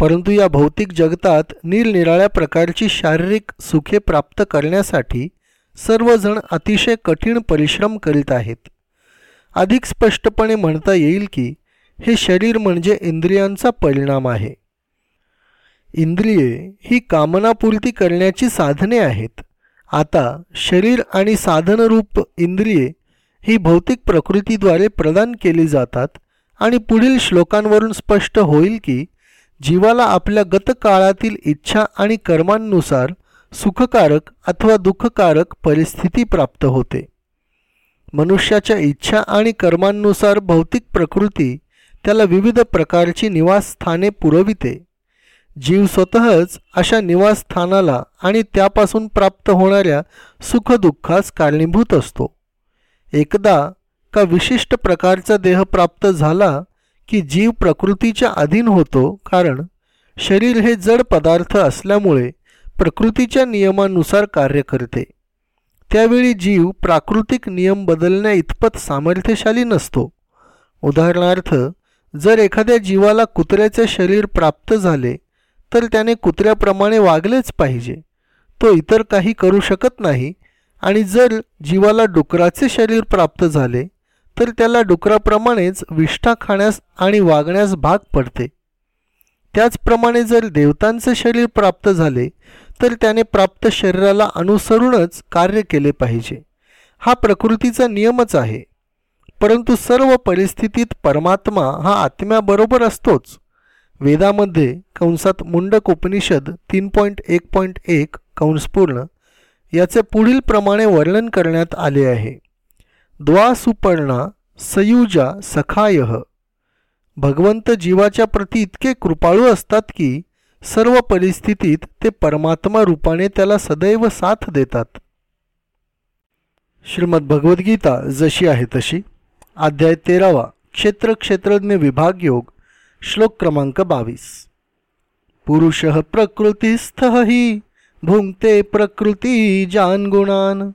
परंतु या भौतिक जगतात निरनिराळ्या प्रकारची शारीरिक सुखे प्राप्त करण्यासाठी सर्वजण अतिशय कठीण परिश्रम करीत आहेत. अधिक स्पष्टपणे म्हणता येईल की हे शरीर म्हणजे इंद्रियांचा परिणाम आहे. इंद्रिये ही कामनापूर्ती करण्याची साधने आहेत. आता शरीर आणि साधनरूप इंद्रिये ही भौतिक प्रकृतीद्वारे प्रदान केली जातात आणि पुढील श्लोकांवरून स्पष्ट होईल की जीवाला आपल्या गतकाळातील इच्छा आणि कर्मांनुसार सुखकारक अथवा दुःखकारक परिस्थिती प्राप्त होते. मनुष्याच्या इच्छा आणि कर्मांनुसार भौतिक प्रकृती त्याला विविध प्रकारची निवासस्थाने पुरविते. जीव स्वतःच अशा निवासस्थानाला आणि त्यापासून प्राप्त होणाऱ्या सुखदुःखास कारणीभूत असतो. एकदा का विशिष्ट प्रकारचा देह प्राप्त झाला की जीव प्रकृतीच्या अधीन होतो कारण शरीर हे जड पदार्थ असल्यामुळे प्रकृतीच्या नियमानुसार कार्य करते. त्यावेळी जीव प्राकृतिक नियम बदलण्या इतपत सामर्थ्यशाली नसतो. उदाहरणार्थ जर एखाद्या जीवाला कुत्र्याचे शरीर प्राप्त झाले तर त्याने कुत्र्याप्रमाणे वागलेच पाहिजे. तो इतर काही करू शकत नाही आणि जर जीवाला डुकराचे शरीर प्राप्त झाले तर त्याला डुकराप्रमाणेच विष्ठा खाण्यास आणि वागण्यास भाग पडते. त्याचप्रमाणे जर देवतांचे शरीर प्राप्त झाले तर त्याने प्राप्त शरीराला अनुसरूनच कार्य केले पाहिजे. हा प्रकृतीचा नियमच आहे. परंतु सर्व परिस्थितीत परमात्मा हा आत्म्याबरोबर असतोच. वेदामध्ये कंसात मुंडक उपनिषद तीन पॉईंट एक पॉईंट एक कंसपूर्ण याचे पुढील प्रमाणे वर्णन करण्यात आले आहे. द्वासुपर्णा सयुजा सखाय. भगवंत जीवाच्या प्रती इतके कृपाळू असतात की सर्व परिस्थितीत ते परमात्मा रूपाने त्याला सदैव साथ देतात. श्रीमद्भगवद्गीता जशी आहे तशी. अध्याय तेरावा क्षेत्र क्षेत्रज्ञ विभाग योग श्लोक क्रमांक बावीस. पुरुष प्रकृतीस्थ ही भुंगते प्रकृती जान गुणान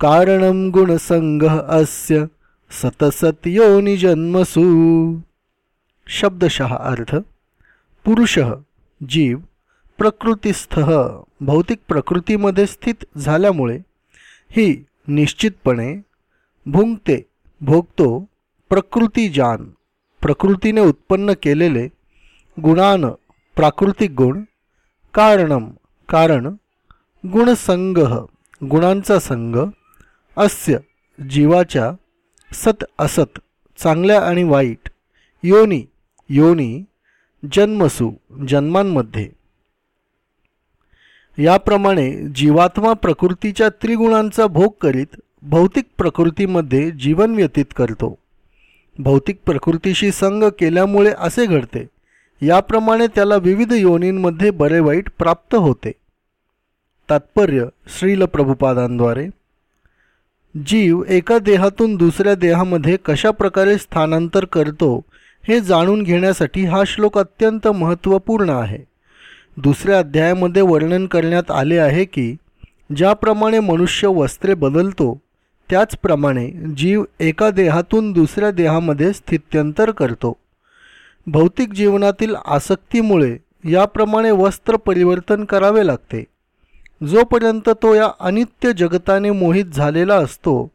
कारण गुणसंग अस्य सतसत योनी जन्मसु शब्दशः अर्थ पुरुष जीव प्रकृतीस्थ भौतिक प्रकृतीमध्ये स्थित झाल्यामुळे ही निश्चितपणे भुंगते भोगतो प्रकृतीजान प्रकृतीने उत्पन्न केलेले गुणान प्राकृतिक गुण कारणम. कारण गुणसंग गुणांचा संग अस्य जीवाच्या सत असत चांगल्या आणि वाईट योनी योनी जन्मसु जन्मांमध्ये. याप्रमाणे जीवात्मा प्रकृतीच्या त्रिगुणांचा भोग करीत भौतिक प्रकृतीमध्ये जीवन व्यतीत करतो. भौतिक प्रकृतीशी संग केल्यामुळे असे घडते. याप्रमाणे त्याला विविध योनींमध्ये बरे वाईट प्राप्त होते. तात्पर्य श्रील प्रभुपादांद्वारे. जीव एका देहातून दुसऱ्या देहामध्ये कशा प्रकारे स्थानांतर करतो हे जाणून घेण्यासाठी हा श्लोक अत्यंत महत्त्वपूर्ण आहे. दुसऱ्या अध्यायामध्ये वर्णन करण्यात आले आहे की ज्याप्रमाणे मनुष्य वस्त्रे बदलतो त्याचप्रमाणे जीव एका देहातून दुसऱ्या देहामध्ये स्थित्यंतर करतो. भौतिक जीवनातील आसक्तीमुळे याप्रमाणे वस्त्र परिवर्तन करावे लागते. जोपर्यंत तो या अनित्य जगताने मोहित झालेला असतो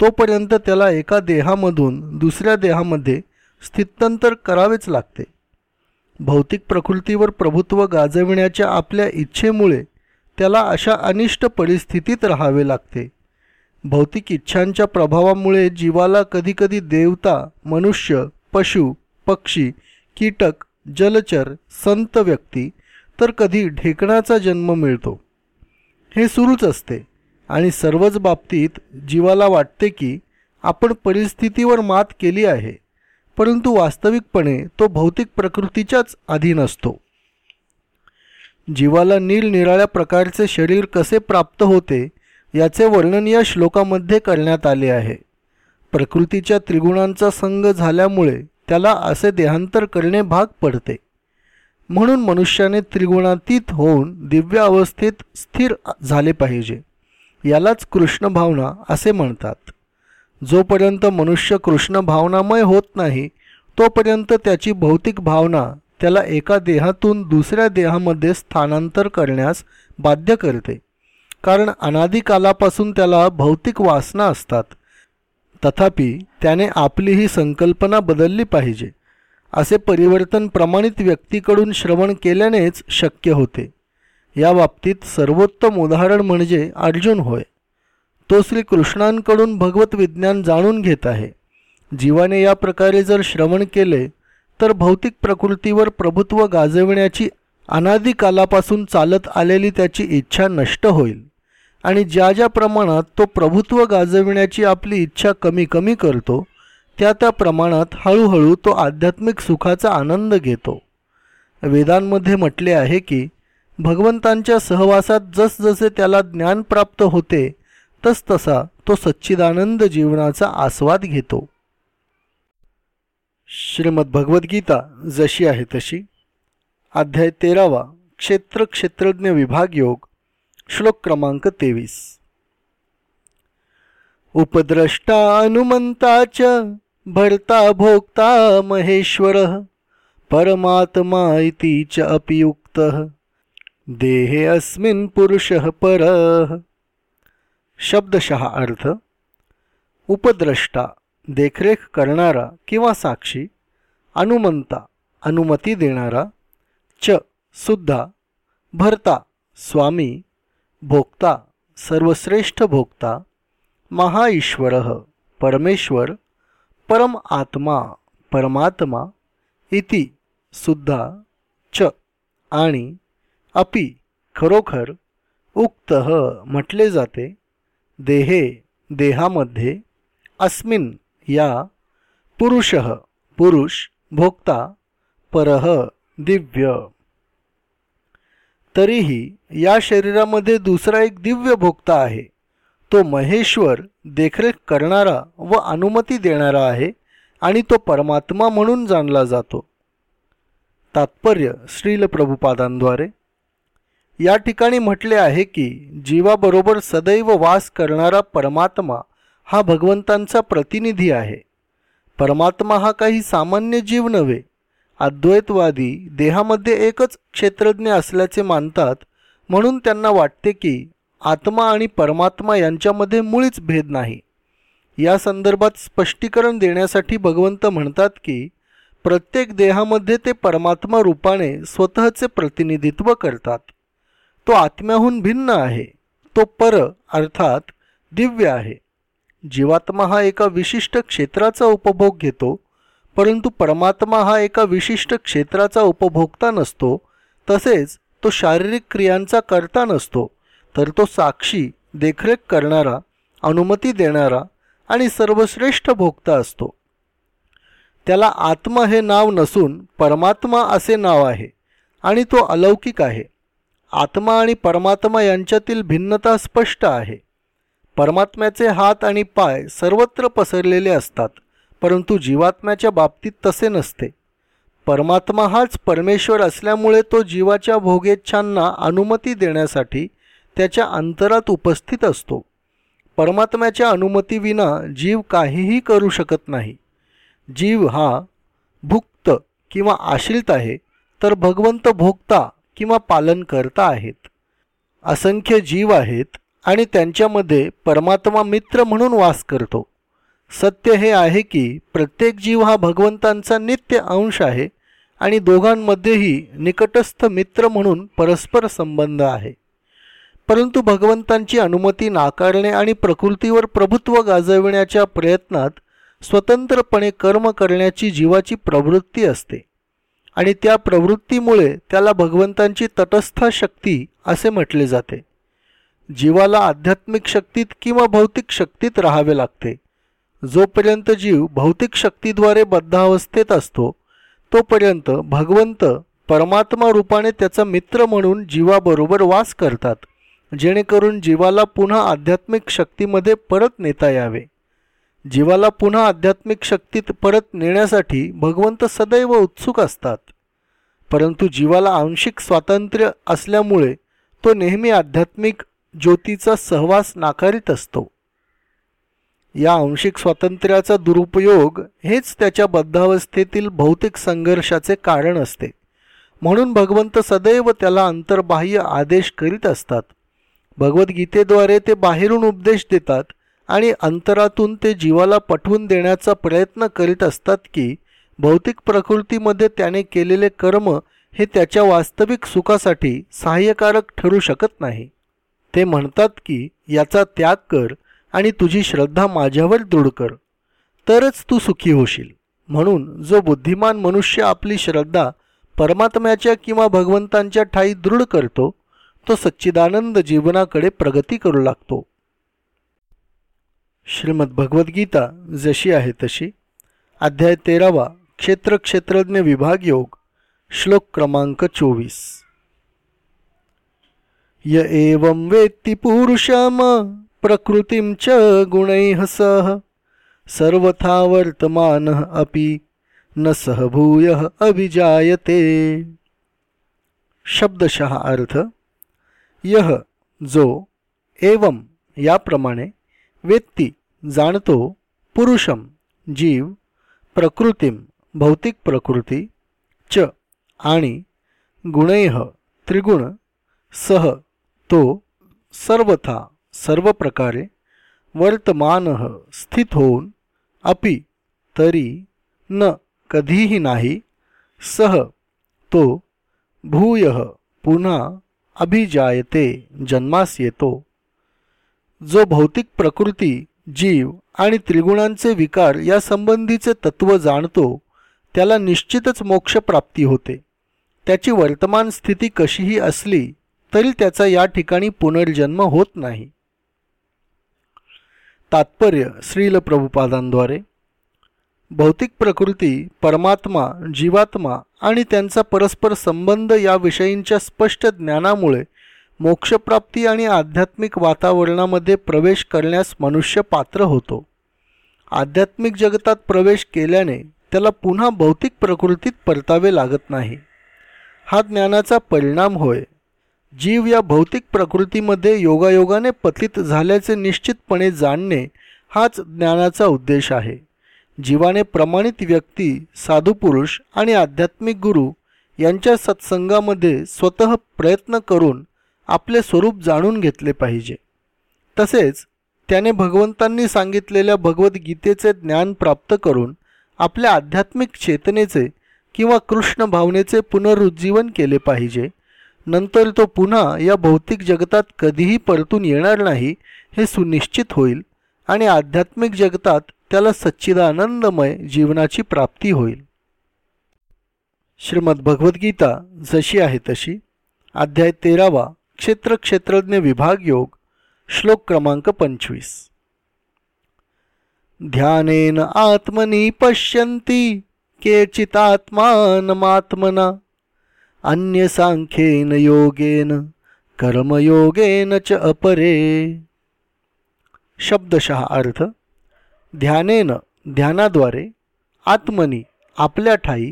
तोपर्यंत त्याला एका देहामधून दुसऱ्या देहामध्ये स्थित्यंतर करावेच लागते. भौतिक प्रकृतीवर प्रभुत्व गाजविण्याच्या आपल्या इच्छेमुळे त्याला अशा अनिष्ट परिस्थितीत राहावे लागते. भौतिक इच्छांच्या प्रभावामुळे जीवाला कधीकधी देवता मनुष्य पशु पक्षी कीटक जलचर संत व्यक्ती तर कधी ढेकणाचा जन्म मिळतो. हे सुरूच असते आणि सर्वच बाबतीत जीवाला वाटते की आपण परिस्थितीवर मात केली आहे परंतु वास्तविकपणे तो भौतिक प्रकृतीच्याच अधीन असतो. जीवाला निरनिराळ्या प्रकारचे शरीर कसे प्राप्त होते याचे वर्णन या श्लोकामध्ये करण्यात आले आहे. प्रकृतीच्या त्रिगुणांचा संग झाल्यामुळे त्याला असे देहांतर करणे भाग पडते. म्हणून मनुष्याने त्रिगुणातीत होऊन दिव्य अवस्थेत स्थिर झाले पाहिजे. यालाच कृष्ण भावना असे म्हणतात. जोपर्यंत मनुष्य कृष्ण भावनामय होत नाही तोपर्यंत त्याची भौतिक भावना त्याला एका देहातून दुसऱ्या देहामध्ये स्थानांतर करण्यास बाध्य करते. कारण अनादिकालापासून त्याला भौतिक वासना असतात. तथापि त्याने आपली ही संकल्पना बदलली पाहिजे असे परिवर्तन प्रमाणित व्यक्तीकडून श्रवण केल्यानेच शक्य होते. या बाबतीत सर्वोत्तम उदाहरण म्हणजे अर्जुन होय. तो श्रीकृष्णांकडून भगवत विज्ञान जाणून घेत आहे. जीवाने या प्रकारे जर श्रवण केले तर भौतिक प्रकृतीवर प्रभुत्व गाजविण्याची अनादिकालापासून चालत आलेली त्याची इच्छा नष्ट होईल. आणि ज्या ज्या प्रमाणात तो प्रभुत्व गाजविण्याची आपली इच्छा कमी कमी करतो त्या त्या प्रमाणात हळूहळू तो आध्यात्मिक सुखाचा आनंद घेतो. वेदांमध्ये म्हटले आहे की भगवंतांच्या सहवासात जसजसे त्याला ज्ञान प्राप्त होते तसतसा तो सच्चिदानंद जीवनाचा आस्वाद घेतो. श्रीमद भगवद्गीता जशी आहे तशी. अध्याय तेरावा क्षेत्र क्षेत्रज्ञ विभाग योग श्लोक क्रमांक तेवीस. उपद्रष्टा अनुमंताच भरता भोक्ता महेश्वर परमात्मा इति च अपियुक्तः देहे अस्मिन् पुरुषः परः। शब्दशः अर्थ उपद्रष्टा देखरेख करणारा किंवा साक्षी अनुमंता अनुमती देणारा च सुद्धा भरता स्वामी भोक्ता सर्वश्रेष्ठ भोक्ता महाईश्वर परमेश्वर परम आत्मा परमात्मा इति सुद्धा च आणि अपि खरोखर उक्त म्हटले जाते देहे देहामध्ये अस्मिन या पुरुष पुरुष भोक्ता परह दिव्य. तरीही या शरीरामध्ये दुसरा एक दिव्य भोक्ता आहे. तो महेश्वर देखरेख करणारा व अनुमती देणारा आहे आणि तो परमात्मा म्हणून जाणला जातो. तात्पर्य श्रील प्रभुपादांद्वारे. या ठिकाणी म्हटले आहे की जीवाबरोबर सदैव वास करणारा परमात्मा हा भगवंतांचा प्रतिनिधी आहे. परमात्मा हा काही सामान्य जीव नव्हे अद्वैतवादी देहामध्ये एकच क्षेत्रज्ञ असल्याचे मानतात म्हणून त्यांना वाटते की आत्मा आणि परमात्मा यांच्यामध्ये मुळीच भेद नाही. या संदर्भात स्पष्टीकरण देण्यासाठी भगवंत म्हणतात की प्रत्येक देहामध्ये ते परमात्मा रूपाने स्वतःचे प्रतिनिधित्व करतात. तो आत्म्याहून भिन्न आहे तो पर अर्थात दिव्य आहे. जीवात्मा हा एका विशिष्ट क्षेत्राचा उपभोग घेतो परंतु परमात्मा हा एका विशिष्ट क्षेत्राचा उपभोक्ता नसतो तसेच तो शारीरिक क्रियांचा करता नसतो तर तो साक्षी देखरेख करणारा अनुमती देणारा आणि सर्वश्रेष्ठ भोक्ता असतो. त्याला आत्मा हे नाव नसून परमात्मा असे नाव आहे आणि तो अलौकिक आहे. आत्मा आणि परमात्मा यांच्यातील भिन्नता स्पष्ट आहे. परमात्म्याचे हात आणि पाय सर्वत्र पसरलेले असतात. परंतु जीवात्म्याच्या बाबतीत तसे नसते. परमात्मा हाच परमेश्वर असल्यामुळे तो जीवाच्या भोगेच्छांना अनुमती देण्यासाठी त्याच्या अंतरात उपस्थित असतो. परमात्म्याच्या अनुमतीविना जीव काहीही करू शकत नाही. जीव हा भुक्त किंवा आश्रित आहे तर भगवंत भोगता किंवा पालन करता आहेत. असंख्य जीव आहेत आणि त्यांच्यामध्ये परमात्मा मित्र म्हणून वास करतो. सत्य हे आहे की प्रत्येक जीव हा भगवंतांचा नित्य अंश आहे आणि दोघांमध्येही निकटस्थ मित्र म्हणून परस्पर संबंध आहे. परंतु भगवंतांची अनुमती नाकारणे आणि प्रकृतीवर प्रभुत्व गाजविण्याच्या प्रयत्नात स्वतंत्रपणे कर्म करण्याची जीवाची प्रवृत्ती असते आणि त्या प्रवृत्तीमुळे त्याला भगवंतांची तटस्थ शक्ती असे म्हटले जाते. जीवाला आध्यात्मिक शक्तीत किंवा भौतिक शक्तीत राहावे लागते. जोपर्यंत जीव भौतिक शक्तीद्वारे बद्धावस्थेत असतो तोपर्यंत भगवंत परमात्मा रूपाने त्याचा मित्र म्हणून जीवाबरोबर वास करतात जेणेकरून जीवाला पुन्हा आध्यात्मिक शक्तीमध्ये परत नेता यावे. जीवाला पुन्हा आध्यात्मिक शक्तीत परत नेण्यासाठी भगवंत सदैव उत्सुक असतात. परंतु जीवाला आंशिक स्वातंत्र्य असल्यामुळे तो नेहमी आध्यात्मिक ज्योतीचा सहवास नाकारित असतो. या आंशिक स्वातंत्र्याचा दुरुपयोग हेच त्याच्या बद्धावस्थेतील भौतिक संघर्षाचे कारण असते. म्हणून भगवंत सदैव त्याला अंतर्बाह्य आदेश करीत असतात. भगवद्गीतेद्वारे ते बाहेरून उपदेश देतात आणि अंतरातून ते जीवाला पटवून देण्याचा प्रयत्न करीत असतात की भौतिक प्रकृतीमध्ये त्याने केलेले कर्म हे त्याच्या वास्तविक सुखासाठी सहाय्यकारक ठरू शकत नाही. ते म्हणतात की याचा त्याग कर आणि तुझी श्रद्धा माझ्यावर दृढ कर. तरच तू सुखी होशील. म्हणून जो बुद्धिमान मनुष्य आपली श्रद्धा परमात्म्याच्या किंवा भगवंतांच्या ठाई दृढ करतो तो सच्चिदानंद जीवनाकडे प्रगती करू लागतो. श्रीमद भगवद्गीता जशी आहे तशी. अध्याय तेरावा क्षेत्र क्षेत्रज्ञ विभाग योग श्लोक क्रमांक चोवीस. य एवं वेत्ती पुरुषम प्रकृतीं च गुणैः सह सर्वथा वर्तमान अपि न सहभूय अभिजायते। शब्दशः अर्थ यह जो एवं याप्रमाणे व्यक्ती जाणतो पुरुषम जीव प्रकृतीम भौतिक प्रकृती च आणि गुणैह त्रिगुण सह तो सर्वथा। सर्व प्रकारे वर्तमान स्थित होऊन अपि तरी न कधीही नाही सह तो भूय पुन्हा अभिजायते जन्मास येतो जो भौतिक प्रकृती जीव आणि त्रिगुणांचे विकार या संबंधीचे तत्व जाणतो त्याला निश्चितच मोक्षप्राप्ती होते. त्याची वर्तमान स्थिती कशीही असली तरी त्याचा या ठिकाणी पुनर्जन्म होत नाही. तात्पर्य श्रील प्रभुपादांद्वारे. भौतिक प्रकृती परमात्मा जीवात्मा आणि त्यांचा परस्पर संबंध या विषयींच्या स्पष्ट ज्ञानामुळे मोक्षप्राप्ती आणि आध्यात्मिक वातावरणामध्ये प्रवेश करण्यास मनुष्य पात्र होतो. आध्यात्मिक जगतात प्रवेश केल्याने त्याला पुन्हा भौतिक प्रकृतीत परतावे लागत नाही. हा ज्ञानाचा परिणाम होय. जीव या भौतिक प्रकृतीमध्ये योगायोगाने पतित झाल्याचे निश्चितपणे जाणणे हाच ज्ञानाचा उद्देश आहे. जीवाने प्रमाणित व्यक्ती साधुपुरुष आणि आध्यात्मिक गुरु यांच्या सत्संगामध्ये स्वतः प्रयत्न करून आपले स्वरूप जाणून घेतले पाहिजे. तसेच त्याने भगवंतांनी सांगितलेल्या भगवद्गीतेचे ज्ञान प्राप्त करून आपल्या आध्यात्मिक चेतनेचे किंवा कृष्ण भावनेचे पुनरुज्जीवन केले पाहिजे. नंतर तो पुन्हा या भौतिक जगतात कधीही परतून येणार नाही हे सुनिश्चित होईल आणि आध्यात्मिक जगतात त्याला सच्चिदानंदमय जीवनाची प्राप्ती होईल. श्रीमद भगवद्गीता जशी आहे तशी. अध्याय तेरावा क्षेत्र क्षेत्रज्ञ विभाग योग श्लोक क्रमांक पंचवीस. ध्यानेन आत्मनी पश्यन्ति केचितात्मानमात्मना। अन्यसांख्येन योगेन कर्मयोगेन च अपरे। शब्दशः अर्थ ध्यानेन ध्यानाद्वारे आत्मनी आपल्या ठाई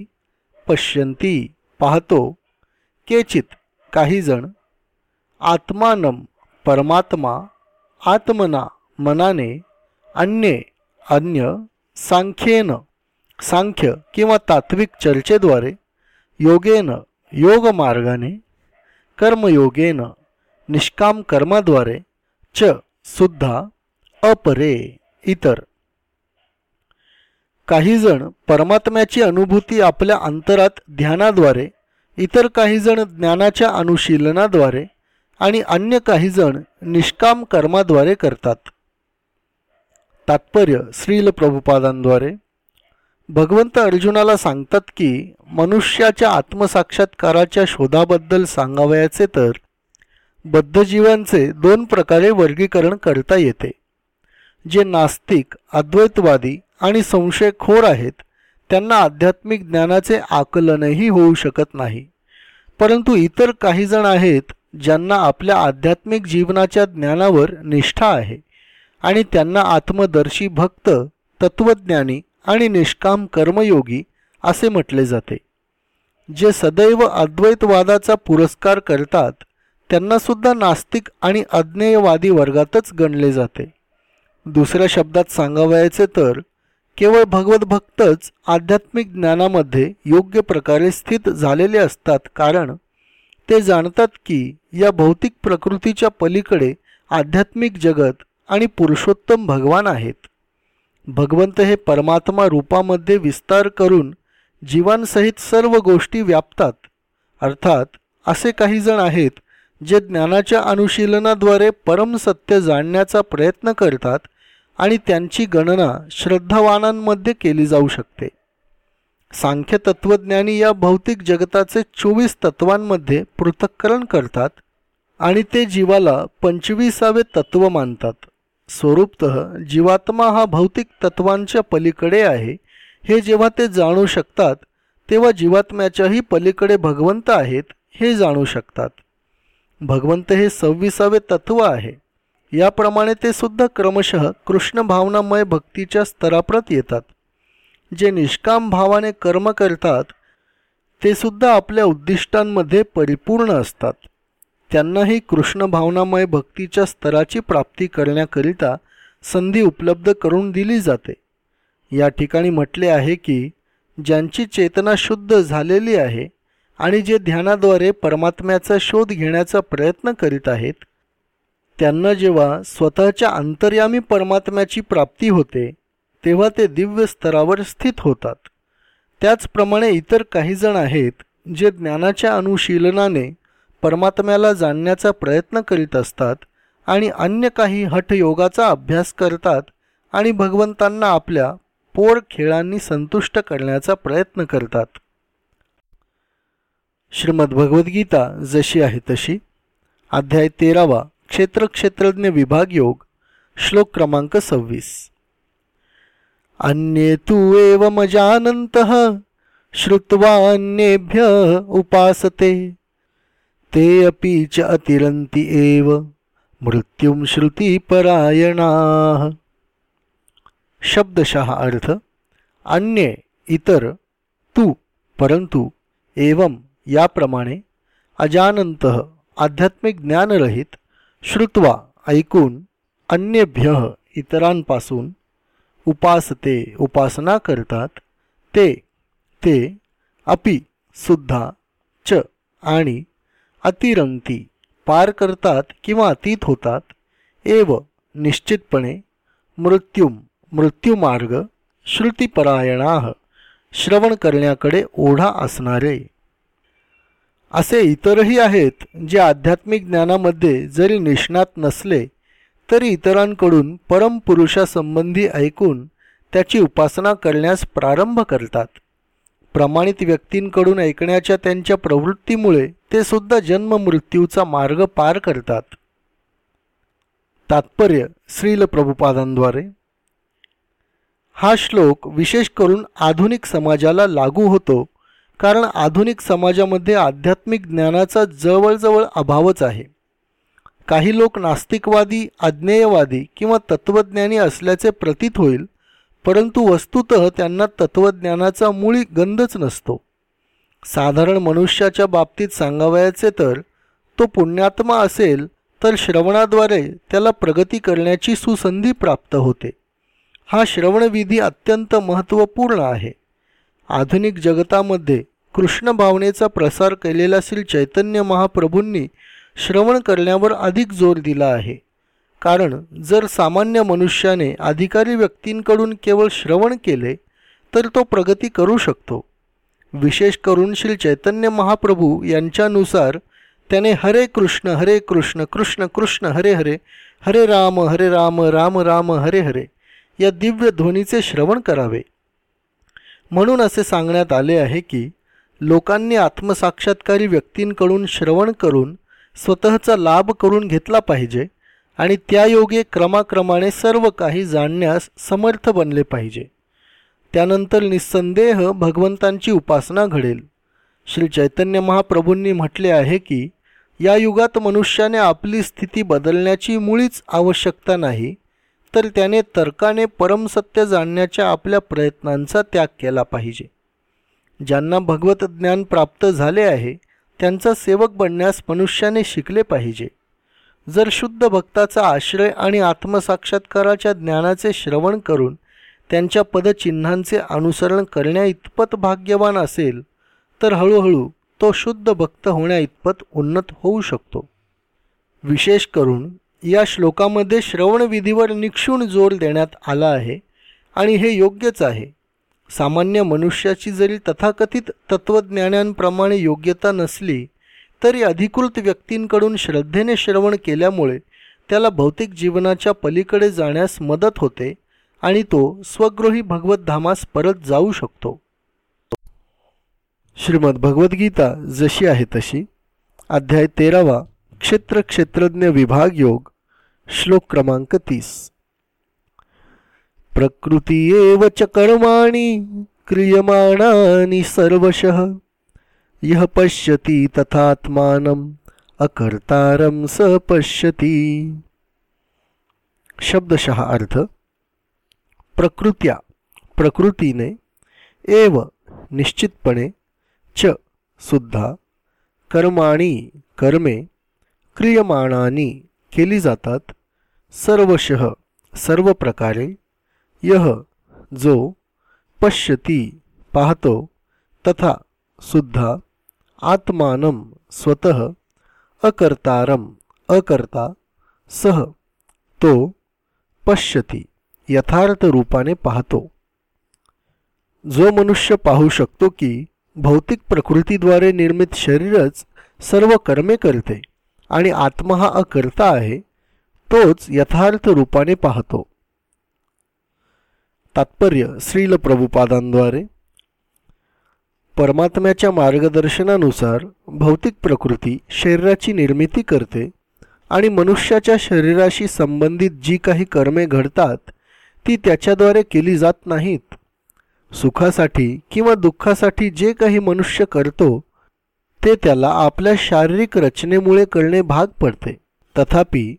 पश्यंती पाहतो केचित काहीजण आत्मानम परमात्मा आत्मना मनाने अन्य अन्य सांख्येन सांख्य किंवा तात्विक चर्चेद्वारे योगेन योग मार्गाने कर्मयोगेन निष्काम कर्माद्वारे च सुद्धा अपरे इतर. काहीजण परमात्म्याची अनुभूती आपल्या अंतरात ध्यानाद्वारे इतर काहीजण ज्ञानाच्या अनुशीलनाद्वारे आणि अन्य काहीजण निष्काम कर्माद्वारे करतात. तात्पर्य श्रील प्रभुपादांद्वारे. भगवंत अर्जुनाला सांगतात की मनुष्याच्या आत्मसाक्षात्काराच्या शोधाबद्दल सांगावयाचे तर बद्धजीवांचे दोन प्रकारे वर्गीकरण करता येते. जे नास्तिक अद्वैतवादी आणि संशयखोर आहेत त्यांना आध्यात्मिक ज्ञानाचे आकलनही होऊ शकत नाही. परंतु इतर काही जण आहेत ज्यांना आपल्या आध्यात्मिक जीवनाच्या ज्ञानावर निष्ठा आहे आणि त्यांना आत्मदर्शी भक्त तत्वज्ञानी आणि निष्काम कर्मयोगी असे म्हटले जाते. जे सदैव अद्वैतवादाचा पुरस्कार करतात त्यांनासुद्धा नास्तिक आणि अज्ञेयवादी वर्गातच गणले जाते. दुसऱ्या शब्दात सांगावयाचे तर केवळ भगवतभक्तच आध्यात्मिक ज्ञानामध्ये योग्य प्रकारे स्थित झालेले असतात कारण ते जाणतात की या भौतिक प्रकृतीच्या पलीकडे आध्यात्मिक जगत आणि पुरुषोत्तम भगवान आहेत. भगवंत हे परमात्मा रूपामध्ये विस्तार करून जीवांसहित सर्व गोष्टी व्यापतात. अर्थात असे काही जण आहेत जे ज्ञानाच्या अनुशीलनाद्वारे परमसत्य जाणण्याचा प्रयत्न करतात आणि त्यांची गणना श्रद्धावानांमध्ये केली जाऊ शकते. सांख्य तत्वज्ञानी या भौतिक जगताचे चोवीस तत्वांमध्ये पृथक्करण करतात आणि ते जीवाला पंचवीसावे तत्व मानतात. स्वरूपत जीवात्मा हा भौतिक तत्वांच्या पलीकडे आहे हे जेव्हा ते जाणू शकतात तेव्हा जीवात्म्याच्याही पलीकडे भगवंत आहेत हे जाणू शकतात. भगवंत हे सव्वीसावे तत्व आहे. याप्रमाणे ते सुद्धा क्रमशः कृष्ण भावनामय भक्तीच्या स्तराप्रत येतात. जे निष्काम भावाने कर्म करतात ते सुद्धा आपल्या उद्दिष्टांमध्ये परिपूर्ण असतात. त्यांनाही कृष्ण भावनामय भक्तीच्या स्तराची प्राप्ती करण्याकरिता संधी उपलब्ध करून दिली जाते. या ठिकाणी म्हटले आहे की ज्यांची चेतना शुद्ध झालेली आहे आणि जे ध्यानाद्वारे परमात्म्याचा शोध घेण्याचा प्रयत्न करीत आहेत त्यांना जेव्हा स्वतःच्या अंतर्यामी परमात्म्याची प्राप्ती होते तेव्हा ते दिव्य स्तरावर स्थित होतात. त्याचप्रमाणे इतर काही जण आहेत जे ज्ञानाच्या अनुशीलनाने परमात्म्याला जाणण्याचा प्रयत्न करीत असतात आणि अन्य काही हठयोगाचा अभ्यास करतात आणि भगवंतांना आपल्या पोर खेळांनी संतुष्ट करण्याचा प्रयत्न करतात. श्रीमद्भगवद्गीता जशी आहे तशी. अध्याय तेरावा क्षेत्रक्षेत्रज्ञ विभाग योग श्लोक क्रमांक सव्वीस. अन्ये तू एवमजानंत श्रुत्वा अन्येभ्य उपासते. ते अपि च अतिरंती एव। मृत्युम श्रुतीपरायणा शब्दशः अर्थ अन्य इतर तू परंतु एवं याप्रमाणे अजानंत आध्यात्मिक ज्ञानरहित श्रुत्वा ऐकून अन्यभ्य इतरांपासून उपासते उपासना करतात ते ते अपि सुद्धा च आणि अतिरंगती पार करतात किंवा अतीत होतात एव निश्चितपणे मृत्युम मृत्यूमार्ग श्रुतीपरायणा श्रवण करण्याकडे ओढा असणारे. असे इतरही आहेत जे आध्यात्मिक ज्ञानामध्ये जरी निष्णात नसले तरी इतरांकडून परमपुरुषासंबंधी ऐकून त्याची उपासना करण्यास प्रारंभ करतात. प्रमाणित व्यक्तींकडून ऐकण्याच्या त्यांच्या प्रवृत्तीमुळे ते सुद्धा जन्म मृत्यूचा मार्ग पार करतात. तात्पर्य श्रील प्रभुपादांद्वारे. हा श्लोक विशेष करून आधुनिक समाजाला लागू होतो कारण आधुनिक समाजामध्ये आध्यात्मिक ज्ञानाचा जवळजवळ अभावच आहे. काही लोक नास्तिकवादी अज्ञेयवादी किंवा तत्त्वज्ञानी असल्याचे प्रतीत होईल परंतु वस्तुत त्यांना तत्त्वज्ञानाचा मुळी गंधच नसतो. साधारण मनुष्याच्या बाबतीत सांगावयाचे तर तो पुण्यात्मा असेल तर श्रवणाद्वारे त्याला प्रगती करण्याची सुसंधी प्राप्त होते. हा श्रवणविधी अत्यंत महत्त्वपूर्ण आहे. आधुनिक जगतामध्ये कृष्ण भावनेचा प्रसार केलेल्या श्री चैतन्य महाप्रभूंनी श्रवण करण्यावर अधिक जोर दिला आहे. कारण जर सामान्य मनुष्याने अधिकारी व्यक्तींकडून केवळ श्रवण केले तर तो प्रगती करू शकतो. विशेष करून श्री चैतन्य महाप्रभू यांच्यानुसार त्याने हरे कृष्ण हरे कृष्ण कृष्ण कृष्ण हरे हरे हरे राम हरे राम राम राम हरे हरे या दिव्य ध्वनीचे श्रवण करावे. म्हणून असे सांगण्यात आले आहे की लोकांनी आत्मसाक्षात्कारी व्यक्तींकडून श्रवण करून स्वतःचा लाभ करून घेतला पाहिजे आणि त्यायोगे क्रमाक्रमाने सर्व काही जाणण्यास समर्थ बनले पाहिजे. त्यानंतर निस्संदेह भगवंतांची उपासना घडेल. श्री चैतन्य महाप्रभूंनी म्हटले आहे की या युगात मनुष्याने आपली स्थिती बदलण्याची मुळीच आवश्यकता नाही तर त्याने तर्काने परमसत्य जाणण्याच्या आपल्या प्रयत्नांचा त्याग केला पाहिजे. ज्यांना भगवत ज्ञान प्राप्त झाले आहे त्यांचा सेवक बनण्यास मनुष्याने शिकले पाहिजे. जर शुद्ध भक्ताचा आश्रय आणि आत्मसाक्षात्काराच्या ज्ञानाचे श्रवण करून त्यांच्या पदचिन्हांचे अनुसरण करण्याइतपत भाग्यवान असेल तर हळूहळू तो शुद्ध भक्त होण्याइतपत उन्नत होऊ शकतो. विशेष करून या श्लोकामध्ये श्रवणविधीवर निक्षूण जोर देण्यात आला आहे आणि हे योग्यच आहे. सामान्य मनुष्याची जरी तथाकथित तत्त्वज्ञानांप्रमाणे योग्यता नसली तरी अधिकृत व्यक्तींकडून श्रद्धेने श्रवण केल्यामुळे त्याला भौतिक जीवनाच्या पलीकडे जाण्यास मदत होते आणि तो स्वगृही भगवतधामास परत जाऊ शकतो. श्रीमद भगवद्गीता जशी आहे तशी. अध्याय तेरावा क्षेत्र क्षेत्रज्ञ विभाग योग श्लोक क्रमांक तीस. प्रकृती एव च कर्माणि क्रियमाणानि सर्वशः यः पश्यति तथात्मान अकर्तारं स पश्यती। शब्दशः अर्थ प्रकृत्या प्रकृतीने एव निश्चितपणे च सुद्धा कर्माणी कर्मे क्रियमाणानी केली जातात सर्वशः सर्व प्रकारे यह जो पश्यती पाहतो तथा सुद्धा आत्मान स्वतः अकर्तारम अकर्ता सह तो पश्यती. यथार्थ रूपाने पाहतो. जो मनुष्य पाहू शकतो की भौतिक प्रकृतीद्वारे निर्मित शरीरच सर्व कर्मे करते आणि आत्मा हा अकर्ता आहे तोच यथार्थ रूपाने पाहतो. तात्पर्य श्रील प्रभुपादांद्वारे. परमात्म्याच्या मार्गदर्शनानुसार भौतिक प्रकृती शरीराची निर्मिती करते आणि मनुष्याच्या शरीराशी संबंधित जी काही कर्मे घडतात ती त्याच्याद्वारे केली जात नाहीत. सुखासाठी किंवा दुःखासाठी जे काही मनुष्य करतो ते त्याला आपल्या शारीरिक रचनेमुळे करणे भाग पडते. तथापि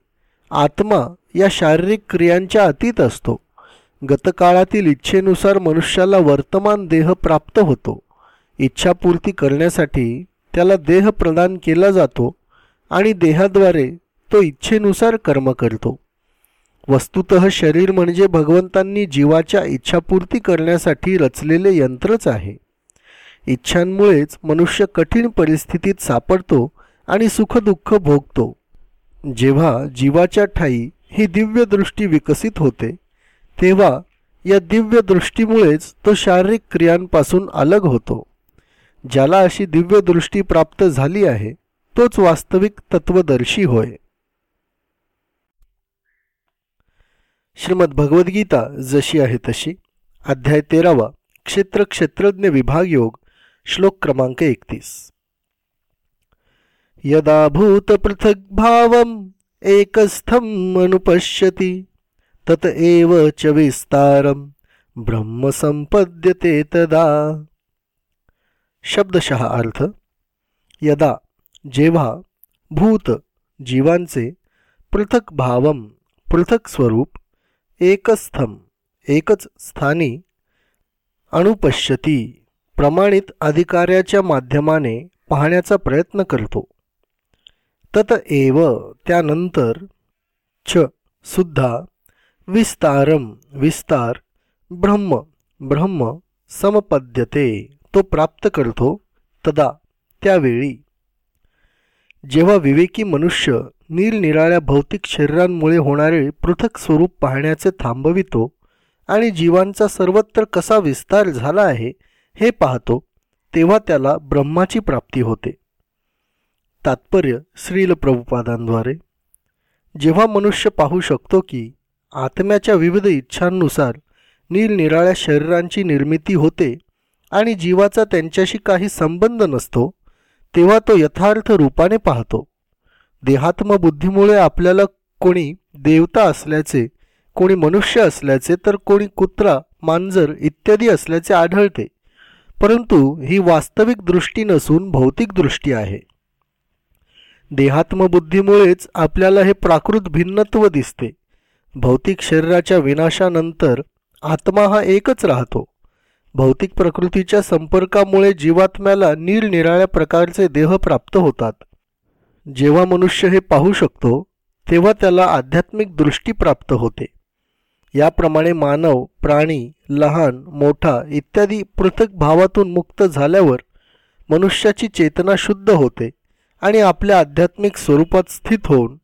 आत्मा या शारीरिक क्रियांच्या अतीत असतो. गतकाळातील इच्छेनुसार मनुष्याला वर्तमान देह प्राप्त होतो. इच्छापूर्ती करण्यासाठी त्याला देह प्रदान केला जातो आणि देहाद्वारे तो इच्छेनुसार कर्म करतो. वस्तुत शरीर म्हणजे भगवंतांनी जीवाच्या इच्छापूर्ती करण्यासाठी रचलेले यंत्रच आहे. इच्छांमुळेच मनुष्य कठीण परिस्थितीत सापडतो आणि सुखदुःख भोगतो. जेव्हा जीवाच्या ठाई ही दिव्यदृष्टी विकसित होते तेव्हा या दिव्यदृष्टीमुळेच तो शारीरिक क्रियांपासून अलग होतो. ज्याला अशी दिव्यदृष्टी प्राप्त झाली आहे तोच वास्तविक तत्वदर्शी होय. श्रीमद भगवद्गीता जशी आहे तशी. अध्याय तेरावा क्षेत्र क्षेत्रज्ञ विभाग योग श्लोक क्रमांक एकतीस. यदा भूतपृथग्भावम् एकस्थम् अनुपश्यती तत एव च विस्तारं ब्रह्म संपद्यते तदा. शब्दशः अर्थ यदा जेव्हा भूत जीवांचे पृथक भावम पृथक स्वरूप एकस्थम एकच स्थानी अनुपश्यती प्रमाणित अधिकाऱ्याच्या माध्यमाने पाहण्याचा प्रयत्न करतो. तत एव त्यानंतर छ सुद्धा विस्तारम विस्तार ब्रह्म ब्रह्म समपद्यते तो प्राप्त करतो तदा त्यावेळी. जेव्हा विवेकी मनुष्य निरनिराळ्या भौतिक शरीरांमुळे होणारे पृथक स्वरूप पाहण्याचे थांबवितो आणि जीवांचा सर्वत्र कसा विस्तार झाला आहे हे पाहतो तेव्हा त्याला ब्रह्माची प्राप्ती होते. तात्पर्य श्रील प्रभुपादांद्वारे. जेव्हा मनुष्य पाहू शकतो की आत्म्याच्या विविध इच्छांनुसार निरनिराळ्या शरीरांची निर्मिती होते आणि जीवाचा त्यांच्याशी काही संबंध नसतो तेव्हा तो यथार्थ रूपाने पाहतो. देहात्मबुद्धीमुळे आपल्याला कोणी देवता असल्याचे कोणी मनुष्य असल्याचे तर कोणी कुत्रा मांजर इत्यादी असल्याचे आढळते. परंतु ही वास्तविक दृष्टी नसून भौतिक दृष्टी आहे. देहात्मबुद्धीमुळेच आपल्याला हे प्राकृत भिन्नत्व दिसते. भौतिक शरीराच्या विनाशानंतर आत्मा हा एकच राहतो. भौतिक प्रकृतीच्या संपर्कामुळे जीवात्म्याला निरनिराळ्या प्रकारचे देह प्राप्त होतात. जेव्हा मनुष्य हे पाहू शकतो तेव्हा त्याला आध्यात्मिक दृष्टी प्राप्त होते. याप्रमाणे मानव प्राणी लहान मोठा इत्यादी पृथक भावातून मुक्त झाल्यावर मनुष्याची चेतना शुद्ध होते आणि आपल्या आध्यात्मिक स्वरूपात स्थित होऊन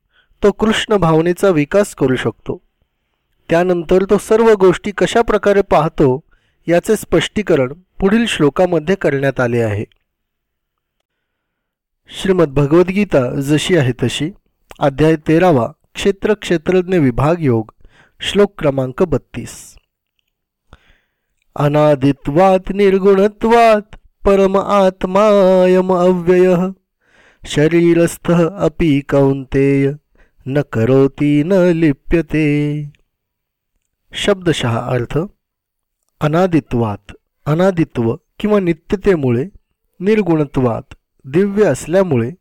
तो कृष्ण भावनेचा विकास करू शकतो. त्यानंतर तो सर्व गोष्टी कशा प्रकारे पाहतो याचे स्पष्टीकरण पुढील श्लोकामध्ये करण्यात आले आहे. श्रीमद भगवद्गीता जशी आहे तशी अध्याय तेरावा क्षेत्र क्षेत्रज्ञ विभाग योग श्लोक क्रमांक बत्तीस. अनादित्वात निर्गुणत्वात परम आत्मायम अव्यय शरीरस्थ अपि कौंतेय न करोती न लिप्यते। शब्दशः अर्थ अनादित्वात अनादित्व किंवा नित्यतेमुळे निर्गुणत्वात दिव्य असल्यामुळे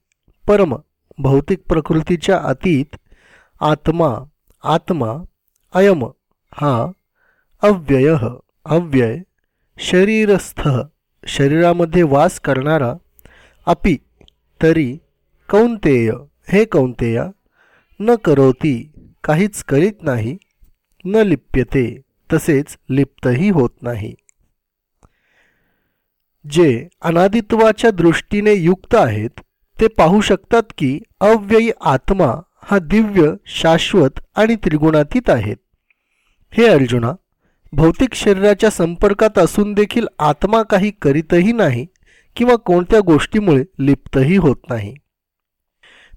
परम भौतिक प्रकृतीच्या अतीत आत्मा आत्मा अयम हा अव्यय अव्यय शरीरस्थ शरीरामध्ये वास करणारा अपि तरी कौंतेय हे कौंतेया न करोती काहीच करीत नाही न लिप्यते तसेच लिप्तही होत नाही. जे अनादित्वाच्या दृष्टीने युक्त आहेत ते पाहू शकतात की अव्ययी आत्मा हा दिव्य शाश्वत आणि त्रिगुणातीत आहेत. हे अर्जुना भौतिक शरीराच्या संपर्कात असून देखील आत्मा काही करीतही नाही किंवा कोणत्या गोष्टीमुळे लिप्तही होत नाही.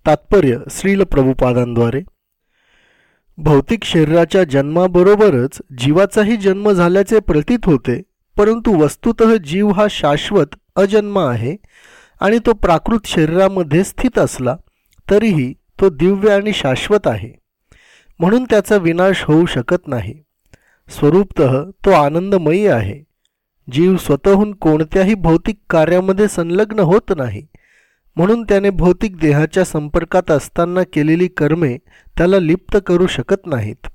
तात्पर्य श्रील प्रभुपादांद्वारे. भौतिक शरीराच्या जन्माबरोबरच जीवाचाही जन्म झाल्याचे प्रतीत होते परंतु वस्तुत जीव हा शाश्वत अजन्म आहे आणि तो प्राकृत शरीरामध्ये स्थित असला तरीही तो दिव्य आणि शाश्वत आहे. म्हणून त्याचा विनाश होऊ शकत नाही. स्वरूपत तो आनंदमयी आहे. जीव स्वतःहून कोणत्याही भौतिक कार्यामध्ये संलग्न होत नाही. म्हणून त्याने भौतिक देहाच्या संपर्कात असताना केलेली कर्मे त्याला लिप्त करू शकत नाहीत.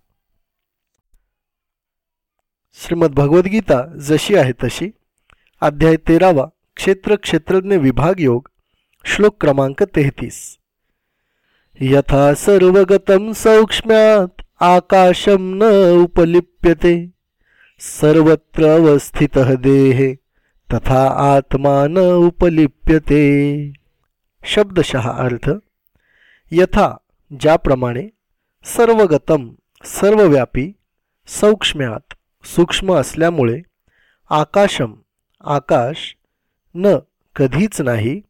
श्रीमद भगवद्गीता जशी आहे तशी. अध्याय तेरावा क्षेत्र क्षेत्रज्ञ विभाग योग श्लोक क्रमांक तेहतीस. यथा सर्वगतम सौक्ष्म्यात आकाशम न उपलिप्यते सर्वत्र अवस्थित देहे तथा आत्मा न उपलिप्यते. शब्दशः अर्थ यथा ज्याप्रमाणे सर्वगतम सर्वव्यापी सौक्ष्म्यात सूक्ष्म असल्यामुळे आकाशम आकाश न कधीच नाही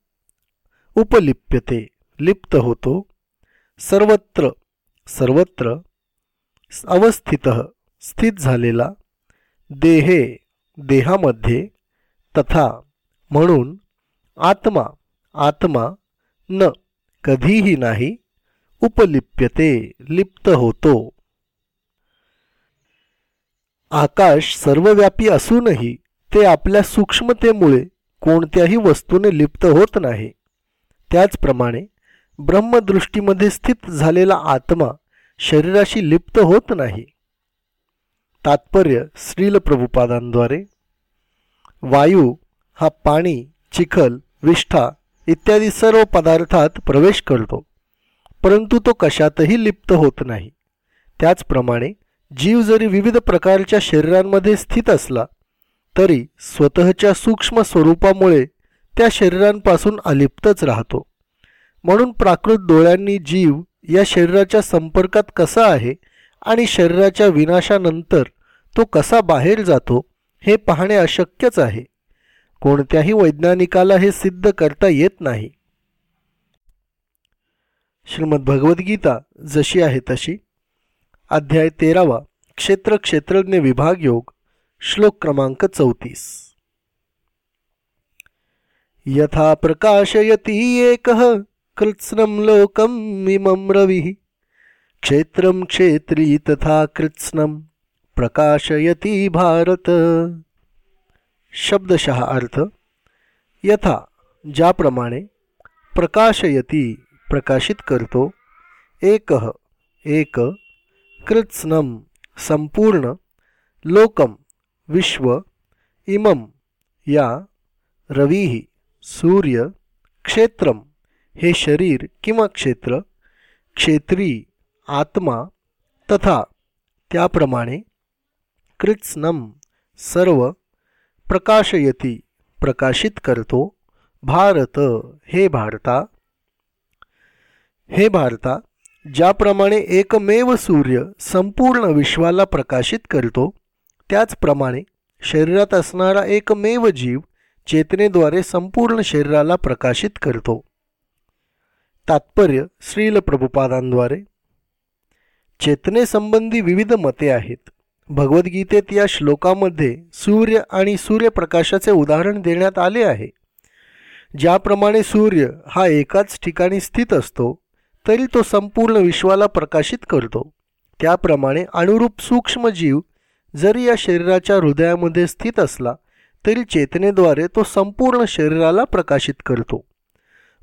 उपलिप्यते लिप्त होतो सर्वत्र सर्वत्र अवस्थित स्थित झालेला देहे देहामध्ये तथा म्हणून आत्मा आत्मा न कधीही नाही उपलिप्यते लिप्त होतो. आकाश सर्वव्यापी असूनही ते आपल्या सूक्ष्मतेमुळे कोणत्याही वस्तूने लिप्त होत नाही. त्याचप्रमाणे ब्रह्मदृष्टीमध्ये स्थित झालेला आत्मा शरीराशी लिप्त होत नाही. तात्पर्य श्रील प्रभुपादांद्वारे वायू हा पाणी चिखल विष्ठा इत्यादी सर्व पदार्थात प्रवेश करतो परंतु तो कशातही लिप्त होत नाही. त्याचप्रमाणे जीव जरी विविध प्रकारच्या शरीरांमध्ये स्थित असला तरी स्वतःच्या सूक्ष्म स्वरूपामुळे त्या शरीरांपासून अलिप्तच राहतो. म्हणून प्राकृत डोळ्यांनी जीव या शरीराच्या संपर्कात कसा आहे आणि शरीराच्या विनाशानंतर तो कसा बाहेर जातो हे पाहणे अशक्यच आहे. कोणत्याही वैज्ञानिकाला हे सिद्ध करता येत नाही. श्रीमद भगवद्गीता जशी आहे तशी. अध्याय तेरावा क्षेत्र क्षेत्रज्ञ विभाग योग श्लोक क्रमांक चौतीस. यथा प्रकाशयती एक कृत्स्नं लोकम इमं रविः। क्षेत्रं क्षेत्री तथा कृत्स्नं प्रकाशयती भारत। शब्दशः अर्थ यथा ज्याप्रमाणे प्रकाशयती प्रकाशित करतो एक एक कृत्स्नम संपूर्ण लोकम विश्व इमम या रवीही सूर्य क्षेत्रम हे शरीर किंवा क्षेत्र क्षेत्री आत्मा तथा त्याप्रमाणे कृत्स्नम सर्व प्रकाशयती प्रकाशित करतो भारत हे भारता हे भारता ज्याप्रमाणे एकमेव सूर्य संपूर्ण विश्वाला प्रकाशित करतो त्याचप्रमाणे शरीरात असणारा एकमेव जीव चेतनेद्वारे संपूर्ण शरीराला प्रकाशित करतो. तात्पर्य श्रील प्रभुपादांद्वारे. चेतनेसंबंधी विविध मते आहेत. भगवद्गीतेत या श्लोकामध्ये सूर्य आणि सूर्यप्रकाशाचे उदाहरण देण्यात आले आहे. ज्याप्रमाणे सूर्य हा एकाच ठिकाणी स्थित असतो तरी तो संपूर्ण विश्वाला प्रकाशित करतो. त्याप्रमाणे अनुरूप सूक्ष्मजीव जरी या शरीराच्या हृदयामध्ये स्थित असला तरी चेतनेद्वारे तो संपूर्ण शरीराला प्रकाशित करतो.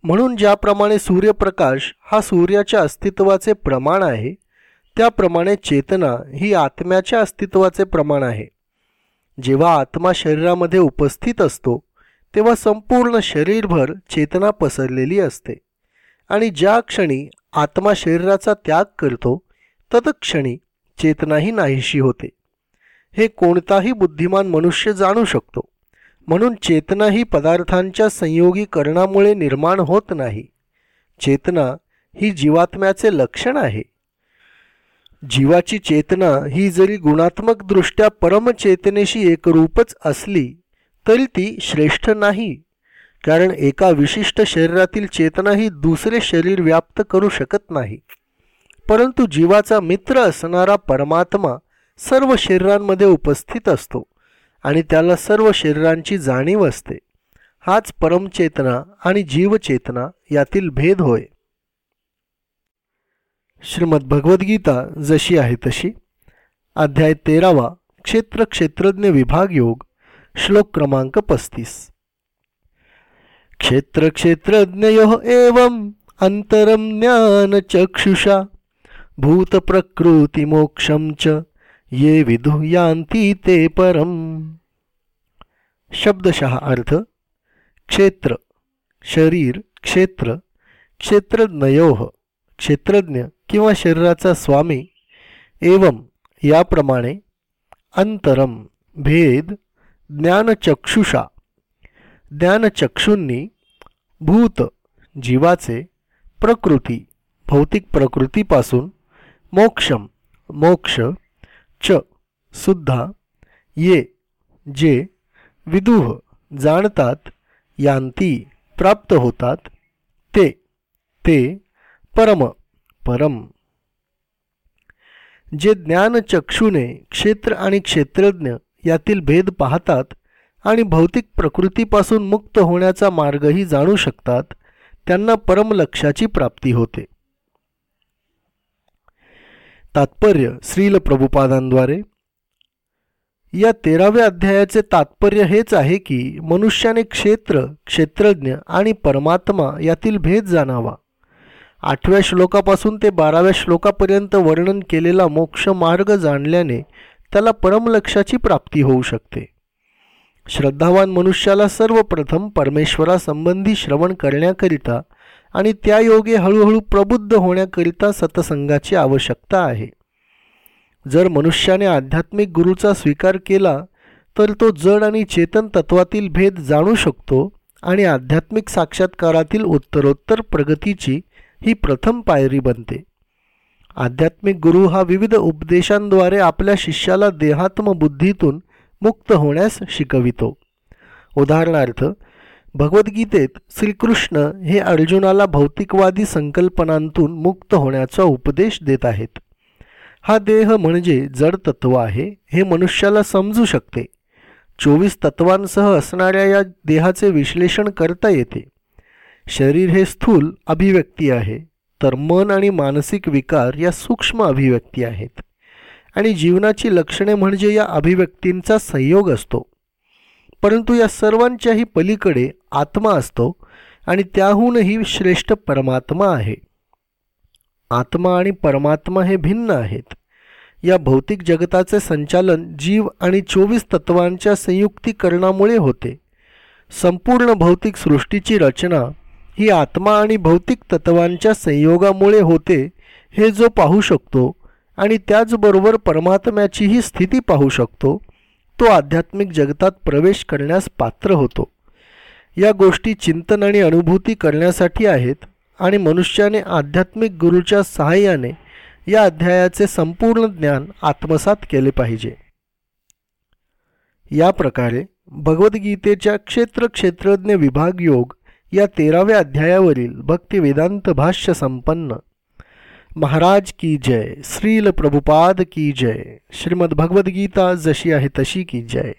म्हणून ज्याप्रमाणे सूर्यप्रकाश हा सूर्याच्या अस्तित्वाचे प्रमाण आहे त्याप्रमाणे चेतना ही आत्म्याच्या अस्तित्वाचे प्रमाण आहे. जेव्हा आत्मा शरीरामध्ये उपस्थित असतो तेव्हा संपूर्ण शरीरभर चेतना पसरलेली असते. आणि ज्या क्षणी आत्मा शरीराचा त्याग करतो तत्क्षणी चेतनाही नाहीशी होते. हे कोणताही बुद्धिमान मनुष्य जाणू शकतो. म्हणून चेतना ही पदार्थांच्या संयोगीकरणामुळे निर्माण होत नाही. चेतना ही जीवात्म्याचे लक्षण आहे. जीवाची चेतना ही जरी गुणात्मकदृष्ट्या परमचेतनेशी एकरूपच असली तरी ती श्रेष्ठ नाही. कारण एका विशिष्ट शरीरातील चेतना ही दुसरे शरीर व्याप्त करू शकत नाही. परंतु जीवाचा मित्र असणारा परमात्मा सर्व शरीरांमध्ये उपस्थित असतो आणि त्याला सर्व शरीरांची जाणीव असते. हाच परमचेतना आणि जीवचेतना यातील भेद होय. श्रीमद भगवद्गीता जशी आहे तशी. अध्याय तेरावा क्षेत्र क्षेत्रज्ञ विभाग योग श्लोक क्रमांक पस्तीस. क्षेत्रक्षेत्रज्ञयोः एवम् अन्तरं ज्ञानचक्षुषा भूतप्रकृतिमोक्षं च ये विदु यान्ति ते परम। शब्दशः अर्थ क्षेत्र शरीर क्षेत्र क्षेत्रज्ञयोः क्षेत्रज्ञ किंवा शरीराचा स्वामी एवं याप्रमाणे अंतरम भेद ज्ञानचक्षुषा। ज्ञानचक्षूंनी भूत जीवाचे प्रकृती भौतिक प्रकृतीपासून मोक्षम मोक्ष च सुद्धा ये जे विदुह जाणतात यांती प्राप्त होतात ते ते परम परम. जे ज्ञानचक्षुने क्षेत्र आणि क्षेत्रज्ञ यातील भेद पाहतात आणि भौतिक प्रकृतीपासून मुक्त होण्याचा मार्गही जाणू शकतात त्यांना परमलक्षाची प्राप्ती होते. तात्पर्य श्रील प्रभुपादांद्वारे. या तेराव्या अध्यायाचे तात्पर्य हेच आहे की मनुष्याने क्षेत्र क्षेत्रज्ञ आणि परमात्मा यातील भेद जाणावा. आठव्या श्लोकापासून ते बाराव्या श्लोकापर्यंत वर्णन केलेला मोक्ष मार्ग जाणल्याने त्याला परमलक्षाची प्राप्ती होऊ शकते. श्रद्धावान मनुष्याला सर्वप्रथम परमेश्वरासंबंधी श्रवण करण्याकरिता आणि त्या योगे हळूहळू प्रबुद्ध होण्याकरिता सतसंगाची आवश्यकता आहे. जर मनुष्याने आध्यात्मिक गुरूचा स्वीकार केला तर तो जड आणि चेतन तत्वातील भेद जाणू शकतो आणि आध्यात्मिक साक्षात्कारातील उत्तरोत्तर प्रगतीची ही प्रथम पायरी बनते. आध्यात्मिक गुरु हा विविध उपदेशांद्वारे आपल्या शिष्याला देहात्मबुद्धीतून मुक्त होण्यास शिकवितो. उदाहरणार्थ भगवद्गीतेत श्रीकृष्ण हे अर्जुनाला भौतिकवादी संकल्पनांतून मुक्त होण्याचा उपदेश देत आहेत. हा देह म्हणजे जड तत्व आहे हे मनुष्याला समजू शकते. चोवीस तत्वांसह असणाऱ्या या देहाचे विश्लेषण करता येते. शरीर हे स्थूल अभिव्यक्ती आहे तर मन आणि मानसिक विकार या सूक्ष्म अभिव्यक्ती आहेत. आणि जीवनाची लक्षणे म्हणजे या अभिव्यक्तींचा संयोग असतो. परंतु या सर्वांच्याही पलीकडे आत्मा असतो आणि त्याहूनही श्रेष्ठ परमात्मा आहे. आत्मा आणि परमात्मा हे भिन्न आहेत. या भौतिक जगताचे संचालन जीव आणि चोवीस तत्वांच्या संयुक्तीकरणामुळे होते. संपूर्ण भौतिक सृष्टीची रचना ही आत्मा आणि भौतिक तत्वांच्या संयोगामुळे होते हे जो पाहू शकतो आणि त्याचबरोबर परमात्म्याचीही स्थिती पाहू शकतो तो आध्यात्मिक जगतात प्रवेश करण्यास पात्र होतो. या गोष्टी चिंतन आणि अनुभूती करण्यासाठी आहेत आणि मनुष्याने आध्यात्मिक गुरूच्या सहाय्याने या अध्यायाचे संपूर्ण ज्ञान आत्मसात केले पाहिजे. या प्रकारे भगवद्गीतेच्या क्षेत्र क्षेत्रज्ञ विभाग योग या तेराव्या अध्यायावरील भक्तिवेदांत भाष्य संपन्न महाराज की जय श्रील प्रभुपाद की जय श्रीमद भगवद्गीता जशी आहे तशी की जय.